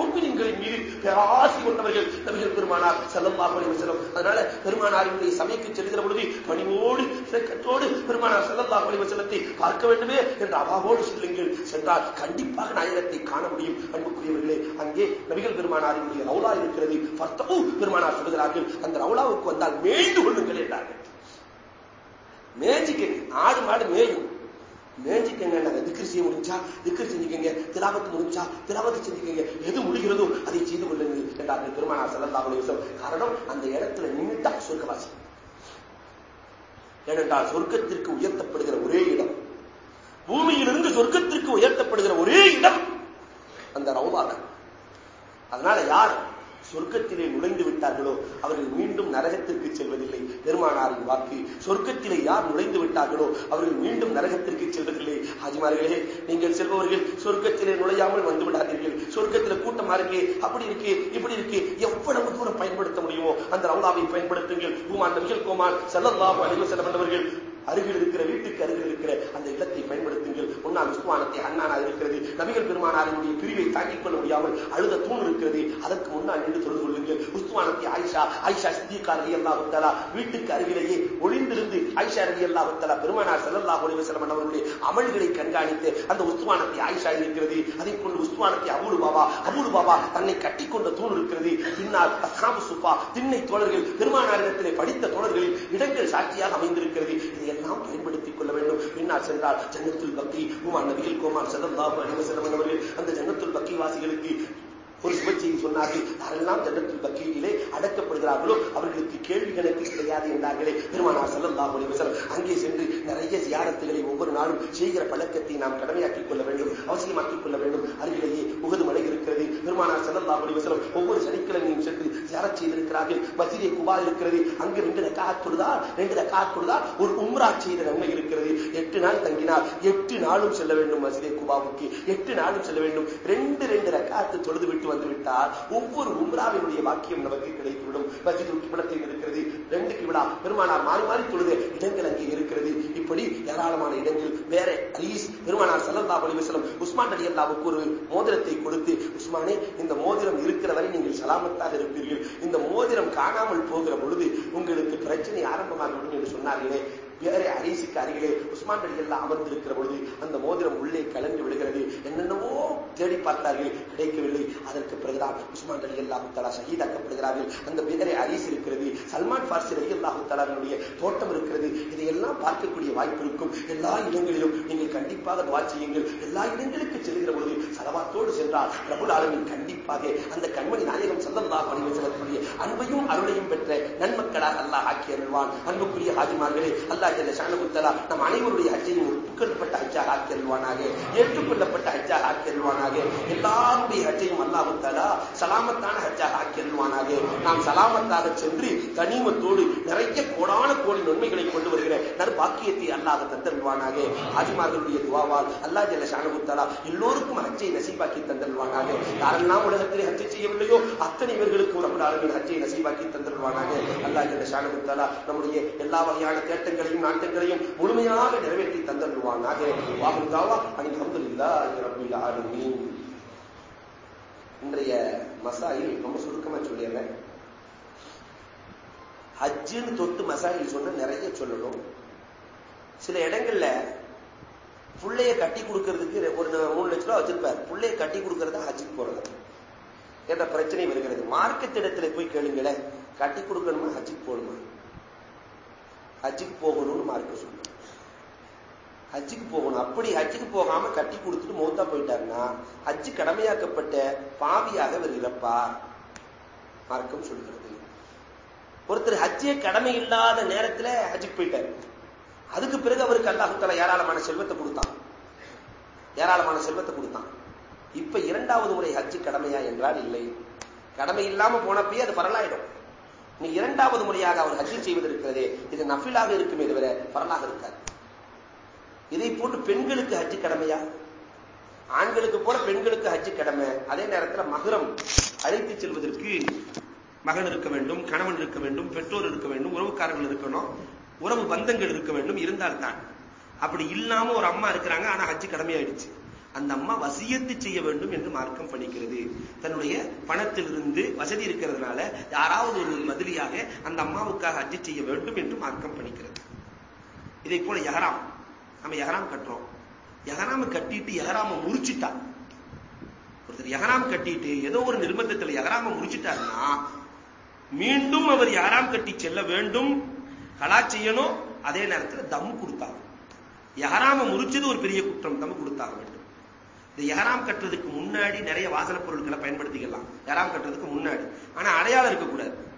முப்பினின்களின் மீது பேராசி கொண்டவர்கள் நபிகள் பெருமானார் செல்லல்லா மணிவசலம் அதனால பெருமானாரினுடைய சபைக்கு செல்கிற பொழுது பணிவோடு இறக்கத்தோடு பெருமானார் செல்லல்லா மணிவசலத்தை பார்க்க வேண்டுமே என்று அவாவோடு சொல்லுங்கள் சென்றால் கண்டிப்பாக நாயகத்தை காண முடியும். அன்புக்குரியவர்களே அங்கே நபிகள் பெருமானாரினுடைய ரவுலா இருக்கிறது. பர்த்தமும் பெருமானார் சொல்கிறார்கள் அந்த ரவுலாவுக்கு வந்தால் மேய்ந்து கொள்ளுங்கள் என்றார்கள். மேய்ஞ்சிக்கங்க ஆடு மாடு மேயும். மேய்ஞ்சிக்கங்க நாங்க திக்கர் செய்ய முடிஞ்சா திக்கர் செஞ்சுக்கங்க. திலாவத்து முடிஞ்சா திலாவத்து செஞ்சுக்கங்க. எது முடிகிறதோ அதை செய்து கொள்ளுங்கள் என்றார்கள் பெருமானார் செல்லல்லா அலைவசம் காரணம் அந்த இடத்துல நின்றுட்டா சொர்க்கவாசி. ஏனென்றால் சொர்க்கத்திற்கு உயர்த்தப்படுகிற ஒரே இடம் பூமியிலிருந்து சொர்க்கத்திற்கு உயர்த்தப்படுகிற ஒரே இடம் அந்த ரவுதான் அதனால யார் சொர்க்கத்திலே நுழைந்து விட்டார்களோ அவர்கள் மீண்டும் நரகத்திற்கு செல்வதில்லை. பெருமானாரின் வாக்கு சொர்க்கத்திலே யார் நுழைந்து விட்டார்களோ அவர்கள் மீண்டும் நரகத்திற்கு செல்வதில்லை. ஹாஜிமார்களே நீங்கள் செல்பவர்கள் சொர்க்கத்திலே நுழையாமல் வந்து விடாதீர்கள். சொர்க்கத்தில் கூட்டமா இருக்கு அப்படி இருக்கு இப்படி இருக்கு எவ்வளவு தூரம் பயன்படுத்த முடியுமோ அந்த ரவுலாவை பயன்படுத்துங்கள். பூமான் நபிகள் கோமான் செல்லல்லாஹு அலைவ செல்லவந்தவர்கள் அருகில் இருக்கிற வீட்டுக்கு அருகில் இருக்கிற அந்த இடத்தை பயன்படுத்துங்கள். முன்னால் உஸ்மானத்தை அண்ணானா இருக்கிறது. நபிகள் பெருமானாரினுடைய பிரிவை தாங்கிக் கொள்ள முடியாமல் அழுத தூண் இருக்கிறது. அதற்கு முன்னால் நின்று தொழுது கொள்ளுங்கள். உஸ்மானத்தை ஆயிஷா ஆயிஷா சித்திகா ரவி அல்லா வத்தாலா வீட்டுக்கு அருகிலேயே ஒளிந்திருந்து ஆயிஷா ரவி அல்லா வத்தாலா பெருமானார் செல்லல்லா ஒளிவசலம் அவர்களுடைய அமல்களை கண்காணித்து அந்த உஸ்வானத்தை ஆயிஷா இருக்கிறது அதை கொண்டு உஸ்மானத்தை அபுடு பாபா அபுடு பாபா தன்னை கட்டிக்கொண்ட தூண் இருக்கிறது. பின்னால் அசாபு சுப்பா திண்ணை தோழர்கள் பெருமானாரிடத்திலே படித்த தோழர்களில் இடங்கள் சாட்சியாக அமைந்திருக்கிறது. இதையெல்லாம் பயன்படுத்திக் கொள்ள வேண்டும். பின்னால் சென்றால் ஜன்னத்துல் பக்தி உமா நபிகள் கோமார் செல்லல்லாஹு அலைஹி வஸல்லம் அவர்கள் அந்த ஜன்னத்துல் பக்தி வாசிகளுக்கு ஒரு சுபச்செய்தி சொன்னார்கள். யாரெல்லாம் ஜன்னத்தில் பக்கியிலே அடக்கப்படுகிறார்களோ அவர்களுக்கு கேள்வி கணக்கு கிடையாது என்றார்களே. பெருமானார் செல்லல்லாஹு அலைஹி அங்கே சென்று நிறைய ஜியாரத்துகளை ஒவ்வொரு நாளும் செய்கிற பழக்கத்தை நாம் கடமையாக்கிக் கொள்ள வேண்டும் அவசியமாக்கிக் கொள்ள வேண்டும். அருகிலேயே முகது மலை இருக்கிறது. பெருமானார் செல்லல்லாஹு அலைஹி ஒவ்வொரு சனிக்கிழமையும் சென்று ஜியாரத் செய்திருக்கிறார்கள். மசீதே குபா இருக்கிறது. அங்கு ரெண்டு ரக்காத் தொழுதால் ரெண்டு ரக்காத் தொழுதால் ஒரு உம்ரா செய்த நன்மை இருக்கிறது. எட்டு நாள் தங்கினார். எட்டு நாளும் செல்ல வேண்டும் மசிதே குபாவுக்கு எட்டு நாளும் செல்ல வேண்டும். ரெண்டு ரெண்டு ரக்காத்து தொழுது விட்டு வந்து விட்டால் ஒவ்வொரு உம்ராவினுடைய வாக்கியம் நமக்கு கிடைத்துவிடும். மஸ்ஜிது கிபிலத்தில் இருக்கிறது. ரெண்டு கிபிடா பெருமானா மாறி மாறி தொழுது. இடங்கள் அங்கே இருக்கிறது. இப்படி ஏராளமான இடங்கள் வேற அலீஸ் பெருமானார் சல்லல்லா அலிவசலம் உஸ்மான் அலி அல்லாவுக்கு ஒரு மோதிரத்தை கொடுத்து உஸ்மானே இந்த மோதிரம் இருக்கிற வரை நீங்கள் சலாமத்தாக இருப்பீர்கள். இந்த மோதிரம் காணாமல் போகிற பொழுது உங்களுக்கு பிரச்சனை ஆரம்பமாகிவிடும் என்று சொன்னார்களே. வேற அரிசிக்கு அருகிலே உஸ்மான் அலி அமர்ந்திருக்கிற பொழுது அந்த மோதிரம் உள்ளே கலந்து விடுகிறது என்னென்னவோ தேடி பார்த்தார்கள் கிடைக்கவில்லை. அதற்கு பிறகுதான் உஸ்மான் அலி அல்லாஹு தலா அந்த வேற அரிசி இருக்கிறது சல்மான் பார்சி அலி தலாவினுடைய தோட்டம் இருக்கிறது. இதையெல்லாம் பார்க்கக்கூடிய வாய்ப்பு இருக்கும். எல்லா இடங்களிலும் நீங்கள் கண்டிப்பாக துவா செய்யுங்கள். எல்லா இடங்களுக்கு செல்கிற பொழுது சலவாத்தோடு சென்றால் பிரபுல் ஆளுமின் கண்டிப்பாக அந்த கண்மணி நாயகம் சந்தமாக பணிவு அன்பையும் அருளையும் பெற்ற நன்மக்களாக அல்லாஹ் ஆக்கி அருள்வான். அன்புக்குரிய ஹாஜிமார்களே அல்லாஹ் ஜல்ல சாணகுத்தலா நம் அனைவருடைய ஹஜ்ஜையும் ஒப்புக்கொள்ளப்பட்ட ஹஜ்ஜாக ஆக்கி ஏற்றுக்கொள்ளப்பட்ட ஹஜ்ஜாக ஆக்கி எல்லாருடைய ஹஜ்ஜையும் அல்லாஹுத்தாலா சலாமத்தான ஹஜ்ஜாக ஆக்கி நாம் சலாமத்தாக சென்று தனிமத்தோடு நிறைய கோடான கோடி நன்மைகளை கொண்டு வருகிற நற்பாக்கியத்தை அல்லாஹ் தந்தருள்வானாக. ஆஜிமார்களுடைய துவாவால் அல்லாஹ் ஜல்ல ஷானகுத்தலா எல்லோருக்கும் ஹஜ்ஜை நசீபாக்கி தந்தருள்வானாக. யாரெல்லாம் உலகத்திலே ஹஜ்ஜை செய்யவில்லையோ அத்தனை இவர்களுக்கு நம்ம ஆளுநர் ஹஜ்ஜை நசீபாக்கி தந்தருள்வானாக. அல்லாஹ் ஜல்ல ஷானகுத்தலா நம்முடைய எல்லா வகையான தேட்டங்களையும் நாட்டங்களையும் முழுமையாக நிறைவேற்றி தந்துடுவாங்க வாகுதாவா அனில் அஹமதுல்லா ரபில் ஆலமீன். இன்றைய மசாயில் ரொம்ப சுருக்கமா சொல்லிடுறேன். ஹஜ்ஜுன்னு தொட்டு மசாயில் சொன்ன நிறைய சொல்லணும். சில இடங்கள்ல பிள்ளைய கட்டி கொடுக்கறதுக்கு ஒரு மூணு லட்ச ரூபா வச்சிருப்பார். புள்ளைய கட்டி கொடுக்கறத ஹஜ்ஜுக்கு போறது. என்ற பிரச்சனை வருகிறது. மார்க்கெட் இடத்துல போய் கேளுங்களேன். கட்டி கொடுக்கணுமா ஹஜ்ஜுக்கு போகணுமா? ஹஜ்ஜுக்கு போகணும்னு மார்க்க சொல்லுவோம் ஹஜ்ஜுக்கு போகணும். அப்படி ஹஜ்ஜுக்கு போகாம கட்டி கொடுத்துட்டு மௌத்தா போயிட்டாருன்னா ஹஜ்ஜு கடமையாக்கப்பட்ட பாவியாக அவர் இறப்பார் மார்க்கம் சொல்கிறது ஒருத்தர் ஹஜ்ஜே கடமை இல்லாத நேரத்துல ஹஜ்ஜுக்கு போயிட்டார். அதுக்கு பிறகு அவருக்கு அல்லாஹுத்தலா ஏராளமான செல்வத்தை கொடுத்தான். ஏராளமான செல்வத்தை கொடுத்தான். இப்ப இரண்டாவது முறை ஹஜ்ஜு கடமையா என்றால் இல்லை. கடமை இல்லாம போனப்பயே அது பரலாயிடும் நீ இரண்டாவது முறையாக அவர் ஹஜ் செய்வதற்கிறது இது நஃபிலாக இருக்குமே தவிர பரலாக இருக்காது. இதை போன்று பெண்களுக்கு ஹஜ்ஜு கடமையா? ஆண்களுக்கு போல பெண்களுக்கு ஹஜ்ஜு கடமை. அதே நேரத்தில் மகரம் அழைத்து செல்வதற்கு மகன் இருக்க வேண்டும் கணவன் இருக்க வேண்டும் பெற்றோர் இருக்க வேண்டும் உறவுக்காரர்கள் இருக்கணும் உறவு பந்தங்கள் இருக்க வேண்டும் இருந்தால் தான் அப்படி இல்லாம ஒரு அம்மா இருக்கிறாங்க ஆனா ஹஜ்ஜு கடமையாயிடுச்சு. அந்த அம்மா வசியத்து செய்ய வேண்டும் என்று மார்க்கம் பண்ணிக்கிறது தன்னுடைய பணத்திலிருந்து வசதி இருக்கிறதுனால யாராவது ஒரு பதிலியாக அந்த அம்மாவுக்காக அஜி செய்ய வேண்டும் என்று மார்க்கம் பண்ணிக்கிறது இதை போல யகராம் நம்ம யகராம் கட்டுறோம். யகராம கட்டிட்டு யகராம முறிச்சிட்டா. ஒருத்தர் யகராம் கட்டிட்டு ஏதோ ஒரு நிர்பந்தத்தில் யகராம முறிச்சிட்டாருன்னா மீண்டும் அவர் யாராம் கட்டி செல்ல வேண்டும் கலா செய்யணும் அதே நேரத்தில் தம் கொடுத்தாகும் யகராம முறிச்சது ஒரு பெரிய குற்றம் தம் கொடுத்தாக வேண்டும். இந்த யகராம் கட்டுறதுக்கு முன்னாடி நிறைய வாசன பொருட்களை பயன்படுத்திக்கலாம். யகராம் கட்டுறதுக்கு முன்னாடி. ஆனா அடையாளம் இருக்கக்கூடாது.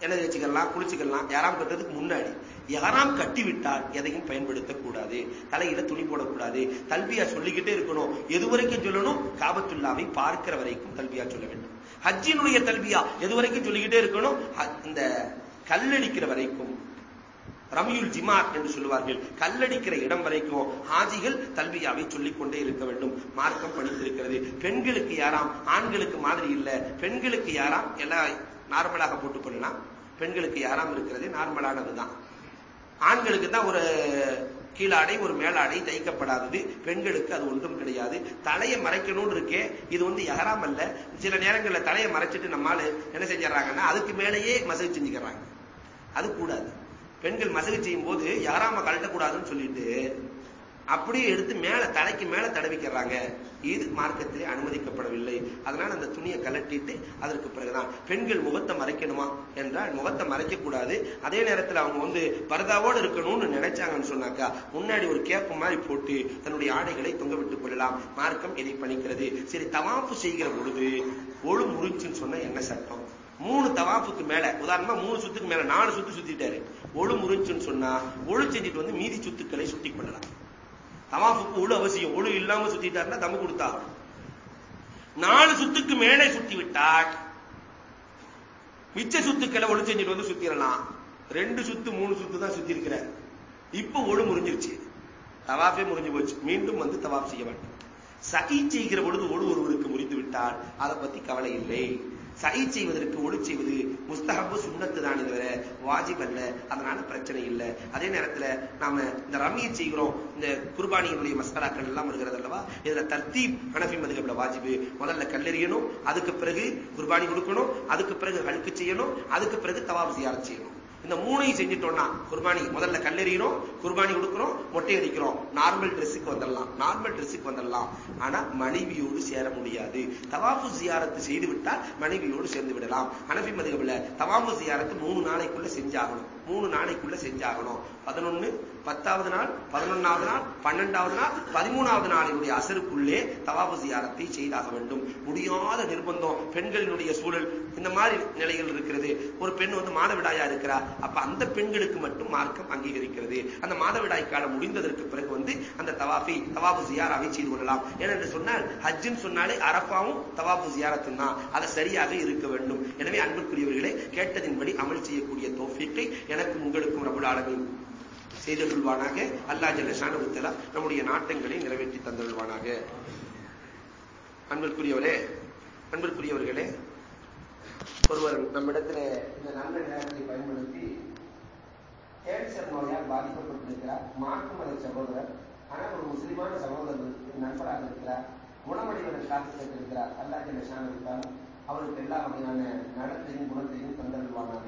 என்ன வச்சுக்கலாம் குளிச்சுக்கலாம் யாராம் கட்டுறதுக்கு முன்னாடி. யாராம் கட்டிவிட்டால் எதையும் பயன்படுத்தக்கூடாது. தலையில துணி போடக்கூடாது. தல்வியா சொல்லிக்கிட்டே இருக்கணும். எது வரைக்கும் சொல்லணும்? காபத்துல்லாவை பார்க்கிற வரைக்கும் தல்வியா சொல்ல வேண்டும். ஹஜ்ஜினுடைய தல்வியா எது வரைக்கும் சொல்லிக்கிட்டே இருக்கணும்? இந்த கல்லடிக்கிற வரைக்கும் ரமியுல் ஜிமார் என்று சொல்லுவார்கள். கல்லடிக்கிற இடம் வரைக்கும் ஹாஜிகள் தல்வியாவை சொல்லிக் கொண்டே இருக்க வேண்டும். மார்க்கம் படித்திருக்கிறது. பெண்களுக்கு யாராம் ஆண்களுக்கு மாதிரி இல்ல. பெண்களுக்கு யாராம் எல்லாம் நார்மலாக போட்டுக் கொள்ளலாம். பெண்களுக்கு யாராம் இருக்கிறது? நார்மலானதுதான் ஆண்களுக்கு தான் ஒரு கீழாடை ஒரு மேலாடை தைக்கப்படாதது. பெண்களுக்கு அது ஒன்றும் கிடையாது. தலையை மறைக்கணும்னு இருக்கே இது வந்து எகராம் அல்ல. சில நேரங்களில் தலையை மறைச்சிட்டு நம்மால் என்ன செஞ்சிடறாங்கன்னா அதுக்கு மேலேயே மசகு செஞ்சுக்கிறாங்க. அது கூடாது. பெண்கள் மசகு செய்யும் போது யாராம கழட்டக்கூடாதுன்னு சொல்லிட்டு அப்படியே எடுத்து மேல தலைக்கு மேல தடவிக்கிறாங்க. இது மார்க்கத்திலே அனுமதிக்கப்படவில்லை. அதனால அந்த துணியை கலட்டிட்டு அதற்கு பிறகுதான். பெண்கள் முகத்தை மறைக்கணுமா என்றால் முகத்தை மறைக்க கூடாது. அதே நேரத்தில் அவங்க வந்து பரதாவோடு இருக்கணும்னு நினைச்சாங்கன்னு சொன்னாக்கா முன்னாடி ஒரு கேப்பு மாதிரி போட்டு தன்னுடைய ஆடைகளை தொங்க விட்டுக் கொள்ளலாம். மார்க்கம் இதை பணிக்கிறது. சரி தவாப்பு செய்கிற பொழுது ஒழு முறிஞ்சுன்னு சொன்ன என்ன சட்டம்? மூணு தவாப்புக்கு மேல உதாரணமா மூணு சுத்துக்கு மேல நாலு சுத்து சுத்திட்டாரு. ஒழு முறிஞ்சுன்னு சொன்னா ஒழு செஞ்சுட்டு வந்து மீதி சுத்துக்களை சுத்தி கொள்ளலாம். தவாஃபுக்கு ஒழு அவசியம். ஒழு இல்லாம சுத்திட்டாருன்னா தம்பு கொடுத்தா நாலு சுத்துக்கு மேலே சுத்தி விட்டால் மிச்ச சுத்துக்களை ஒழு செஞ்சுட்டு வந்து சுத்திடலாம் ரெண்டு சுத்து மூணு சுத்து தான் சுத்தி இருக்கிற இப்ப ஒழு முறிஞ்சிருச்சு. தவாஃபே முறிஞ்சு போச்சு. மீண்டும் வந்து தவாப் செய்ய வேண்டும். சகி செய்கிற பொழுது ஒழு ஒருவருக்கு முறிந்து விட்டால் அதை பத்தி கவலை இல்லை. சை செய்வதற்கு ஒளி செய்வது முஸ்தகபு சுண்ணத்து தான் தவிர வாஜிப் அல்ல. அதனால பிரச்சனை இல்லை. அதே நேரத்தில் நாம இந்த ரம்மியை செய்கிறோம். இந்த குர்பானியினுடைய மசாலாக்கள் எல்லாம் வருகிறது அல்லவா? இதுல தர்த்தீப் ஹனஃபி மதுகப்ல வாஜிபு முதல்ல கல்லெறியணும். அதுக்கு பிறகு குர்பானி கொடுக்கணும். அதுக்கு பிறகு அழுக்கு செய்யணும். அதுக்கு பிறகு தவாப் சியாரத் செய்யணும். இந்த மூணையும் செஞ்சுட்டோம்னா குர்பானி முதல்ல கல்லெறிகிறோம் குர்பானி கொடுக்குறோம் மொட்டை அடிக்கிறோம் நார்மல் ட்ரெஸ்ஸுக்கு வந்துடலாம். நார்மல் ட்ரெஸ்ஸுக்கு வந்துடலாம். ஆனா மனைவியோடு சேர முடியாது. தவாஃபு ஜியாரத்து செய்து விட்டால் மனைவியோடு சேர்ந்து விடலாம். அனபி மதிகபில் தவாஃபு ஜியாரத்து மூணு நாளைக்குள்ள செஞ்சாகணும். மூணு நாளைக்குள்ள செஞ்சாகணும். பதினொன்னு பத்தாவது நாள் பதினொன்னாவது நாள் பன்னெண்டாவது நாள் பதிமூணாவது நாளினுடைய அசருக்குள்ளே தவாபு ஜியாரத்தை செய்தாக வேண்டும். முடியாத நிர்பந்தம் பெண்களினுடைய சூழல் இந்த மாதிரி நிலைகள் இருக்கிறது. ஒரு பெண் வந்து மாதவிடாயா இருக்கிறா அப்ப அந்த பெண்களுக்கு மட்டும் மார்க்கம் அங்கீகரிக்கிறது. அந்த மாதவிடாய் காலம் முடிந்ததற்கு பிறகு வந்து அந்த தவாஃபை தவாபு ஜியாராவை செய்து கொள்ளலாம். ஏனென்று சொன்னால் ஹஜ்ஜின் சொன்னாலே அரப்பாவும் தவாபு ஜியாரத்தும் தான். அதை சரியாக இருக்க வேண்டும். எனவே அன்புக்குரியவர்களே கேட்டதின்படி அமல் செய்யக்கூடிய தோஃபிக்கை எனக்கும் உங்களுக்கும் ரபுல் ஆலமின். செய்தருள்வானாக? அல்லா ஜல்ல ஷானுத்தலா நம்முடைய நாட்டங்களை நிறைவேற்றி தந்தருள்வானாக. அன்பிற்குரியவரே அன்பிற்குரியவர்களே ஒருவர் நம்மிடத்தில் இந்த நல்ல நேரத்தை பயன்படுத்தி கேன்சர் நோயால் பாதிக்கப்பட்டிருக்கிறார். மாற்று மத சகோதரர் ஆனால் ஒரு முஸ்லிமான சகோதரருக்கு நண்பராக இருக்கிறார். குணமடைவதற்காக கேட்டிருக்கிறார் அல்லா ஜல்ல ஷானுத்தாலும் அவருக்கு எல்லா வகையான நடத்தையும் குணத்தையும் தந்தருள்வானாக.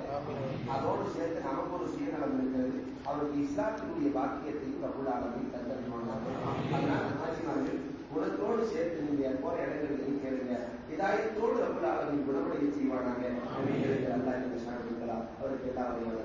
அதோடு சேர்த்து நமக்கு ஒரு சுயநலம் இருக்கிறது. அவருடைய இஸ்லாத்தினுடைய பாக்கியத்தை தமிழாளர்கள் தந்தருமானார்கள் அதனால் ஆசிரியர்கள் குணத்தோடு சேர்த்து நீங்க போற இடங்களில் கேளுங்க. இதாயத்தோடு தமிழாளர்கள் குணமடைய செய்வானாங்க நம்பிக்கைகள் அல்லா அவருக்கு எல்லா வகையான